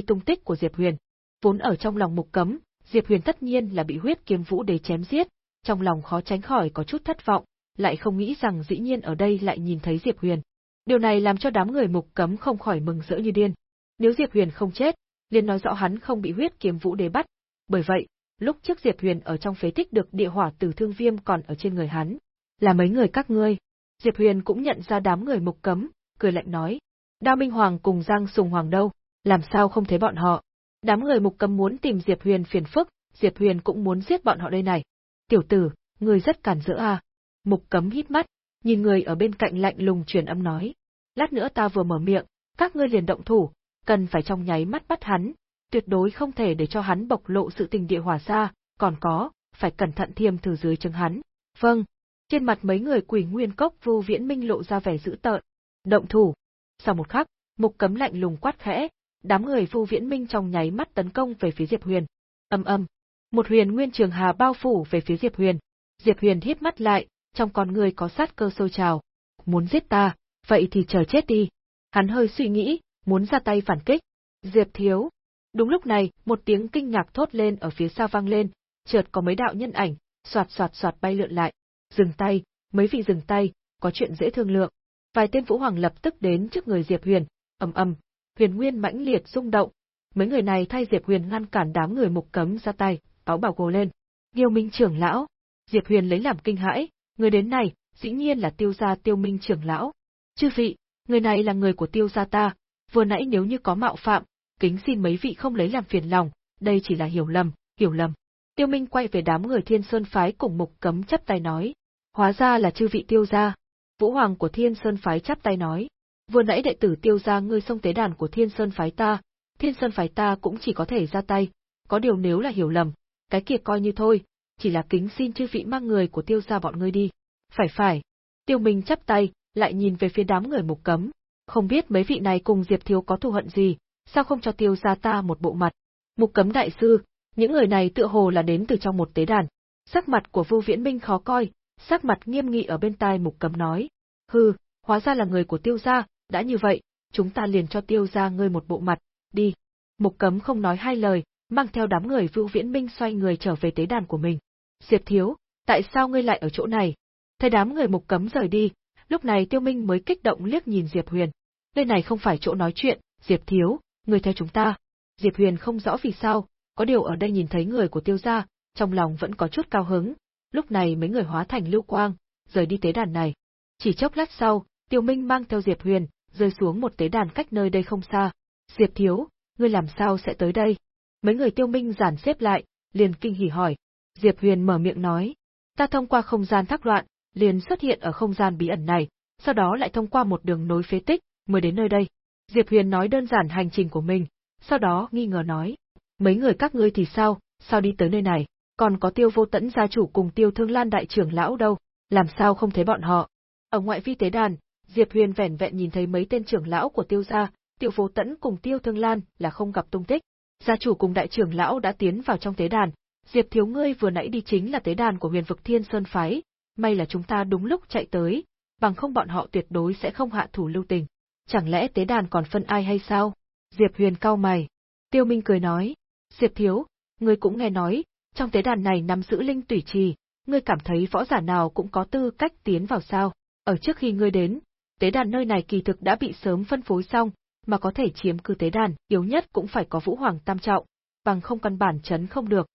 tung tích của Diệp Huyền. Vốn ở trong lòng Mục Cấm, Diệp Huyền tất nhiên là bị huyết kiếm vũ đế chém giết, trong lòng khó tránh khỏi có chút thất vọng, lại không nghĩ rằng dĩ nhiên ở đây lại nhìn thấy Diệp Huyền. Điều này làm cho đám người Mục Cấm không khỏi mừng rỡ như điên. Nếu Diệp Huyền không chết, liền nói rõ hắn không bị huyết kiếm vũ đế bắt. Bởi vậy, lúc trước Diệp Huyền ở trong phế tích được địa hỏa tử thương viêm còn ở trên người hắn. Là mấy người các ngươi. Diệp Huyền cũng nhận ra đám người Mục Cấm, cười lạnh nói. Đao Minh Hoàng cùng Giang Sùng Hoàng đâu, làm sao không thấy bọn họ. Đám người Mục Cấm muốn tìm Diệp Huyền phiền phức, Diệp Huyền cũng muốn giết bọn họ đây này. Tiểu tử, người rất cản rỡ à. Mục Cấm hít mắt, nhìn người ở bên cạnh lạnh lùng truyền âm nói. Lát nữa ta vừa mở miệng, các ngươi liền động thủ, cần phải trong nháy mắt bắt hắn, tuyệt đối không thể để cho hắn bộc lộ sự tình địa hỏa ra, còn có, phải cẩn thận thiêm thử dưới chân hắn. Vâng. Trên mặt mấy người quỷ nguyên cốc Vu Viễn Minh lộ ra vẻ dữ tợn. Động thủ. Sau một khắc, Mục Cấm lạnh lùng quát khẽ, đám người Vu Viễn Minh trong nháy mắt tấn công về phía Diệp Huyền. Âm âm, một huyền nguyên trường hà bao phủ về phía Diệp Huyền. Diệp Huyền hít mắt lại, trong con người có sát cơ sôi trào. Muốn giết ta, vậy thì chờ chết đi. Hắn hơi suy nghĩ, muốn ra tay phản kích. Diệp thiếu. Đúng lúc này, một tiếng kinh ngạc thốt lên ở phía xa vang lên, chợt có mấy đạo nhân ảnh, soạt soạt soạt bay lượn lại. Dừng tay, mấy vị dừng tay, có chuyện dễ thương lượng. Vài tên vũ hoàng lập tức đến trước người Diệp Huyền, ầm ầm, huyền nguyên mãnh liệt rung động. Mấy người này thay Diệp Huyền ngăn cản đám người mục cấm ra tay, áo bảo gồ lên. Nghiêu Minh trưởng lão, Diệp Huyền lấy làm kinh hãi, người đến này, dĩ nhiên là tiêu gia tiêu minh trưởng lão. Chư vị, người này là người của tiêu gia ta, vừa nãy nếu như có mạo phạm, kính xin mấy vị không lấy làm phiền lòng, đây chỉ là hiểu lầm, hiểu lầm. Tiêu Minh quay về đám người Thiên Sơn phái cùng Mục Cấm chắp tay nói, hóa ra là chư vị tiêu gia. Vũ Hoàng của Thiên Sơn phái chắp tay nói, vừa nãy đệ tử tiêu gia ngươi xông tế đàn của Thiên Sơn phái ta, Thiên Sơn phái ta cũng chỉ có thể ra tay, có điều nếu là hiểu lầm, cái kia coi như thôi, chỉ là kính xin chư vị mang người của tiêu gia bọn ngươi đi. Phải phải. Tiêu Minh chắp tay, lại nhìn về phía đám người mục cấm. Không biết mấy vị này cùng Diệp Thiếu có thù hận gì, sao không cho tiêu gia ta một bộ mặt. Mục cấm đại sư, những người này tựa hồ là đến từ trong một tế đàn. Sắc mặt của Vu Viễn Minh khó coi, sắc mặt nghiêm nghị ở bên tai mục cấm nói. Hừ, hóa ra là người của tiêu gia, đã như vậy, chúng ta liền cho tiêu gia ngươi một bộ mặt, đi. Mục cấm không nói hai lời, mang theo đám người vu Viễn Minh xoay người trở về tế đàn của mình. Diệp Thiếu, tại sao ngươi lại ở chỗ này? Thấy đám người mục cấm rời đi, lúc này Tiêu Minh mới kích động liếc nhìn Diệp Huyền. Nơi này không phải chỗ nói chuyện, Diệp Thiếu, người theo chúng ta. Diệp Huyền không rõ vì sao, có điều ở đây nhìn thấy người của Tiêu gia, trong lòng vẫn có chút cao hứng. Lúc này mấy người hóa thành lưu quang, rời đi tế đàn này. Chỉ chốc lát sau, Tiêu Minh mang theo Diệp Huyền, rơi xuống một tế đàn cách nơi đây không xa. Diệp Thiếu, ngươi làm sao sẽ tới đây? Mấy người tiêu minh giản xếp lại, liền kinh hỉ hỏi. Diệp Huyền mở miệng nói, ta thông qua không gian thác loạn, liền xuất hiện ở không gian bí ẩn này, sau đó lại thông qua một đường nối phế tích, mới đến nơi đây. Diệp Huyền nói đơn giản hành trình của mình, sau đó nghi ngờ nói, mấy người các ngươi thì sao, sao đi tới nơi này, còn có tiêu vô tẫn gia chủ cùng tiêu thương lan đại trưởng lão đâu, làm sao không thấy bọn họ. Ở ngoại vi tế đàn, Diệp Huyền vẻn vẹn nhìn thấy mấy tên trưởng lão của tiêu gia, tiêu vô tẫn cùng tiêu thương lan là không gặp tung tích, Gia chủ cùng đại trưởng lão đã tiến vào trong tế đàn, Diệp thiếu ngươi vừa nãy đi chính là tế đàn của huyền vực Thiên Sơn Phái, may là chúng ta đúng lúc chạy tới, bằng không bọn họ tuyệt đối sẽ không hạ thủ lưu tình. Chẳng lẽ tế đàn còn phân ai hay sao? Diệp huyền cao mày. Tiêu Minh cười nói, Diệp thiếu, ngươi cũng nghe nói, trong tế đàn này nắm giữ linh tủy trì, ngươi cảm thấy võ giả nào cũng có tư cách tiến vào sao? Ở trước khi ngươi đến, tế đàn nơi này kỳ thực đã bị sớm phân phối xong, mà có thể chiếm cư tế đàn, yếu nhất cũng phải có vũ hoàng tam trọng, bằng không căn bản chấn không được.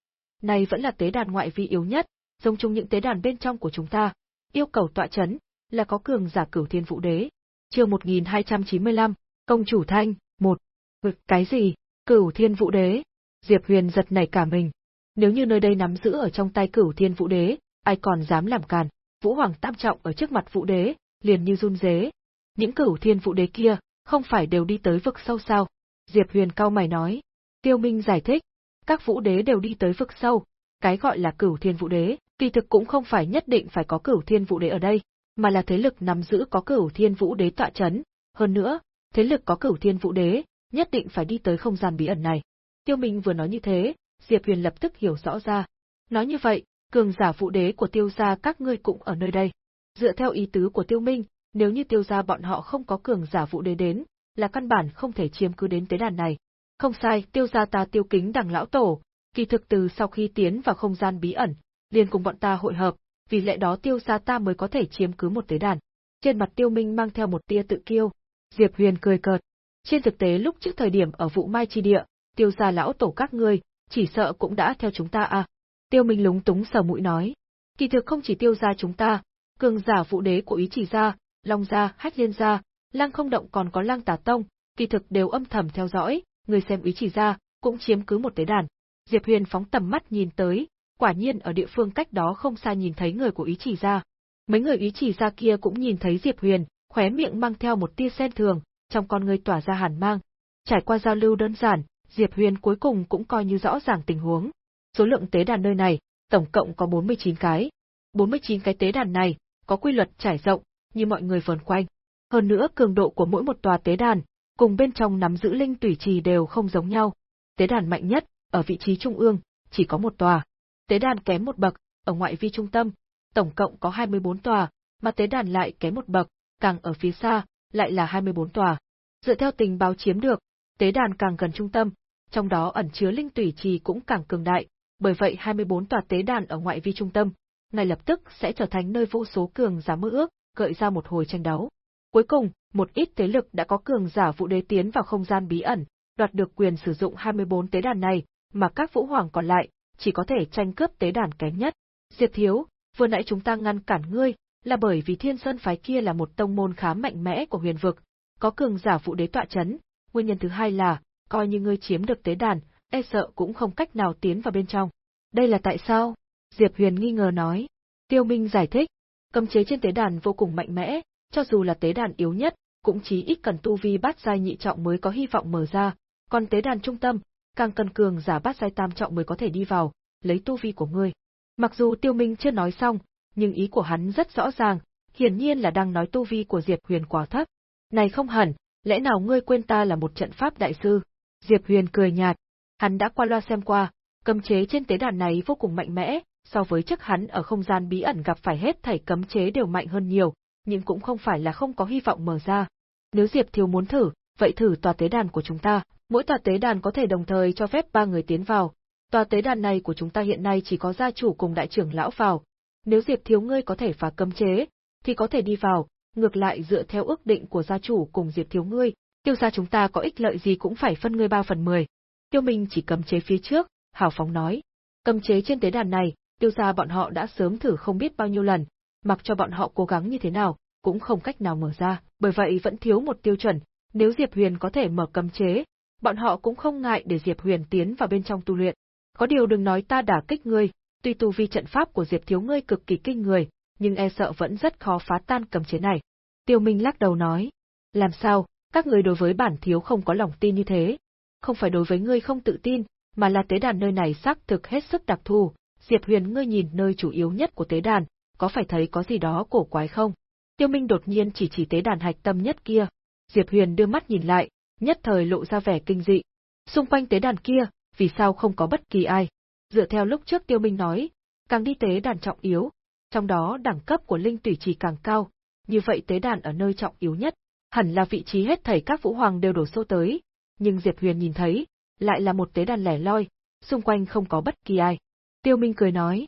Này vẫn là tế đàn ngoại vi yếu nhất, giống chung những tế đàn bên trong của chúng ta, yêu cầu tọa chấn là có cường giả cửu thiên vũ đế. Chương 1295, công chủ thanh, một. Vực cái gì? Cửu thiên vũ đế? Diệp Huyền giật nảy cả mình. Nếu như nơi đây nắm giữ ở trong tay cửu thiên vũ đế, ai còn dám làm càn? Vũ hoàng tam trọng ở trước mặt vũ đế, liền như run rế. Những cửu thiên vũ đế kia, không phải đều đi tới vực sâu sao? Diệp Huyền cao mày nói. Tiêu Minh giải thích, các vũ đế đều đi tới vực sâu, cái gọi là cửu thiên vũ đế, kỳ thực cũng không phải nhất định phải có cửu thiên vũ đế ở đây, mà là thế lực nắm giữ có cửu thiên vũ đế tọa chấn. Hơn nữa, thế lực có cửu thiên vũ đế, nhất định phải đi tới không gian bí ẩn này. Tiêu Minh vừa nói như thế, Diệp Huyền lập tức hiểu rõ ra. Nói như vậy, cường giả vũ đế của tiêu gia các ngươi cũng ở nơi đây. Dựa theo ý tứ của Tiêu Minh, nếu như tiêu gia bọn họ không có cường giả vũ đế đến, là căn bản không thể chiếm cứ đến tế đàn này. Không sai, tiêu gia ta tiêu kính đằng lão tổ, kỳ thực từ sau khi tiến vào không gian bí ẩn, liền cùng bọn ta hội hợp, vì lẽ đó tiêu gia ta mới có thể chiếm cứ một tế đàn. Trên mặt tiêu minh mang theo một tia tự kiêu. Diệp Huyền cười cợt. Trên thực tế lúc trước thời điểm ở vụ mai chi địa, tiêu gia lão tổ các ngươi, chỉ sợ cũng đã theo chúng ta à. Tiêu Minh lúng túng sờ mũi nói. Kỳ thực không chỉ tiêu gia chúng ta, cường giả vụ đế của ý chỉ gia, long gia, hách liên gia, lang không động còn có lang tà tông, kỳ thực đều âm thầm theo dõi, người xem ý chỉ gia, cũng chiếm cứ một tế đàn. Diệp Huyền phóng tầm mắt nhìn tới, quả nhiên ở địa phương cách đó không xa nhìn thấy người của ý chỉ ra. Mấy người ý chỉ ra kia cũng nhìn thấy Diệp Huyền, khóe miệng mang theo một tia sen thường, trong con người tỏa ra hàn mang. Trải qua giao lưu đơn giản, Diệp Huyền cuối cùng cũng coi như rõ ràng tình huống. Số lượng tế đàn nơi này, tổng cộng có 49 cái. 49 cái tế đàn này, có quy luật trải rộng, như mọi người vờn quanh. Hơn nữa cường độ của mỗi một tòa tế đàn, cùng bên trong nắm giữ linh tủy trì đều không giống nhau. Tế đàn mạnh nhất, ở vị trí trung ương, chỉ có một tòa. Tế đàn kém một bậc, ở ngoại vi trung tâm, tổng cộng có 24 tòa, mà tế đàn lại kém một bậc, càng ở phía xa, lại là 24 tòa. Dựa theo tình báo chiếm được, tế đàn càng gần trung tâm, trong đó ẩn chứa linh tủy trì cũng càng cường đại, bởi vậy 24 tòa tế đàn ở ngoại vi trung tâm, ngay lập tức sẽ trở thành nơi vô số cường giả mơ ước, gợi ra một hồi tranh đấu. Cuối cùng, một ít thế lực đã có cường giả vụ đế tiến vào không gian bí ẩn, đoạt được quyền sử dụng 24 tế đàn này, mà các vũ hoàng còn lại chỉ có thể tranh cướp tế đàn kém nhất. Diệp Thiếu, vừa nãy chúng ta ngăn cản ngươi, là bởi vì Thiên Sơn phái kia là một tông môn khá mạnh mẽ của huyền vực, có cường giả phụ đế tọa chấn. Nguyên nhân thứ hai là, coi như ngươi chiếm được tế đàn, e sợ cũng không cách nào tiến vào bên trong. Đây là tại sao? Diệp Huyền nghi ngờ nói. Tiêu Minh giải thích, cấm chế trên tế đàn vô cùng mạnh mẽ, cho dù là tế đàn yếu nhất, cũng chí ít cần tu vi bát giai nhị trọng mới có hy vọng mở ra, còn tế đàn trung tâm, càng cần cường giả bát giai tam trọng mới có thể đi vào, lấy tu vi của ngươi. Mặc dù Tiêu Minh chưa nói xong, nhưng ý của hắn rất rõ ràng, hiển nhiên là đang nói tu vi của Diệp Huyền quá thấp. Này không hẳn, lẽ nào ngươi quên ta là một trận pháp đại sư? Diệp Huyền cười nhạt, hắn đã qua loa xem qua, cấm chế trên tế đàn này vô cùng mạnh mẽ, so với trước hắn ở không gian bí ẩn gặp phải hết thảy cấm chế đều mạnh hơn nhiều, nhưng cũng không phải là không có hy vọng mở ra. Nếu Diệp Thiếu muốn thử, vậy thử tòa tế đàn của chúng ta, mỗi tòa tế đàn có thể đồng thời cho phép ba người tiến vào. Tòa tế đàn này của chúng ta hiện nay chỉ có gia chủ cùng đại trưởng lão vào. Nếu Diệp Thiếu ngươi có thể phá cấm chế, thì có thể đi vào, ngược lại dựa theo ước định của gia chủ cùng Diệp Thiếu ngươi, tiêu gia chúng ta có ích lợi gì cũng phải phân ngươi ba phần mười. Tiêu Minh chỉ cấm chế phía trước, hào phóng nói. Cấm chế trên tế đàn này, tiêu gia bọn họ đã sớm thử không biết bao nhiêu lần, mặc cho bọn họ cố gắng như thế nào, cũng không cách nào mở ra, bởi vậy vẫn thiếu một tiêu chuẩn, nếu Diệp Huyền có thể mở cấm chế, bọn họ cũng không ngại để Diệp Huyền tiến vào bên trong tu luyện. Có điều đừng nói ta đả kích ngươi, tuy tu vi trận pháp của Diệp thiếu ngươi cực kỳ kinh người, nhưng e sợ vẫn rất khó phá tan cấm chế này. Tiêu Minh lắc đầu nói, làm sao, các người đối với bản thiếu không có lòng tin như thế. Không phải đối với ngươi không tự tin, mà là tế đàn nơi này xác thực hết sức đặc thù. Diệp Huyền ngươi nhìn nơi chủ yếu nhất của tế đàn, có phải thấy có gì đó cổ quái không? Tiêu Minh đột nhiên chỉ chỉ tế đàn hạch tâm nhất kia. Diệp Huyền đưa mắt nhìn lại, nhất thời lộ ra vẻ kinh dị. Xung quanh tế đàn kia, vì sao không có bất kỳ ai? Dựa theo lúc trước Tiêu Minh nói, càng đi tế đàn trọng yếu, trong đó đẳng cấp của linh tủy trì càng cao, như vậy tế đàn ở nơi trọng yếu nhất, hẳn là vị trí hết thảy các vũ hoàng đều đổ xô tới, nhưng Diệp Huyền nhìn thấy, lại là một tế đàn lẻ loi, xung quanh không có bất kỳ ai. Tiêu Minh cười nói,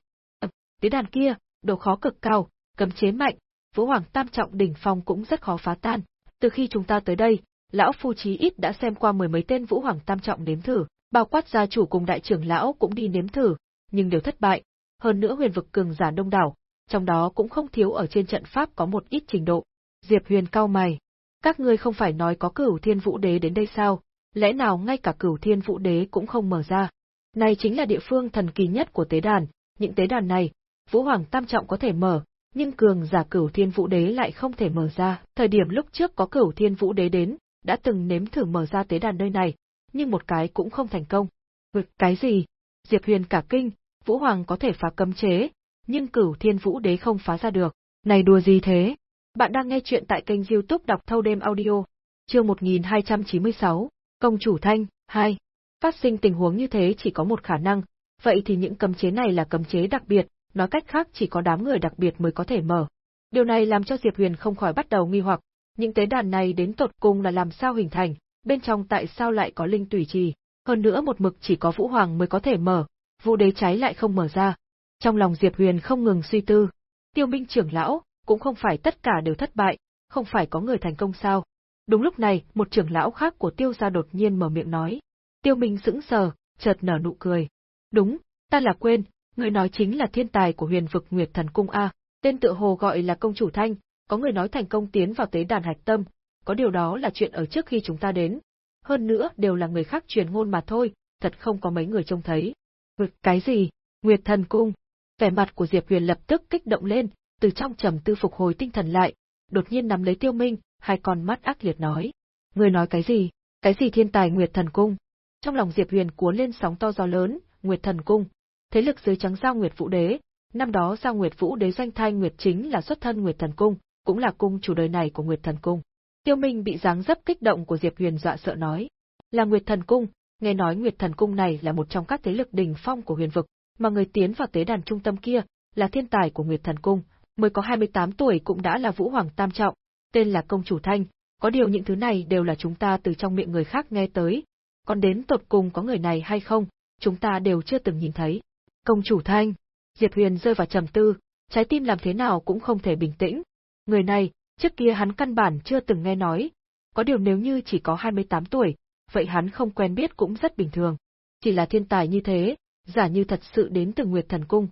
tế đàn kia, độ khó cực cao, cấm chế mạnh, vũ hoàng tam trọng đỉnh phong cũng rất khó phá tan. Từ khi chúng ta tới đây, lão phu chí ít đã xem qua mười mấy tên vũ hoàng tam trọng nếm thử, bao quát gia chủ cùng đại trưởng lão cũng đi nếm thử, nhưng đều thất bại. Hơn nữa huyền vực cường giả đông đảo, trong đó cũng không thiếu ở trên trận pháp có một ít trình độ. Diệp Huyền cao mày, các ngươi không phải nói có cửu thiên vũ đế đến đây sao, lẽ nào ngay cả cửu thiên vũ đế cũng không mở ra. Này chính là địa phương thần kỳ nhất của tế đàn, những tế đàn này, vũ hoàng tam trọng có thể mở, nhưng cường giả cửu thiên vũ đế lại không thể mở ra. Thời điểm lúc trước có cửu thiên vũ đế đến, đã từng nếm thử mở ra tế đàn nơi này, nhưng một cái cũng không thành công. Vực cái gì? Diệp Huyền cả kinh, Vũ Hoàng có thể phá cấm chế, nhưng cửu thiên vũ đế không phá ra được. Này đùa gì thế? Bạn đang nghe chuyện tại kênh youtube đọc thâu đêm audio. Chương 1296, Công chủ Thanh, 2. Phát sinh tình huống như thế chỉ có một khả năng, vậy thì những cấm chế này là cấm chế đặc biệt, nói cách khác chỉ có đám người đặc biệt mới có thể mở. Điều này làm cho Diệp Huyền không khỏi bắt đầu nghi hoặc, những tế đàn này đến tột cùng là làm sao hình thành, bên trong tại sao lại có linh tùy trì, hơn nữa một mực chỉ có Vũ Hoàng mới có thể mở, Vũ Đế cháy lại không mở ra. Trong lòng Diệp Huyền không ngừng suy tư, Tiêu Minh trưởng lão, cũng không phải tất cả đều thất bại, không phải có người thành công sao? Đúng lúc này, một trưởng lão khác của Tiêu gia đột nhiên mở miệng nói. Tiêu Minh sững sờ, chợt nở nụ cười. Đúng, ta là quên, người nói chính là thiên tài của huyền vực Nguyệt Thần Cung A, tên tự hồ gọi là công chủ Thanh, có người nói thành công tiến vào tế đàn hạch tâm, có điều đó là chuyện ở trước khi chúng ta đến. Hơn nữa đều là người khác truyền ngôn mà thôi, thật không có mấy người trông thấy. Cái gì? Nguyệt Thần Cung? Vẻ mặt của Diệp Huyền lập tức kích động lên, từ trong trầm tư phục hồi tinh thần lại, đột nhiên nắm lấy Tiêu Minh, hai con mắt ác liệt nói. Người nói cái gì? Cái gì thiên tài Nguyệt Thần Cung? Trong lòng Diệp Huyền cuốn lên sóng to gió lớn, Nguyệt Thần Cung. Thế lực dưới trắng giao Nguyệt Vũ Đế, năm đó giao Nguyệt Vũ Đế danh thai Nguyệt chính là xuất thân Nguyệt Thần Cung, cũng là cung chủ đời này của Nguyệt Thần Cung. Tiêu Minh bị dáng dấp kích động của Diệp Huyền dọa sợ nói, là Nguyệt Thần Cung, nghe nói Nguyệt Thần Cung này là một trong các thế lực đỉnh phong của huyền vực, mà người tiến vào tế đàn trung tâm kia là thiên tài của Nguyệt Thần Cung, mới có 28 tuổi cũng đã là Vũ Hoàng Tam Trọng, tên là Công Chủ Thanh, có điều những thứ này đều là chúng ta từ trong miệng người khác nghe tới, còn đến tột cùng có người này hay không, chúng ta đều chưa từng nhìn thấy. Công Chủ Thanh, Diệp Huyền rơi vào trầm tư, trái tim làm thế nào cũng không thể bình tĩnh. Người này, trước kia hắn căn bản chưa từng nghe nói, có điều nếu như chỉ có 28 tuổi, vậy hắn không quen biết cũng rất bình thường. Chỉ là thiên tài như thế, giả như thật sự đến từ Nguyệt Thần Cung.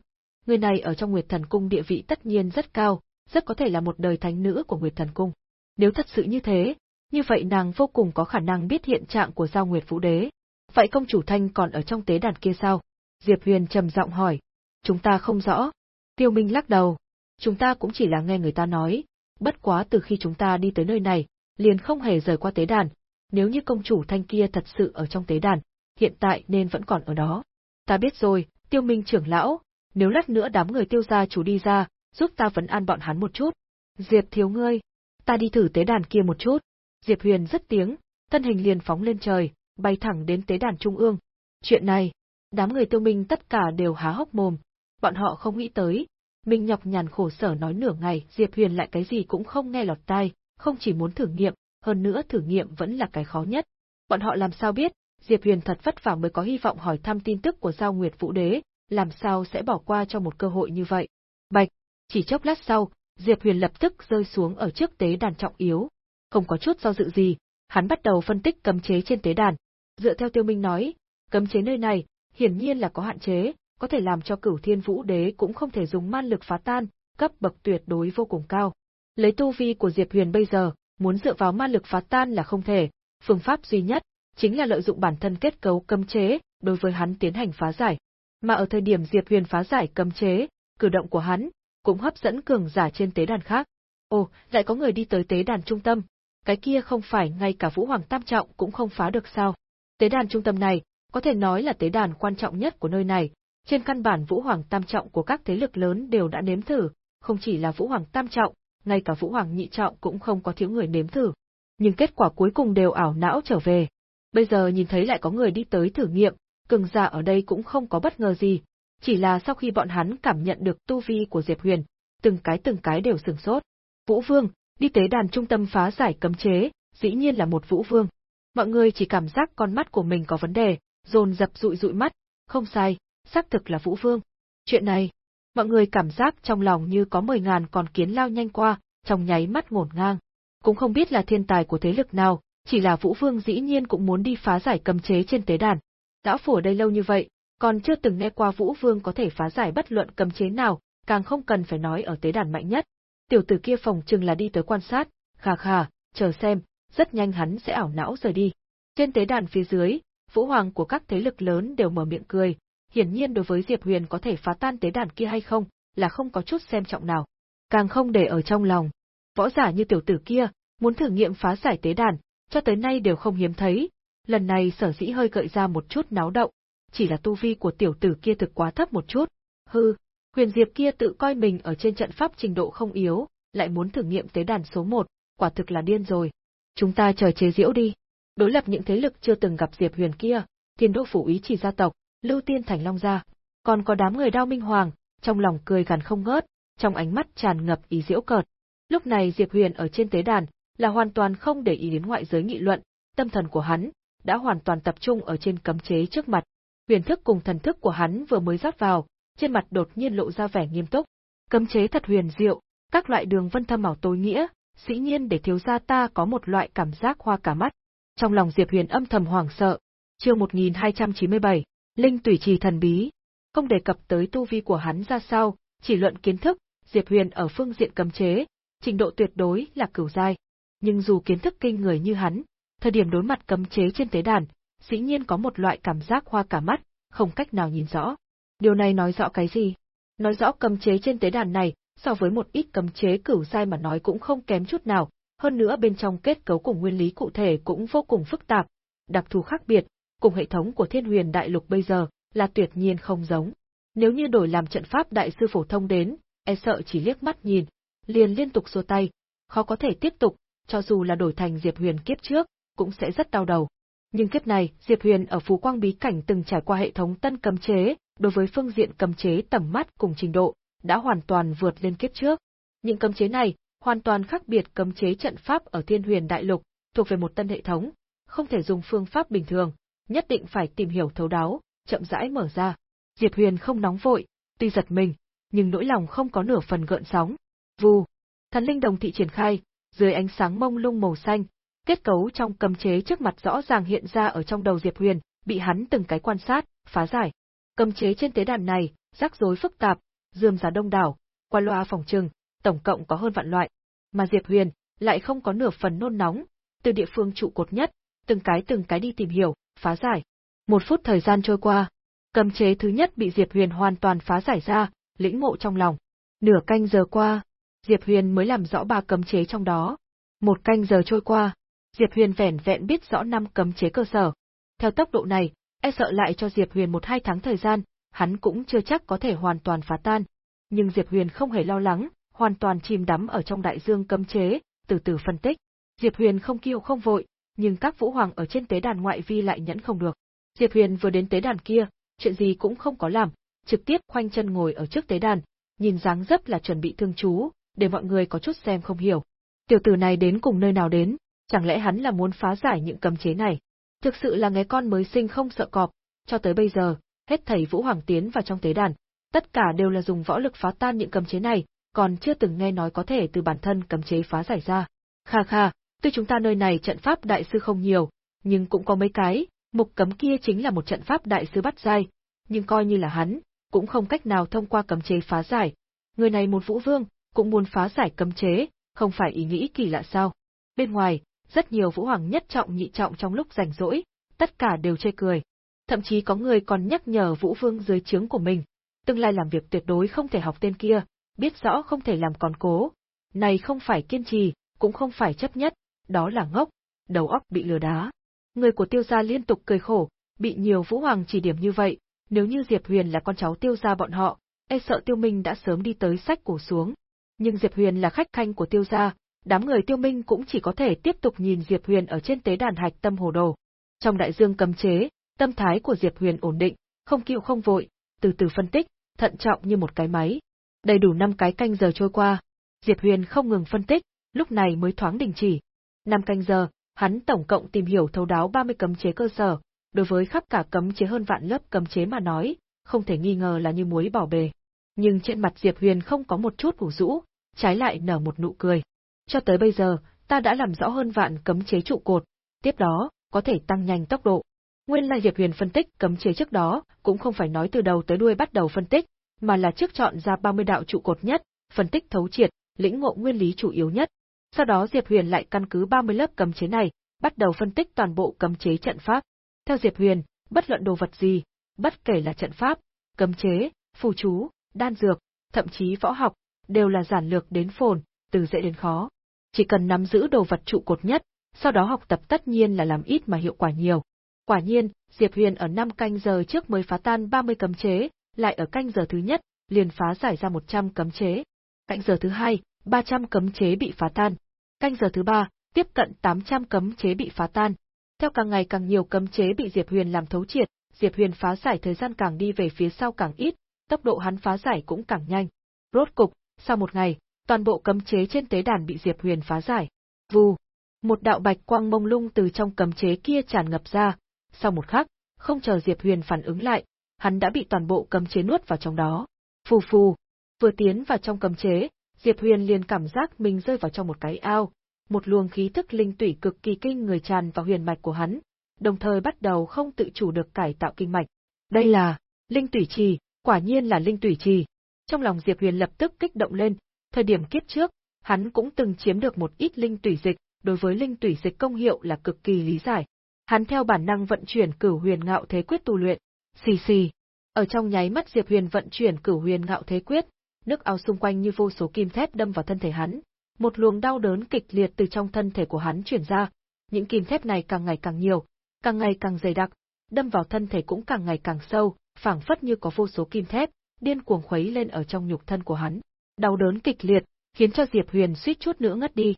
Người này ở trong Nguyệt Thần Cung địa vị tất nhiên rất cao, rất có thể là một đời thánh nữ của Nguyệt Thần Cung. Nếu thật sự như thế, như vậy nàng vô cùng có khả năng biết hiện trạng của Giao Nguyệt Vũ Đế. Vậy công chủ Thanh còn ở trong tế đàn kia sao? Diệp Huyền trầm giọng hỏi. Chúng ta không rõ. Tiêu Minh lắc đầu. Chúng ta cũng chỉ là nghe người ta nói. Bất quá từ khi chúng ta đi tới nơi này, liền không hề rời qua tế đàn. Nếu như công chủ Thanh kia thật sự ở trong tế đàn, hiện tại nên vẫn còn ở đó. Ta biết rồi, Tiêu Minh trưởng lão, nếu lát nữa đám người tiêu gia chủ đi ra, giúp ta vấn an bọn hắn một chút. Diệp thiếu ngươi, ta đi thử tế đàn kia một chút. Diệp Huyền rất tiếng, thân hình liền phóng lên trời, bay thẳng đến tế đàn trung ương. Chuyện này, đám người tiêu minh tất cả đều há hốc mồm, bọn họ không nghĩ tới. Minh nhọc nhằn khổ sở nói nửa ngày, Diệp Huyền lại cái gì cũng không nghe lọt tai, không chỉ muốn thử nghiệm, hơn nữa thử nghiệm vẫn là cái khó nhất. Bọn họ làm sao biết, Diệp Huyền thật vất vả mới có hy vọng hỏi thăm tin tức của Giao Nguyệt Vũ Đế, làm sao sẽ bỏ qua cho một cơ hội như vậy. Bạch, chỉ chốc lát sau, Diệp Huyền lập tức rơi xuống ở trước tế đàn trọng yếu. Không có chút do dự gì, hắn bắt đầu phân tích cấm chế trên tế đàn. Dựa theo Tiêu Minh nói, cấm chế nơi này, hiển nhiên là có hạn chế, có thể làm cho cửu thiên vũ đế cũng không thể dùng man lực phá tan, cấp bậc tuyệt đối vô cùng cao. Lấy tu vi của Diệp Huyền bây giờ, muốn dựa vào man lực phá tan là không thể, phương pháp duy nhất, chính là lợi dụng bản thân kết cấu cấm chế, đối với hắn tiến hành phá giải. Mà ở thời điểm Diệp Huyền phá giải cấm chế, cử động của hắn cũng hấp dẫn cường giả trên tế đàn khác. Ồ, lại có người đi tới tế đàn trung tâm, cái kia không phải ngay cả Vũ Hoàng Tam Trọng cũng không phá được sao. Tế đàn trung tâm này, có thể nói là tế đàn quan trọng nhất của nơi này, trên căn bản Vũ Hoàng Tam Trọng của các thế lực lớn đều đã nếm thử, không chỉ là Vũ Hoàng Tam Trọng, ngay cả Vũ Hoàng Nhị Trọng cũng không có thiếu người nếm thử. Nhưng kết quả cuối cùng đều ảo não trở về. Bây giờ nhìn thấy lại có người đi tới thử nghiệm, cường giả ở đây cũng không có bất ngờ gì, chỉ là sau khi bọn hắn cảm nhận được tu vi của Diệp Huyền, từng cái từng cái đều sừng sốt. Vũ Vương, đi tế đàn trung tâm phá giải cấm chế, dĩ nhiên là một Vũ Vương. Mọi người chỉ cảm giác con mắt của mình có vấn đề, dồn dập dụi dụi mắt, không sai, xác thực là Vũ Vương. Chuyện này, mọi người cảm giác trong lòng như có mười ngàn con kiến lao nhanh qua, trong nháy mắt ngổn ngang. Cũng không biết là thiên tài của thế lực nào, chỉ là Vũ Vương dĩ nhiên cũng muốn đi phá giải cấm chế trên tế đàn. Đã phủ ở đây lâu như vậy, còn chưa từng nghe qua Vũ Vương có thể phá giải bất luận cấm chế nào, càng không cần phải nói ở tế đàn mạnh nhất. Tiểu tử kia phòng chừng là đi tới quan sát, khà khà, chờ xem, rất nhanh hắn sẽ ảo não rời đi. Trên tế đàn phía dưới, vũ hoàng của các thế lực lớn đều mở miệng cười, hiển nhiên đối với Diệp Huyền có thể phá tan tế đàn kia hay không, là không có chút xem trọng nào. Càng không để ở trong lòng. Võ giả như tiểu tử kia, muốn thử nghiệm phá giải tế đàn, cho tới nay đều không hiếm thấy, lần này sở dĩ hơi gợi ra một chút náo động, chỉ là tu vi của tiểu tử kia thực quá thấp một chút. Hừ, Huyền Diệp kia tự coi mình ở trên trận pháp trình độ không yếu, lại muốn thử nghiệm tế đàn số một, quả thực là điên rồi. Chúng ta chờ chế diễu đi. Đối lập những thế lực chưa từng gặp Diệp Huyền kia, Thiên Đô phủ ý chỉ gia tộc, Lưu Tiên Thành Long ra, còn có đám người đao minh hoàng, trong lòng cười gằn không ngớt, trong ánh mắt tràn ngập ý diễu cợt. Lúc này Diệp Huyền ở trên tế đàn, là hoàn toàn không để ý đến ngoại giới nghị luận, tâm thần của hắn đã hoàn toàn tập trung ở trên cấm chế trước mặt. Huyền thức cùng thần thức của hắn vừa mới rót vào, trên mặt đột nhiên lộ ra vẻ nghiêm túc. Cấm chế thật huyền diệu, các loại đường vân thâm ảo tối nghĩa, dĩ nhiên để thiếu gia ta có một loại cảm giác hoa cả mắt. Trong lòng Diệp Huyền âm thầm hoảng sợ. Chương 1297, Linh tùy trì thần bí. Không đề cập tới tu vi của hắn ra sao, chỉ luận kiến thức, Diệp Huyền ở phương diện cấm chế, trình độ tuyệt đối là cửu giai. Nhưng dù kiến thức kinh người như hắn, thời điểm đối mặt cấm chế trên tế đàn, dĩ nhiên có một loại cảm giác hoa cả mắt, không cách nào nhìn rõ. Điều này nói rõ cái gì? Nói rõ cấm chế trên tế đàn này, so với một ít cấm chế cửu giai mà nói cũng không kém chút nào, hơn nữa bên trong kết cấu cùng nguyên lý cụ thể cũng vô cùng phức tạp, đặc thù khác biệt, cùng hệ thống của Thiên Huyền Đại Lục bây giờ là tuyệt nhiên không giống. Nếu như đổi làm trận pháp đại sư phổ thông đến, e sợ chỉ liếc mắt nhìn, liền liên tục xua tay, khó có thể tiếp tục, cho dù là đổi thành Diệp Huyền kiếp trước, cũng sẽ rất đau đầu. Nhưng kiếp này, Diệp Huyền ở Phú Quang Bí Cảnh từng trải qua hệ thống tân cấm chế, đối với phương diện cấm chế tầm mắt cùng trình độ, đã hoàn toàn vượt lên kiếp trước. Những cấm chế này, hoàn toàn khác biệt cấm chế trận pháp ở Thiên Huyền Đại Lục, thuộc về một tân hệ thống, không thể dùng phương pháp bình thường, nhất định phải tìm hiểu thấu đáo, chậm rãi mở ra. Diệp Huyền không nóng vội, tuy giật mình, nhưng nỗi lòng không có nửa phần gợn sóng. Vù, thần linh đồng thị triển khai, dưới ánh sáng mông lung màu xanh, kết cấu trong cấm chế trước mặt rõ ràng hiện ra ở trong đầu Diệp Huyền, bị hắn từng cái quan sát, phá giải. Cấm chế trên tế đàn này, rắc rối phức tạp, dườm giá đông đảo, qua loa phòng trừng, tổng cộng có hơn vạn loại. Mà Diệp Huyền lại không có nửa phần nôn nóng, từ địa phương trụ cột nhất, từng cái từng cái đi tìm hiểu, phá giải. Một phút thời gian trôi qua, cấm chế thứ nhất bị Diệp Huyền hoàn toàn phá giải ra, lĩnh ngộ trong lòng. Nửa canh giờ qua, Diệp Huyền mới làm rõ ba cấm chế trong đó. Một canh giờ trôi qua, Diệp Huyền vẻn vẹn biết rõ năm cấm chế cơ sở. Theo tốc độ này, e sợ lại cho Diệp Huyền một hai tháng thời gian, hắn cũng chưa chắc có thể hoàn toàn phá tan. Nhưng Diệp Huyền không hề lo lắng, hoàn toàn chìm đắm ở trong đại dương cấm chế, từ từ phân tích. Diệp Huyền không kiêu không vội, nhưng các vũ hoàng ở trên tế đàn ngoại vi lại nhẫn không được. Diệp Huyền vừa đến tế đàn kia, chuyện gì cũng không có làm, trực tiếp khoanh chân ngồi ở trước tế đàn, nhìn dáng dấp là chuẩn bị thương chú, để mọi người có chút xem không hiểu. Tiểu tử này đến cùng nơi nào đến, chẳng lẽ hắn là muốn phá giải những cấm chế này? Thực sự là nghe con mới sinh không sợ cọp, cho tới bây giờ, hết thầy Vũ Hoàng tiến vào trong tế đàn, tất cả đều là dùng võ lực phá tan những cấm chế này, còn chưa từng nghe nói có thể từ bản thân cấm chế phá giải ra. Kha kha, tuy chúng ta nơi này trận pháp đại sư không nhiều, nhưng cũng có mấy cái, mục cấm kia chính là một trận pháp đại sư bắt dai nhưng coi như là hắn, cũng không cách nào thông qua cấm chế phá giải. Người này một vũ vương, cũng muốn phá giải cấm chế, không phải ý nghĩ kỳ lạ sao. Bên ngoài, rất nhiều vũ hoàng nhất trọng nhị trọng trong lúc rảnh rỗi, tất cả đều chê cười. Thậm chí có người còn nhắc nhở vũ vương dưới trướng của mình, tương lai làm việc tuyệt đối không thể học tên kia, biết rõ không thể làm còn cố. Này không phải kiên trì, cũng không phải chấp nhất, đó là ngốc, đầu óc bị lừa đá. Người của tiêu gia liên tục cười khổ, bị nhiều vũ hoàng chỉ điểm như vậy, nếu như Diệp Huyền là con cháu tiêu gia bọn họ, e sợ tiêu minh đã sớm đi tới sách cổ xuống. Nhưng Diệp Huyền là khách khanh của tiêu gia, đám người tiêu minh cũng chỉ có thể tiếp tục nhìn Diệp Huyền ở trên tế đàn hạch tâm hồ đồ. Trong đại dương cấm chế, tâm thái của Diệp Huyền ổn định, không kiệu không vội, từ từ phân tích, thận trọng như một cái máy. Đầy đủ 5 cái canh giờ trôi qua, Diệp Huyền không ngừng phân tích, lúc này mới thoáng đình chỉ. 5 canh giờ, hắn tổng cộng tìm hiểu thấu đáo 30 cấm chế cơ sở, đối với khắp cả cấm chế hơn vạn lớp cấm chế mà nói, không thể nghi ngờ là như muối bỏ bề. Nhưng trên mặt Diệp Huyền không có một chút củ rũ, trái lại nở một nụ cười. Cho tới bây giờ, ta đã làm rõ hơn vạn cấm chế trụ cột, tiếp đó, có thể tăng nhanh tốc độ. Nguyên lai Diệp Huyền phân tích cấm chế trước đó, cũng không phải nói từ đầu tới đuôi bắt đầu phân tích, mà là trước chọn ra 30 đạo trụ cột nhất, phân tích thấu triệt, lĩnh ngộ nguyên lý chủ yếu nhất. Sau đó Diệp Huyền lại căn cứ 30 lớp cấm chế này, bắt đầu phân tích toàn bộ cấm chế trận pháp. Theo Diệp Huyền, bất luận đồ vật gì, bất kể là trận pháp, cấm chế, phù chú, đan dược, thậm chí võ học, đều là giản lược đến phồn, từ dễ đến khó. Chỉ cần nắm giữ đồ vật trụ cột nhất, sau đó học tập tất nhiên là làm ít mà hiệu quả nhiều. Quả nhiên, Diệp Huyền ở 5 canh giờ trước mới phá tan 30 cấm chế, lại ở canh giờ thứ nhất, liền phá giải ra 100 cấm chế. Canh giờ thứ hai, 300 cấm chế bị phá tan. Canh giờ thứ ba, tiếp cận 800 cấm chế bị phá tan. Theo càng ngày càng nhiều cấm chế bị Diệp Huyền làm thấu triệt, Diệp Huyền phá giải thời gian càng đi về phía sau càng ít, tốc độ hắn phá giải cũng càng nhanh. Rốt cục, sau một ngày, toàn bộ cấm chế trên tế đàn bị Diệp Huyền phá giải. Vù, một đạo bạch quang mông lung từ trong cấm chế kia tràn ngập ra, sau một khắc, không chờ Diệp Huyền phản ứng lại, hắn đã bị toàn bộ cấm chế nuốt vào trong đó. Phù phù, vừa tiến vào trong cấm chế, Diệp Huyền liền cảm giác mình rơi vào trong một cái ao, một luồng khí thức linh tủy cực kỳ kinh người tràn vào huyền mạch của hắn, đồng thời bắt đầu không tự chủ được cải tạo kinh mạch. Đây là linh tủy trì, quả nhiên là linh tủy trì. Trong lòng Diệp Huyền lập tức kích động lên, thời điểm kiếp trước, hắn cũng từng chiếm được một ít linh tủy dịch, đối với linh tủy dịch công hiệu là cực kỳ lý giải. Hắn theo bản năng vận chuyển Cửu Huyền Ngạo Thế Quyết tu luyện. Xì xì. Ở trong nháy mắt Diệp Huyền vận chuyển Cửu Huyền Ngạo Thế Quyết, nước ao xung quanh như vô số kim thép đâm vào thân thể hắn, một luồng đau đớn kịch liệt từ trong thân thể của hắn truyền ra, những kim thép này càng ngày càng nhiều, càng ngày càng dày đặc, đâm vào thân thể cũng càng ngày càng sâu, phảng phất như có vô số kim thép, điên cuồng khuấy lên ở trong nhục thân của hắn. Đau đớn kịch liệt, khiến cho Diệp Huyền suýt chút nữa ngất đi.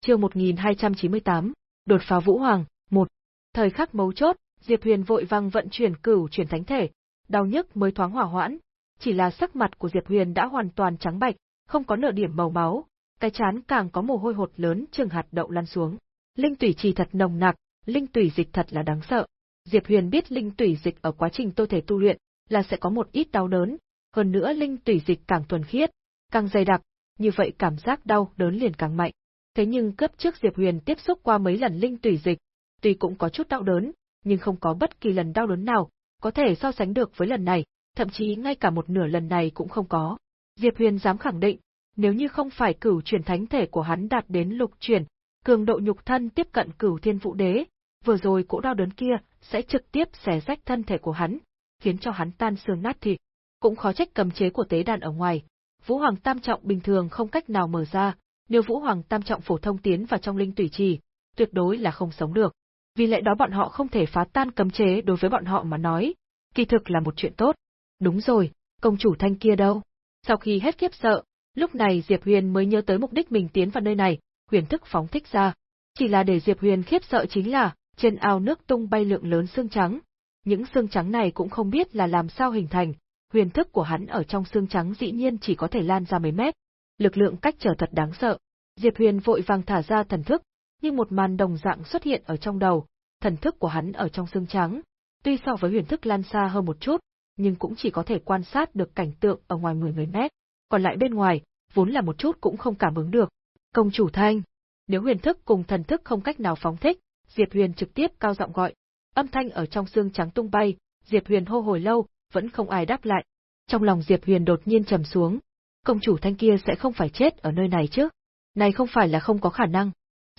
Chương 1298, đột phá Vũ Hoàng, 1. Thời khắc mấu chốt, Diệp Huyền vội vàng vận chuyển cửu chuyển thánh thể, đau nhức mới thoáng hỏa hoãn, chỉ là sắc mặt của Diệp Huyền đã hoàn toàn trắng bạch, không có nửa điểm màu máu, cái chán càng có mồ hôi hột lớn chừng hạt đậu lăn xuống. Linh tủy trì thật nồng nặc, linh tủy dịch thật là đáng sợ. Diệp Huyền biết linh tủy dịch ở quá trình tôi thể tu luyện là sẽ có một ít đau đớn, hơn nữa linh tủy dịch càng thuần khiết, càng dày đặc, như vậy cảm giác đau đớn liền càng mạnh. Thế nhưng cấp trước Diệp Huyền tiếp xúc qua mấy lần linh tủy dịch, tuy cũng có chút đau đớn, nhưng không có bất kỳ lần đau đớn nào có thể so sánh được với lần này, thậm chí ngay cả một nửa lần này cũng không có. Diệp Huyền dám khẳng định, nếu như không phải cửu chuyển thánh thể của hắn đạt đến lục chuyển, cường độ nhục thân tiếp cận cửu thiên vũ đế, vừa rồi cỗ đau đớn kia sẽ trực tiếp xé rách thân thể của hắn, khiến cho hắn tan xương nát thịt. Cũng khó trách cầm chế của tế đàn ở ngoài, Vũ Hoàng Tam Trọng bình thường không cách nào mở ra, nếu Vũ Hoàng Tam Trọng phổ thông tiến vào trong linh tủy trì, tuyệt đối là không sống được. Vì lẽ đó bọn họ không thể phá tan cấm chế đối với bọn họ mà nói, kỳ thực là một chuyện tốt. Đúng rồi, công chủ thanh kia đâu? Sau khi hết kiếp sợ, lúc này Diệp Huyền mới nhớ tới mục đích mình tiến vào nơi này, huyền thức phóng thích ra. Chỉ là để Diệp Huyền khiếp sợ chính là, trên ao nước tung bay lượng lớn xương trắng. Những xương trắng này cũng không biết là làm sao hình thành, huyền thức của hắn ở trong xương trắng dĩ nhiên chỉ có thể lan ra mấy mét. Lực lượng cách trở thật đáng sợ. Diệp Huyền vội vàng thả ra thần thức, nhưng một màn đồng dạng xuất hiện ở trong đầu, thần thức của hắn ở trong xương trắng. Tuy so với huyền thức lan xa hơn một chút, nhưng cũng chỉ có thể quan sát được cảnh tượng ở ngoài 10 người mét. Còn lại bên ngoài, vốn là một chút cũng không cảm ứng được. Công chủ thanh, nếu huyền thức cùng thần thức không cách nào phóng thích, Diệp Huyền trực tiếp cao giọng gọi. Âm thanh ở trong xương trắng tung bay, Diệp Huyền hô hồi lâu, vẫn không ai đáp lại. Trong lòng Diệp Huyền đột nhiên trầm xuống. Công chủ thanh kia sẽ không phải chết ở nơi này chứ? Này không phải là không có khả năng.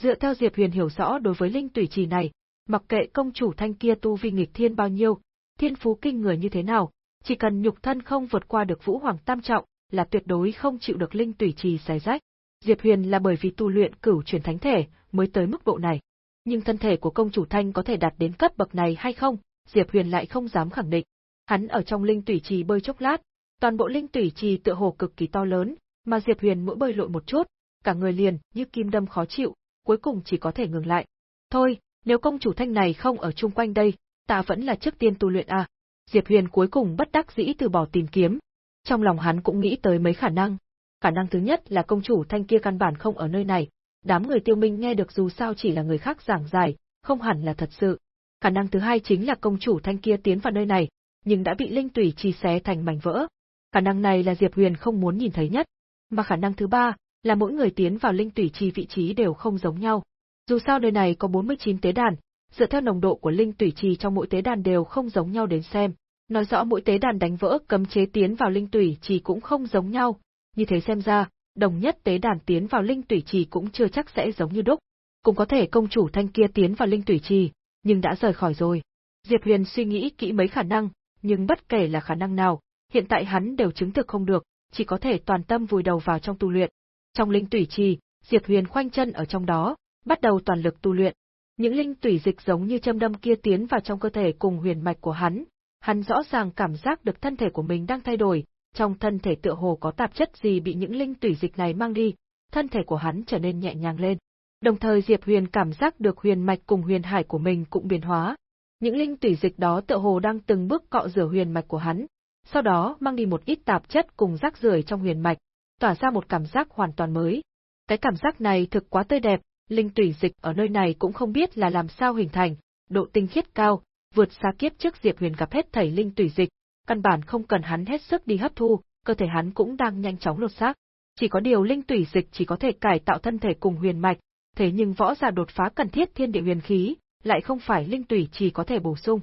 Dựa theo Diệp Huyền hiểu rõ đối với linh tùy trì này, mặc kệ công chủ thanh kia tu vi nghịch thiên bao nhiêu, thiên phú kinh người như thế nào, chỉ cần nhục thân không vượt qua được vũ hoàng tam trọng, là tuyệt đối không chịu được linh tùy trì xé rách. Diệp Huyền là bởi vì tu luyện cửu truyền thánh thể mới tới mức độ này. Nhưng thân thể của công chủ Thanh có thể đạt đến cấp bậc này hay không, Diệp Huyền lại không dám khẳng định. Hắn ở trong linh tủy trì bơi chốc lát, toàn bộ linh tủy trì tựa hồ cực kỳ to lớn, mà Diệp Huyền mỗi bơi lội một chút, cả người liền như kim đâm khó chịu, cuối cùng chỉ có thể ngừng lại. Thôi, nếu công chủ Thanh này không ở chung quanh đây, ta vẫn là trước tiên tu luyện à. Diệp Huyền cuối cùng bất đắc dĩ từ bỏ tìm kiếm. Trong lòng hắn cũng nghĩ tới mấy khả năng. Khả năng thứ nhất là công chủ Thanh kia căn bản không ở nơi này, đám người tiêu minh nghe được dù sao chỉ là người khác giảng giải, không hẳn là thật sự. Khả năng thứ hai chính là công chủ thanh kia tiến vào nơi này, nhưng đã bị linh tủy chi xé thành mảnh vỡ. Khả năng này là Diệp Huyền không muốn nhìn thấy nhất. Mà khả năng thứ ba là mỗi người tiến vào linh tủy chi vị trí đều không giống nhau. Dù sao nơi này có 49 tế đàn, dựa theo nồng độ của linh tủy trì trong mỗi tế đàn đều không giống nhau đến xem, nói rõ mỗi tế đàn đánh vỡ cấm chế tiến vào linh tủy trì cũng không giống nhau, như thế xem ra, đồng nhất tế đàn tiến vào linh tủy trì cũng chưa chắc sẽ giống như đúc. Cũng có thể công chủ thanh kia tiến vào linh tủy trì, nhưng đã rời khỏi rồi. Diệp Huyền suy nghĩ kỹ mấy khả năng, nhưng bất kể là khả năng nào, hiện tại hắn đều chứng thực không được, chỉ có thể toàn tâm vùi đầu vào trong tu luyện. Trong linh tủy trì, Diệp Huyền khoanh chân ở trong đó, bắt đầu toàn lực tu luyện. Những linh tủy dịch giống như châm đâm kia tiến vào trong cơ thể cùng huyền mạch của hắn, hắn rõ ràng cảm giác được thân thể của mình đang thay đổi, trong thân thể tựa hồ có tạp chất gì bị những linh tủy dịch này mang đi, thân thể của hắn trở nên nhẹ nhàng lên. Đồng thời Diệp Huyền cảm giác được huyền mạch cùng huyền hải của mình cũng biến hóa. Những linh tủy dịch đó tựa hồ đang từng bước cọ rửa huyền mạch của hắn, sau đó mang đi một ít tạp chất cùng rác rưởi trong huyền mạch, tỏa ra một cảm giác hoàn toàn mới. Cái cảm giác này thực quá tươi đẹp, linh tủy dịch ở nơi này cũng không biết là làm sao hình thành, độ tinh khiết cao, vượt xa kiếp trước Diệp Huyền gặp hết thảy linh tủy dịch, căn bản không cần hắn hết sức đi hấp thu, cơ thể hắn cũng đang nhanh chóng lột xác. Chỉ có điều linh tủy dịch chỉ có thể cải tạo thân thể cùng huyền mạch, thế nhưng võ giả đột phá cần thiết thiên địa huyền khí, lại không phải linh tủy chỉ có thể bổ sung.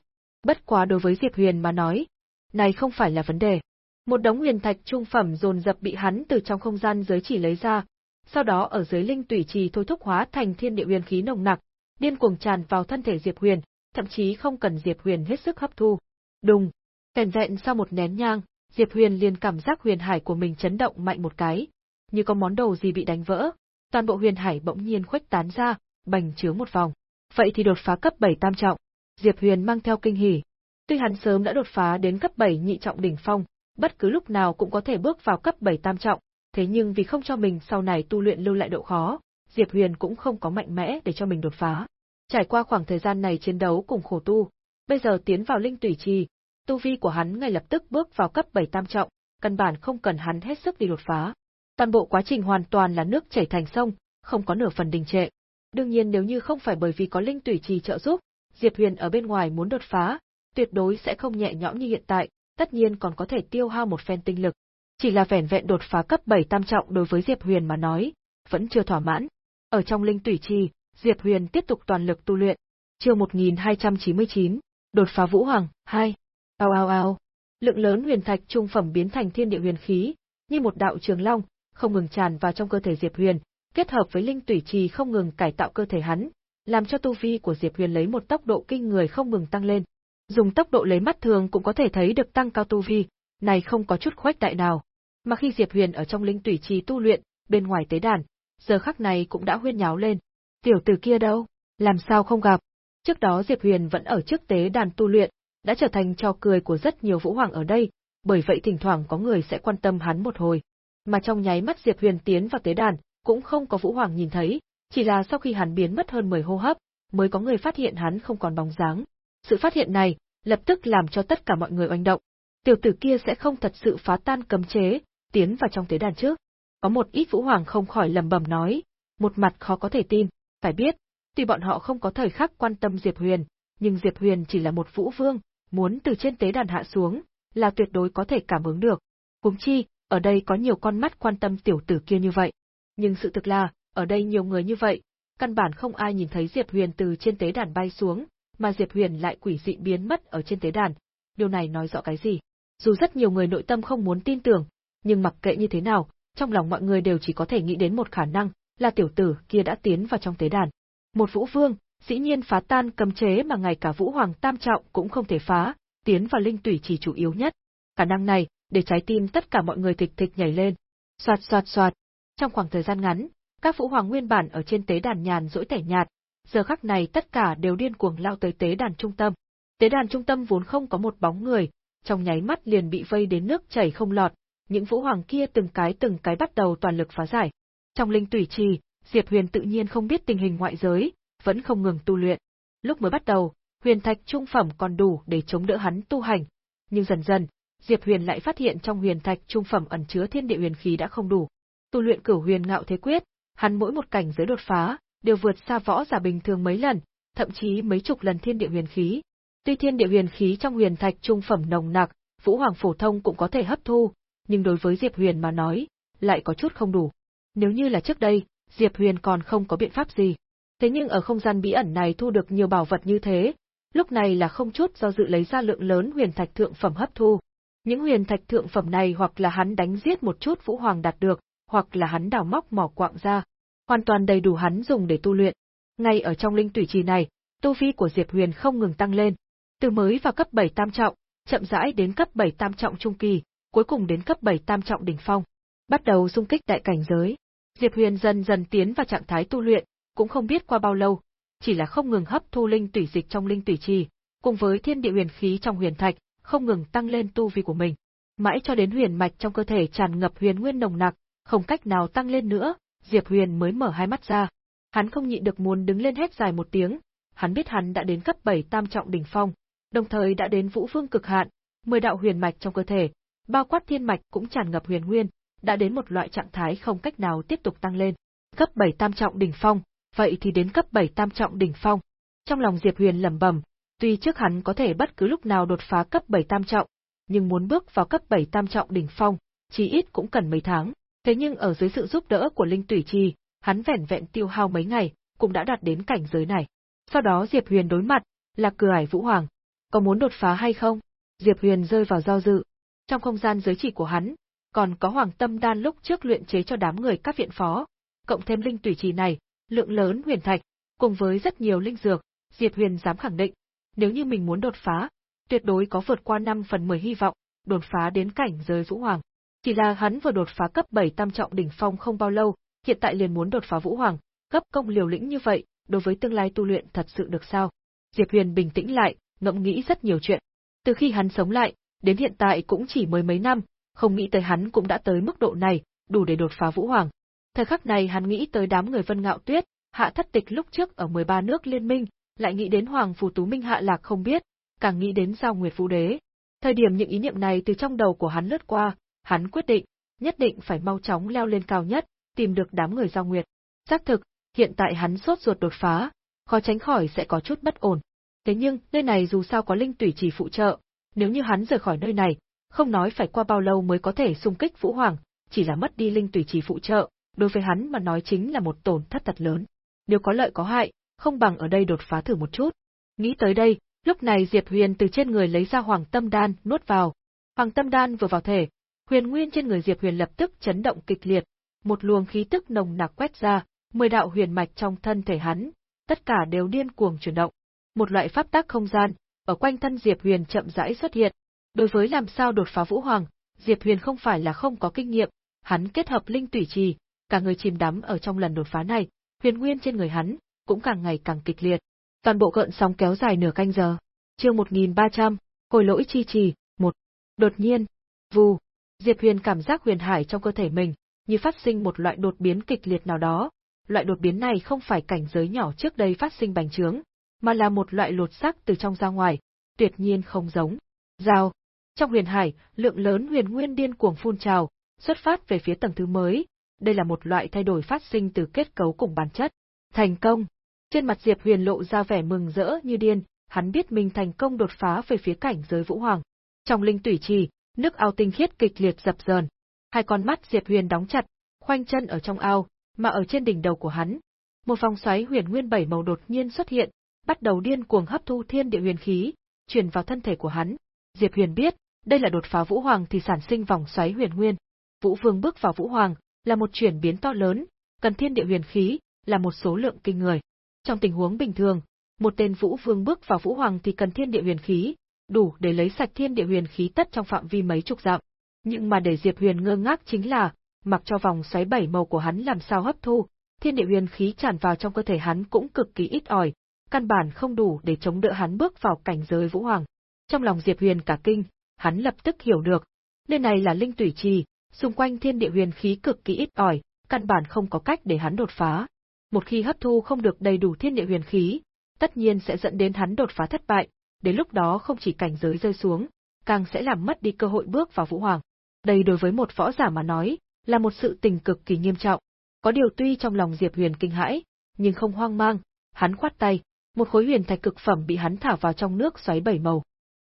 Bất quá đối với Diệp Huyền mà nói, này không phải là vấn đề. Một đống huyền thạch trung phẩm dồn dập bị hắn từ trong không gian giới chỉ lấy ra, sau đó ở dưới linh tủy trì thôi thúc hóa thành thiên địa huyền khí nồng nặc, điên cuồng tràn vào thân thể Diệp Huyền, thậm chí không cần Diệp Huyền hết sức hấp thu. Đùng, kèn vẹn sau một nén nhang, Diệp Huyền liền cảm giác huyền hải của mình chấn động mạnh một cái, như có món đồ gì bị đánh vỡ, toàn bộ huyền hải bỗng nhiên khuếch tán ra, bành trướng một vòng. Vậy thì đột phá cấp 7 tam trọng. Diệp Huyền mang theo kinh hỉ. Tuy hắn sớm đã đột phá đến cấp 7 nhị trọng đỉnh phong, bất cứ lúc nào cũng có thể bước vào cấp 7 tam trọng, thế nhưng vì không cho mình sau này tu luyện lưu lại độ khó, Diệp Huyền cũng không có mạnh mẽ để cho mình đột phá. Trải qua khoảng thời gian này chiến đấu cùng khổ tu, bây giờ tiến vào linh tủy trì, tu vi của hắn ngay lập tức bước vào cấp 7 tam trọng, căn bản không cần hắn hết sức đi đột phá. Toàn bộ quá trình hoàn toàn là nước chảy thành sông, không có nửa phần đình trệ. Đương nhiên nếu như không phải bởi vì có linh tủy trì trợ giúp, Diệp Huyền ở bên ngoài muốn đột phá, tuyệt đối sẽ không nhẹ nhõm như hiện tại, tất nhiên còn có thể tiêu hao một phen tinh lực. Chỉ là vẻn vẹn đột phá cấp 7 tam trọng đối với Diệp Huyền mà nói, vẫn chưa thỏa mãn. Ở trong linh tủy trì, Diệp Huyền tiếp tục toàn lực tu luyện. Chương 1299, đột phá Vũ Hoàng 2. Ao ao ao. Lượng lớn huyền thạch trung phẩm biến thành thiên địa huyền khí, như một đạo trường long, không ngừng tràn vào trong cơ thể Diệp Huyền, kết hợp với linh tủy trì không ngừng cải tạo cơ thể hắn, làm cho tu vi của Diệp Huyền lấy một tốc độ kinh người không ngừng tăng lên. Dùng tốc độ lấy mắt thường cũng có thể thấy được tăng cao tu vi, này không có chút khoách đại nào. Mà khi Diệp Huyền ở trong linh tủy trì tu luyện, bên ngoài tế đàn, giờ khắc này cũng đã huyên nháo lên. Tiểu tử kia đâu? Làm sao không gặp? Trước đó Diệp Huyền vẫn ở trước tế đàn tu luyện, đã trở thành trò cười của rất nhiều vũ hoàng ở đây, bởi vậy thỉnh thoảng có người sẽ quan tâm hắn một hồi. Mà trong nháy mắt Diệp Huyền tiến vào tế đàn, cũng không có vũ hoàng nhìn thấy, chỉ là sau khi hắn biến mất hơn 10 hô hấp, mới có người phát hiện hắn không còn bóng dáng. Sự phát hiện này, lập tức làm cho tất cả mọi người oanh động. Tiểu tử kia sẽ không thật sự phá tan cấm chế, tiến vào trong tế đàn trước. Có một ít vũ hoàng không khỏi lầm bầm nói, một mặt khó có thể tin, phải biết, tuy bọn họ không có thời khắc quan tâm Diệp Huyền, nhưng Diệp Huyền chỉ là một vũ vương, muốn từ trên tế đàn hạ xuống, là tuyệt đối có thể cảm ứng được. Huống chi, ở đây có nhiều con mắt quan tâm tiểu tử kia như vậy. Nhưng sự thực là, ở đây nhiều người như vậy, căn bản không ai nhìn thấy Diệp Huyền từ trên tế đàn bay xuống, mà Diệp Huyền lại quỷ dị biến mất ở trên tế đàn. Điều này nói rõ cái gì? Dù rất nhiều người nội tâm không muốn tin tưởng, nhưng mặc kệ như thế nào, trong lòng mọi người đều chỉ có thể nghĩ đến một khả năng, là tiểu tử kia đã tiến vào trong tế đàn. Một vũ vương, dĩ nhiên phá tan cấm chế mà ngay cả vũ hoàng tam trọng cũng không thể phá, tiến vào linh tủy chỉ chủ yếu nhất. Khả năng này, để trái tim tất cả mọi người thịch thịch nhảy lên. Soạt soạt soạt. Trong khoảng thời gian ngắn, các vũ hoàng nguyên bản ở trên tế đàn nhàn rỗi tẻ nhạt, giờ khắc này tất cả đều điên cuồng lao tới tế đàn trung tâm. Tế đàn trung tâm vốn không có một bóng người, trong nháy mắt liền bị vây đến nước chảy không lọt, những vũ hoàng kia từng cái từng cái bắt đầu toàn lực phá giải. Trong linh tủy trì, Diệp Huyền tự nhiên không biết tình hình ngoại giới, vẫn không ngừng tu luyện. Lúc mới bắt đầu, huyền thạch trung phẩm còn đủ để chống đỡ hắn tu hành, nhưng dần dần, Diệp Huyền lại phát hiện trong huyền thạch trung phẩm ẩn chứa thiên địa huyền khí đã không đủ. Tu luyện cửu huyền ngạo thế quyết, hắn mỗi một cảnh giới đột phá, đều vượt xa võ giả bình thường mấy lần, thậm chí mấy chục lần thiên địa huyền khí. Tuy thiên địa huyền khí trong huyền thạch trung phẩm nồng nặc, Vũ Hoàng phổ thông cũng có thể hấp thu, nhưng đối với Diệp Huyền mà nói, lại có chút không đủ. Nếu như là trước đây, Diệp Huyền còn không có biện pháp gì. Thế nhưng ở không gian bí ẩn này thu được nhiều bảo vật như thế, lúc này là không chút do dự lấy ra lượng lớn huyền thạch thượng phẩm hấp thu. Những huyền thạch thượng phẩm này hoặc là hắn đánh giết một chút Vũ Hoàng đạt được, hoặc là hắn đào móc mỏ quạng ra, hoàn toàn đầy đủ hắn dùng để tu luyện. Ngay ở trong linh tủy trì này, tu vi của Diệp Huyền không ngừng tăng lên, từ mới vào cấp 7 tam trọng, chậm rãi đến cấp 7 tam trọng trung kỳ, cuối cùng đến cấp 7 tam trọng đỉnh phong. Bắt đầu xung kích đại cảnh giới. Diệp Huyền dần dần tiến vào trạng thái tu luyện, cũng không biết qua bao lâu, chỉ là không ngừng hấp thu linh tủy dịch trong linh tủy trì, cùng với thiên địa huyền khí trong huyền thạch, không ngừng tăng lên tu vi của mình. Mãi cho đến huyền mạch trong cơ thể tràn ngập huyền nguyên nồng nặc, không cách nào tăng lên nữa, Diệp Huyền mới mở hai mắt ra. Hắn không nhịn được muốn đứng lên hét dài một tiếng, hắn biết hắn đã đến cấp 7 tam trọng đỉnh phong, đồng thời đã đến vũ vương cực hạn, mười đạo huyền mạch trong cơ thể, bao quát thiên mạch cũng tràn ngập huyền nguyên, đã đến một loại trạng thái không cách nào tiếp tục tăng lên. Cấp 7 tam trọng đỉnh phong, vậy thì đến cấp 7 tam trọng đỉnh phong. Trong lòng Diệp Huyền lẩm bẩm, tuy trước hắn có thể bất cứ lúc nào đột phá cấp 7 tam trọng, nhưng muốn bước vào cấp 7 tam trọng đỉnh phong, chí ít cũng cần mấy tháng. Thế nhưng ở dưới sự giúp đỡ của Linh Tủy Trì, hắn vẻn vẹn tiêu hao mấy ngày, cũng đã đạt đến cảnh giới này. Sau đó Diệp Huyền đối mặt, là cửa ải Vũ Hoàng. Có muốn đột phá hay không? Diệp Huyền rơi vào do dự. Trong không gian giới chỉ của hắn, còn có Hoàng Tâm Đan lúc trước luyện chế cho đám người các viện phó, cộng thêm linh tùy trì này, lượng lớn huyền thạch, cùng với rất nhiều linh dược, Diệp Huyền dám khẳng định, nếu như mình muốn đột phá, tuyệt đối có vượt qua 5 phần 10 hy vọng, đột phá đến cảnh giới Vũ Hoàng. Chỉ là hắn vừa đột phá cấp 7 tam trọng đỉnh phong không bao lâu, hiện tại liền muốn đột phá Vũ Hoàng, cấp công liều lĩnh như vậy, đối với tương lai tu luyện thật sự được sao? Diệp Huyền bình tĩnh lại, ngẫm nghĩ rất nhiều chuyện. Từ khi hắn sống lại, đến hiện tại cũng chỉ mới mấy năm, không nghĩ tới hắn cũng đã tới mức độ này, đủ để đột phá Vũ Hoàng. Thời khắc này hắn nghĩ tới đám người Vân Ngạo Tuyết, Hạ Thất Tịch lúc trước ở 13 nước liên minh, lại nghĩ đến Hoàng Phù Tú Minh Hạ Lạc không biết, càng nghĩ đến Giao Nguyệt Vũ Đế. Thời điểm những ý niệm này từ trong đầu của hắn lướt qua, hắn quyết định, nhất định phải mau chóng leo lên cao nhất, tìm được đám người Giao Nguyệt. Xác thực, hiện tại hắn sốt ruột đột phá, khó tránh khỏi sẽ có chút bất ổn. Thế nhưng, nơi này dù sao có linh tủy chỉ phụ trợ, nếu như hắn rời khỏi nơi này, không nói phải qua bao lâu mới có thể xung kích Vũ Hoàng, chỉ là mất đi linh tùy trì phụ trợ, đối với hắn mà nói chính là một tổn thất thật lớn. Nếu có lợi có hại, không bằng ở đây đột phá thử một chút. Nghĩ tới đây, lúc này Diệp Huyền từ trên người lấy ra Hoàng Tâm Đan, nuốt vào. Hoàng Tâm Đan vừa vào thể, huyền nguyên trên người Diệp Huyền lập tức chấn động kịch liệt, một luồng khí tức nồng nặc quét ra, mười đạo huyền mạch trong thân thể hắn, tất cả đều điên cuồng chuyển động. Một loại pháp tắc không gian, ở quanh thân Diệp Huyền chậm rãi xuất hiện, Đối với làm sao đột phá Vũ Hoàng, Diệp Huyền không phải là không có kinh nghiệm, hắn kết hợp linh tủy trì, cả người chìm đắm ở trong lần đột phá này, huyền nguyên trên người hắn cũng càng ngày càng kịch liệt. Toàn bộ gợn sóng kéo dài nửa canh giờ. Chương 1300, hồi lỗi chi trì, một. Đột nhiên, vù, Diệp Huyền cảm giác huyền hải trong cơ thể mình như phát sinh một loại đột biến kịch liệt nào đó. Loại đột biến này không phải cảnh giới nhỏ trước đây phát sinh bành trướng, mà là một loại lột xác từ trong ra ngoài, tuyệt nhiên không giống. Giao, trong huyền hải, lượng lớn huyền nguyên điên cuồng phun trào, xuất phát về phía tầng thứ mới, đây là một loại thay đổi phát sinh từ kết cấu cùng bản chất. Thành công! Trên mặt Diệp Huyền lộ ra vẻ mừng rỡ như điên, hắn biết mình thành công đột phá về phía cảnh giới vũ hoàng. Trong linh tủy trì, nước ao tinh khiết kịch liệt dập dờn. Hai con mắt Diệp Huyền đóng chặt, khoanh chân ở trong ao, mà ở trên đỉnh đầu của hắn, một vòng xoáy huyền nguyên bảy màu đột nhiên xuất hiện, bắt đầu điên cuồng hấp thu thiên địa huyền khí, truyền vào thân thể của hắn. Diệp Huyền biết, đây là đột phá Vũ Hoàng thì sản sinh vòng xoáy huyền nguyên. Vũ Vương bước vào Vũ Hoàng, là một chuyển biến to lớn, cần thiên địa huyền khí, là một số lượng kinh người. Trong tình huống bình thường, một tên Vũ Vương bước vào Vũ Hoàng thì cần thiên địa huyền khí, đủ để lấy sạch thiên địa huyền khí tất trong phạm vi mấy chục dặm. Nhưng mà để Diệp Huyền ngơ ngác chính là, mặc cho vòng xoáy bảy màu của hắn làm sao hấp thu, thiên địa huyền khí tràn vào trong cơ thể hắn cũng cực kỳ ít ỏi, căn bản không đủ để chống đỡ hắn bước vào cảnh giới Vũ Hoàng. Trong lòng Diệp Huyền cả kinh, hắn lập tức hiểu được, nơi này là linh tủy trì, xung quanh thiên địa huyền khí cực kỳ ít ỏi, căn bản không có cách để hắn đột phá. Một khi hấp thu không được đầy đủ thiên địa huyền khí, tất nhiên sẽ dẫn đến hắn đột phá thất bại, đến lúc đó không chỉ cảnh giới rơi xuống, càng sẽ làm mất đi cơ hội bước vào vũ hoàng. Đây đối với một võ giả mà nói, là một sự tình cực kỳ nghiêm trọng. Có điều tuy trong lòng Diệp Huyền kinh hãi, nhưng không hoang mang, hắn khoát tay, một khối huyền thạch cực phẩm bị hắn thả vào trong nước xoáy bảy màu.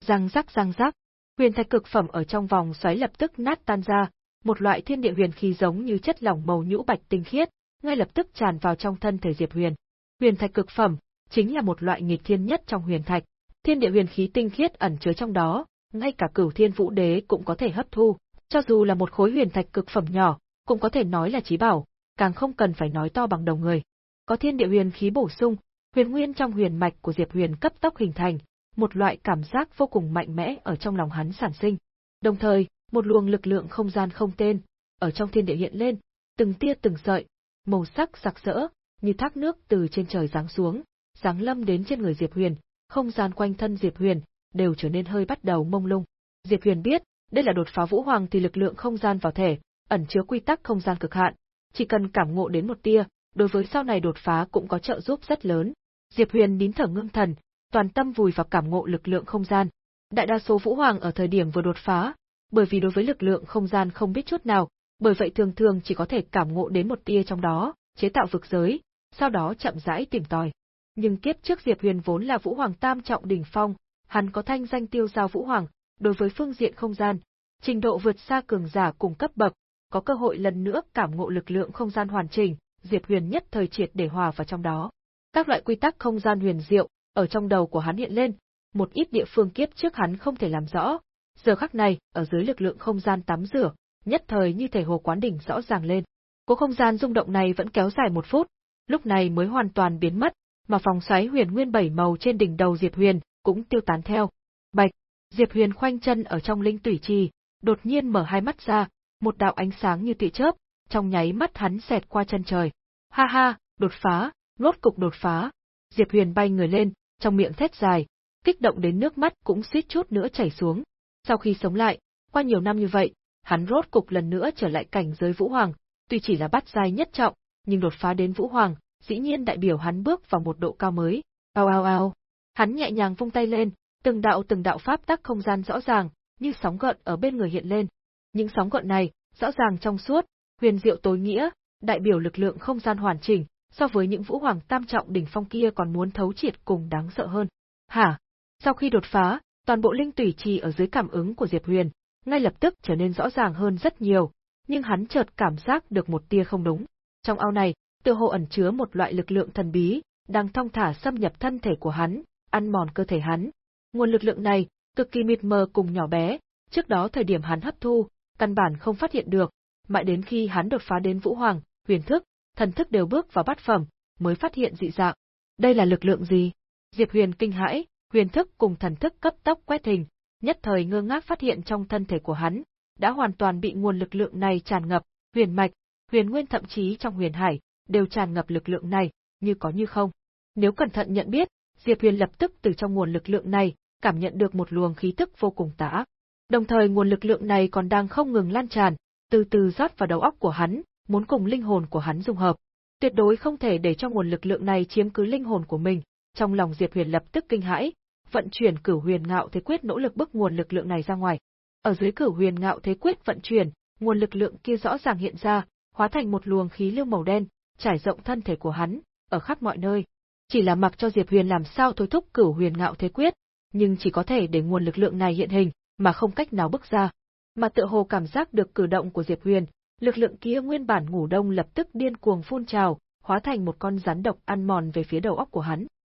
Răng rắc răng rắc, huyền thạch cực phẩm ở trong vòng xoáy lập tức nát tan ra, một loại thiên địa huyền khí giống như chất lỏng màu nhũ bạch tinh khiết, ngay lập tức tràn vào trong thân thể Diệp Huyền. Huyền thạch cực phẩm chính là một loại nghịch thiên nhất trong huyền thạch, thiên địa huyền khí tinh khiết ẩn chứa trong đó, ngay cả Cửu Thiên Vũ Đế cũng có thể hấp thu, cho dù là một khối huyền thạch cực phẩm nhỏ, cũng có thể nói là chí bảo, càng không cần phải nói to bằng đầu người. Có thiên địa huyền khí bổ sung, huyền nguyên trong huyền mạch của Diệp Huyền cấp tốc hình thành, một loại cảm giác vô cùng mạnh mẽ ở trong lòng hắn sản sinh. Đồng thời, một luồng lực lượng không gian không tên, ở trong thiên địa hiện lên, từng tia từng sợi, màu sắc sặc sỡ, như thác nước từ trên trời giáng xuống, giáng lâm đến trên người Diệp Huyền, không gian quanh thân Diệp Huyền đều trở nên hơi bắt đầu mông lung. Diệp Huyền biết, đây là đột phá vũ hoàng thì lực lượng không gian vào thể, ẩn chứa quy tắc không gian cực hạn, chỉ cần cảm ngộ đến một tia, đối với sau này đột phá cũng có trợ giúp rất lớn. Diệp Huyền nín thở ngưng thần, toàn tâm vùi vào cảm ngộ lực lượng không gian. Đại đa số vũ hoàng ở thời điểm vừa đột phá, bởi vì đối với lực lượng không gian không biết chút nào, bởi vậy thường thường chỉ có thể cảm ngộ đến một tia trong đó, chế tạo vực giới, sau đó chậm rãi tìm tòi. Nhưng kiếp trước Diệp Huyền vốn là Vũ Hoàng Tam trọng đỉnh phong, hắn có thanh danh tiêu giao Vũ Hoàng, đối với phương diện không gian, trình độ vượt xa cường giả cùng cấp bậc, có cơ hội lần nữa cảm ngộ lực lượng không gian hoàn chỉnh, Diệp Huyền nhất thời triệt để hòa vào trong đó. Các loại quy tắc không gian huyền diệu ở trong đầu của hắn hiện lên, một ít địa phương kiếp trước hắn không thể làm rõ, giờ khắc này, ở dưới lực lượng không gian tắm rửa, nhất thời như thể hồ quán đỉnh rõ ràng lên. Cố không gian rung động này vẫn kéo dài một phút, lúc này mới hoàn toàn biến mất, mà phòng xoáy huyền nguyên bảy màu trên đỉnh đầu Diệp Huyền cũng tiêu tán theo. Bạch, Diệp Huyền khoanh chân ở trong linh tủy trì, đột nhiên mở hai mắt ra, một đạo ánh sáng như tị chớp, trong nháy mắt hắn xẹt qua chân trời. Ha ha, đột phá, rốt cục đột phá. Diệp Huyền bay người lên, trong miệng thét dài, kích động đến nước mắt cũng suýt chút nữa chảy xuống. Sau khi sống lại, qua nhiều năm như vậy, hắn rốt cục lần nữa trở lại cảnh giới Vũ Hoàng, tuy chỉ là bắt giai nhất trọng, nhưng đột phá đến Vũ Hoàng, dĩ nhiên đại biểu hắn bước vào một độ cao mới. Ao ao ao. Hắn nhẹ nhàng vung tay lên, từng đạo từng đạo pháp tắc không gian rõ ràng, như sóng gợn ở bên người hiện lên. Những sóng gợn này, rõ ràng trong suốt, huyền diệu tối nghĩa, đại biểu lực lượng không gian hoàn chỉnh, so với những vũ hoàng tam trọng đỉnh phong kia còn muốn thấu triệt cùng đáng sợ hơn. Hả? Sau khi đột phá, toàn bộ linh tủy trì ở dưới cảm ứng của Diệp Huyền, ngay lập tức trở nên rõ ràng hơn rất nhiều, nhưng hắn chợt cảm giác được một tia không đúng. Trong ao này, tựa hồ ẩn chứa một loại lực lượng thần bí, đang thong thả xâm nhập thân thể của hắn, ăn mòn cơ thể hắn. Nguồn lực lượng này, cực kỳ mịt mờ cùng nhỏ bé, trước đó thời điểm hắn hấp thu, căn bản không phát hiện được, mãi đến khi hắn đột phá đến Vũ Hoàng, huyền thức, thần thức đều bước vào bát phẩm, mới phát hiện dị dạng. Đây là lực lượng gì? Diệp Huyền kinh hãi, huyền thức cùng thần thức cấp tốc quét hình, nhất thời ngơ ngác phát hiện trong thân thể của hắn, đã hoàn toàn bị nguồn lực lượng này tràn ngập, huyền mạch, huyền nguyên thậm chí trong huyền hải, đều tràn ngập lực lượng này, như có như không. Nếu cẩn thận nhận biết, Diệp Huyền lập tức từ trong nguồn lực lượng này, cảm nhận được một luồng khí tức vô cùng tà ác. Đồng thời nguồn lực lượng này còn đang không ngừng lan tràn, từ từ rót vào đầu óc của hắn, muốn cùng linh hồn của hắn dung hợp. Tuyệt đối không thể để cho nguồn lực lượng này chiếm cứ linh hồn của mình. Trong lòng Diệp Huyền lập tức kinh hãi, vận chuyển Cửu Huyền Ngạo Thế Quyết nỗ lực bức nguồn lực lượng này ra ngoài. Ở dưới Cửu Huyền Ngạo Thế Quyết vận chuyển, nguồn lực lượng kia rõ ràng hiện ra, hóa thành một luồng khí lưu màu đen, trải rộng thân thể của hắn, ở khắp mọi nơi. Chỉ là mặc cho Diệp Huyền làm sao thôi thúc Cửu Huyền Ngạo Thế Quyết, nhưng chỉ có thể để nguồn lực lượng này hiện hình, mà không cách nào bức ra. Mà tựa hồ cảm giác được cử động của Diệp Huyền, lực lượng kia nguyên bản ngủ đông lập tức điên cuồng phun trào, hóa thành một con rắn độc ăn mòn về phía đầu óc của hắn.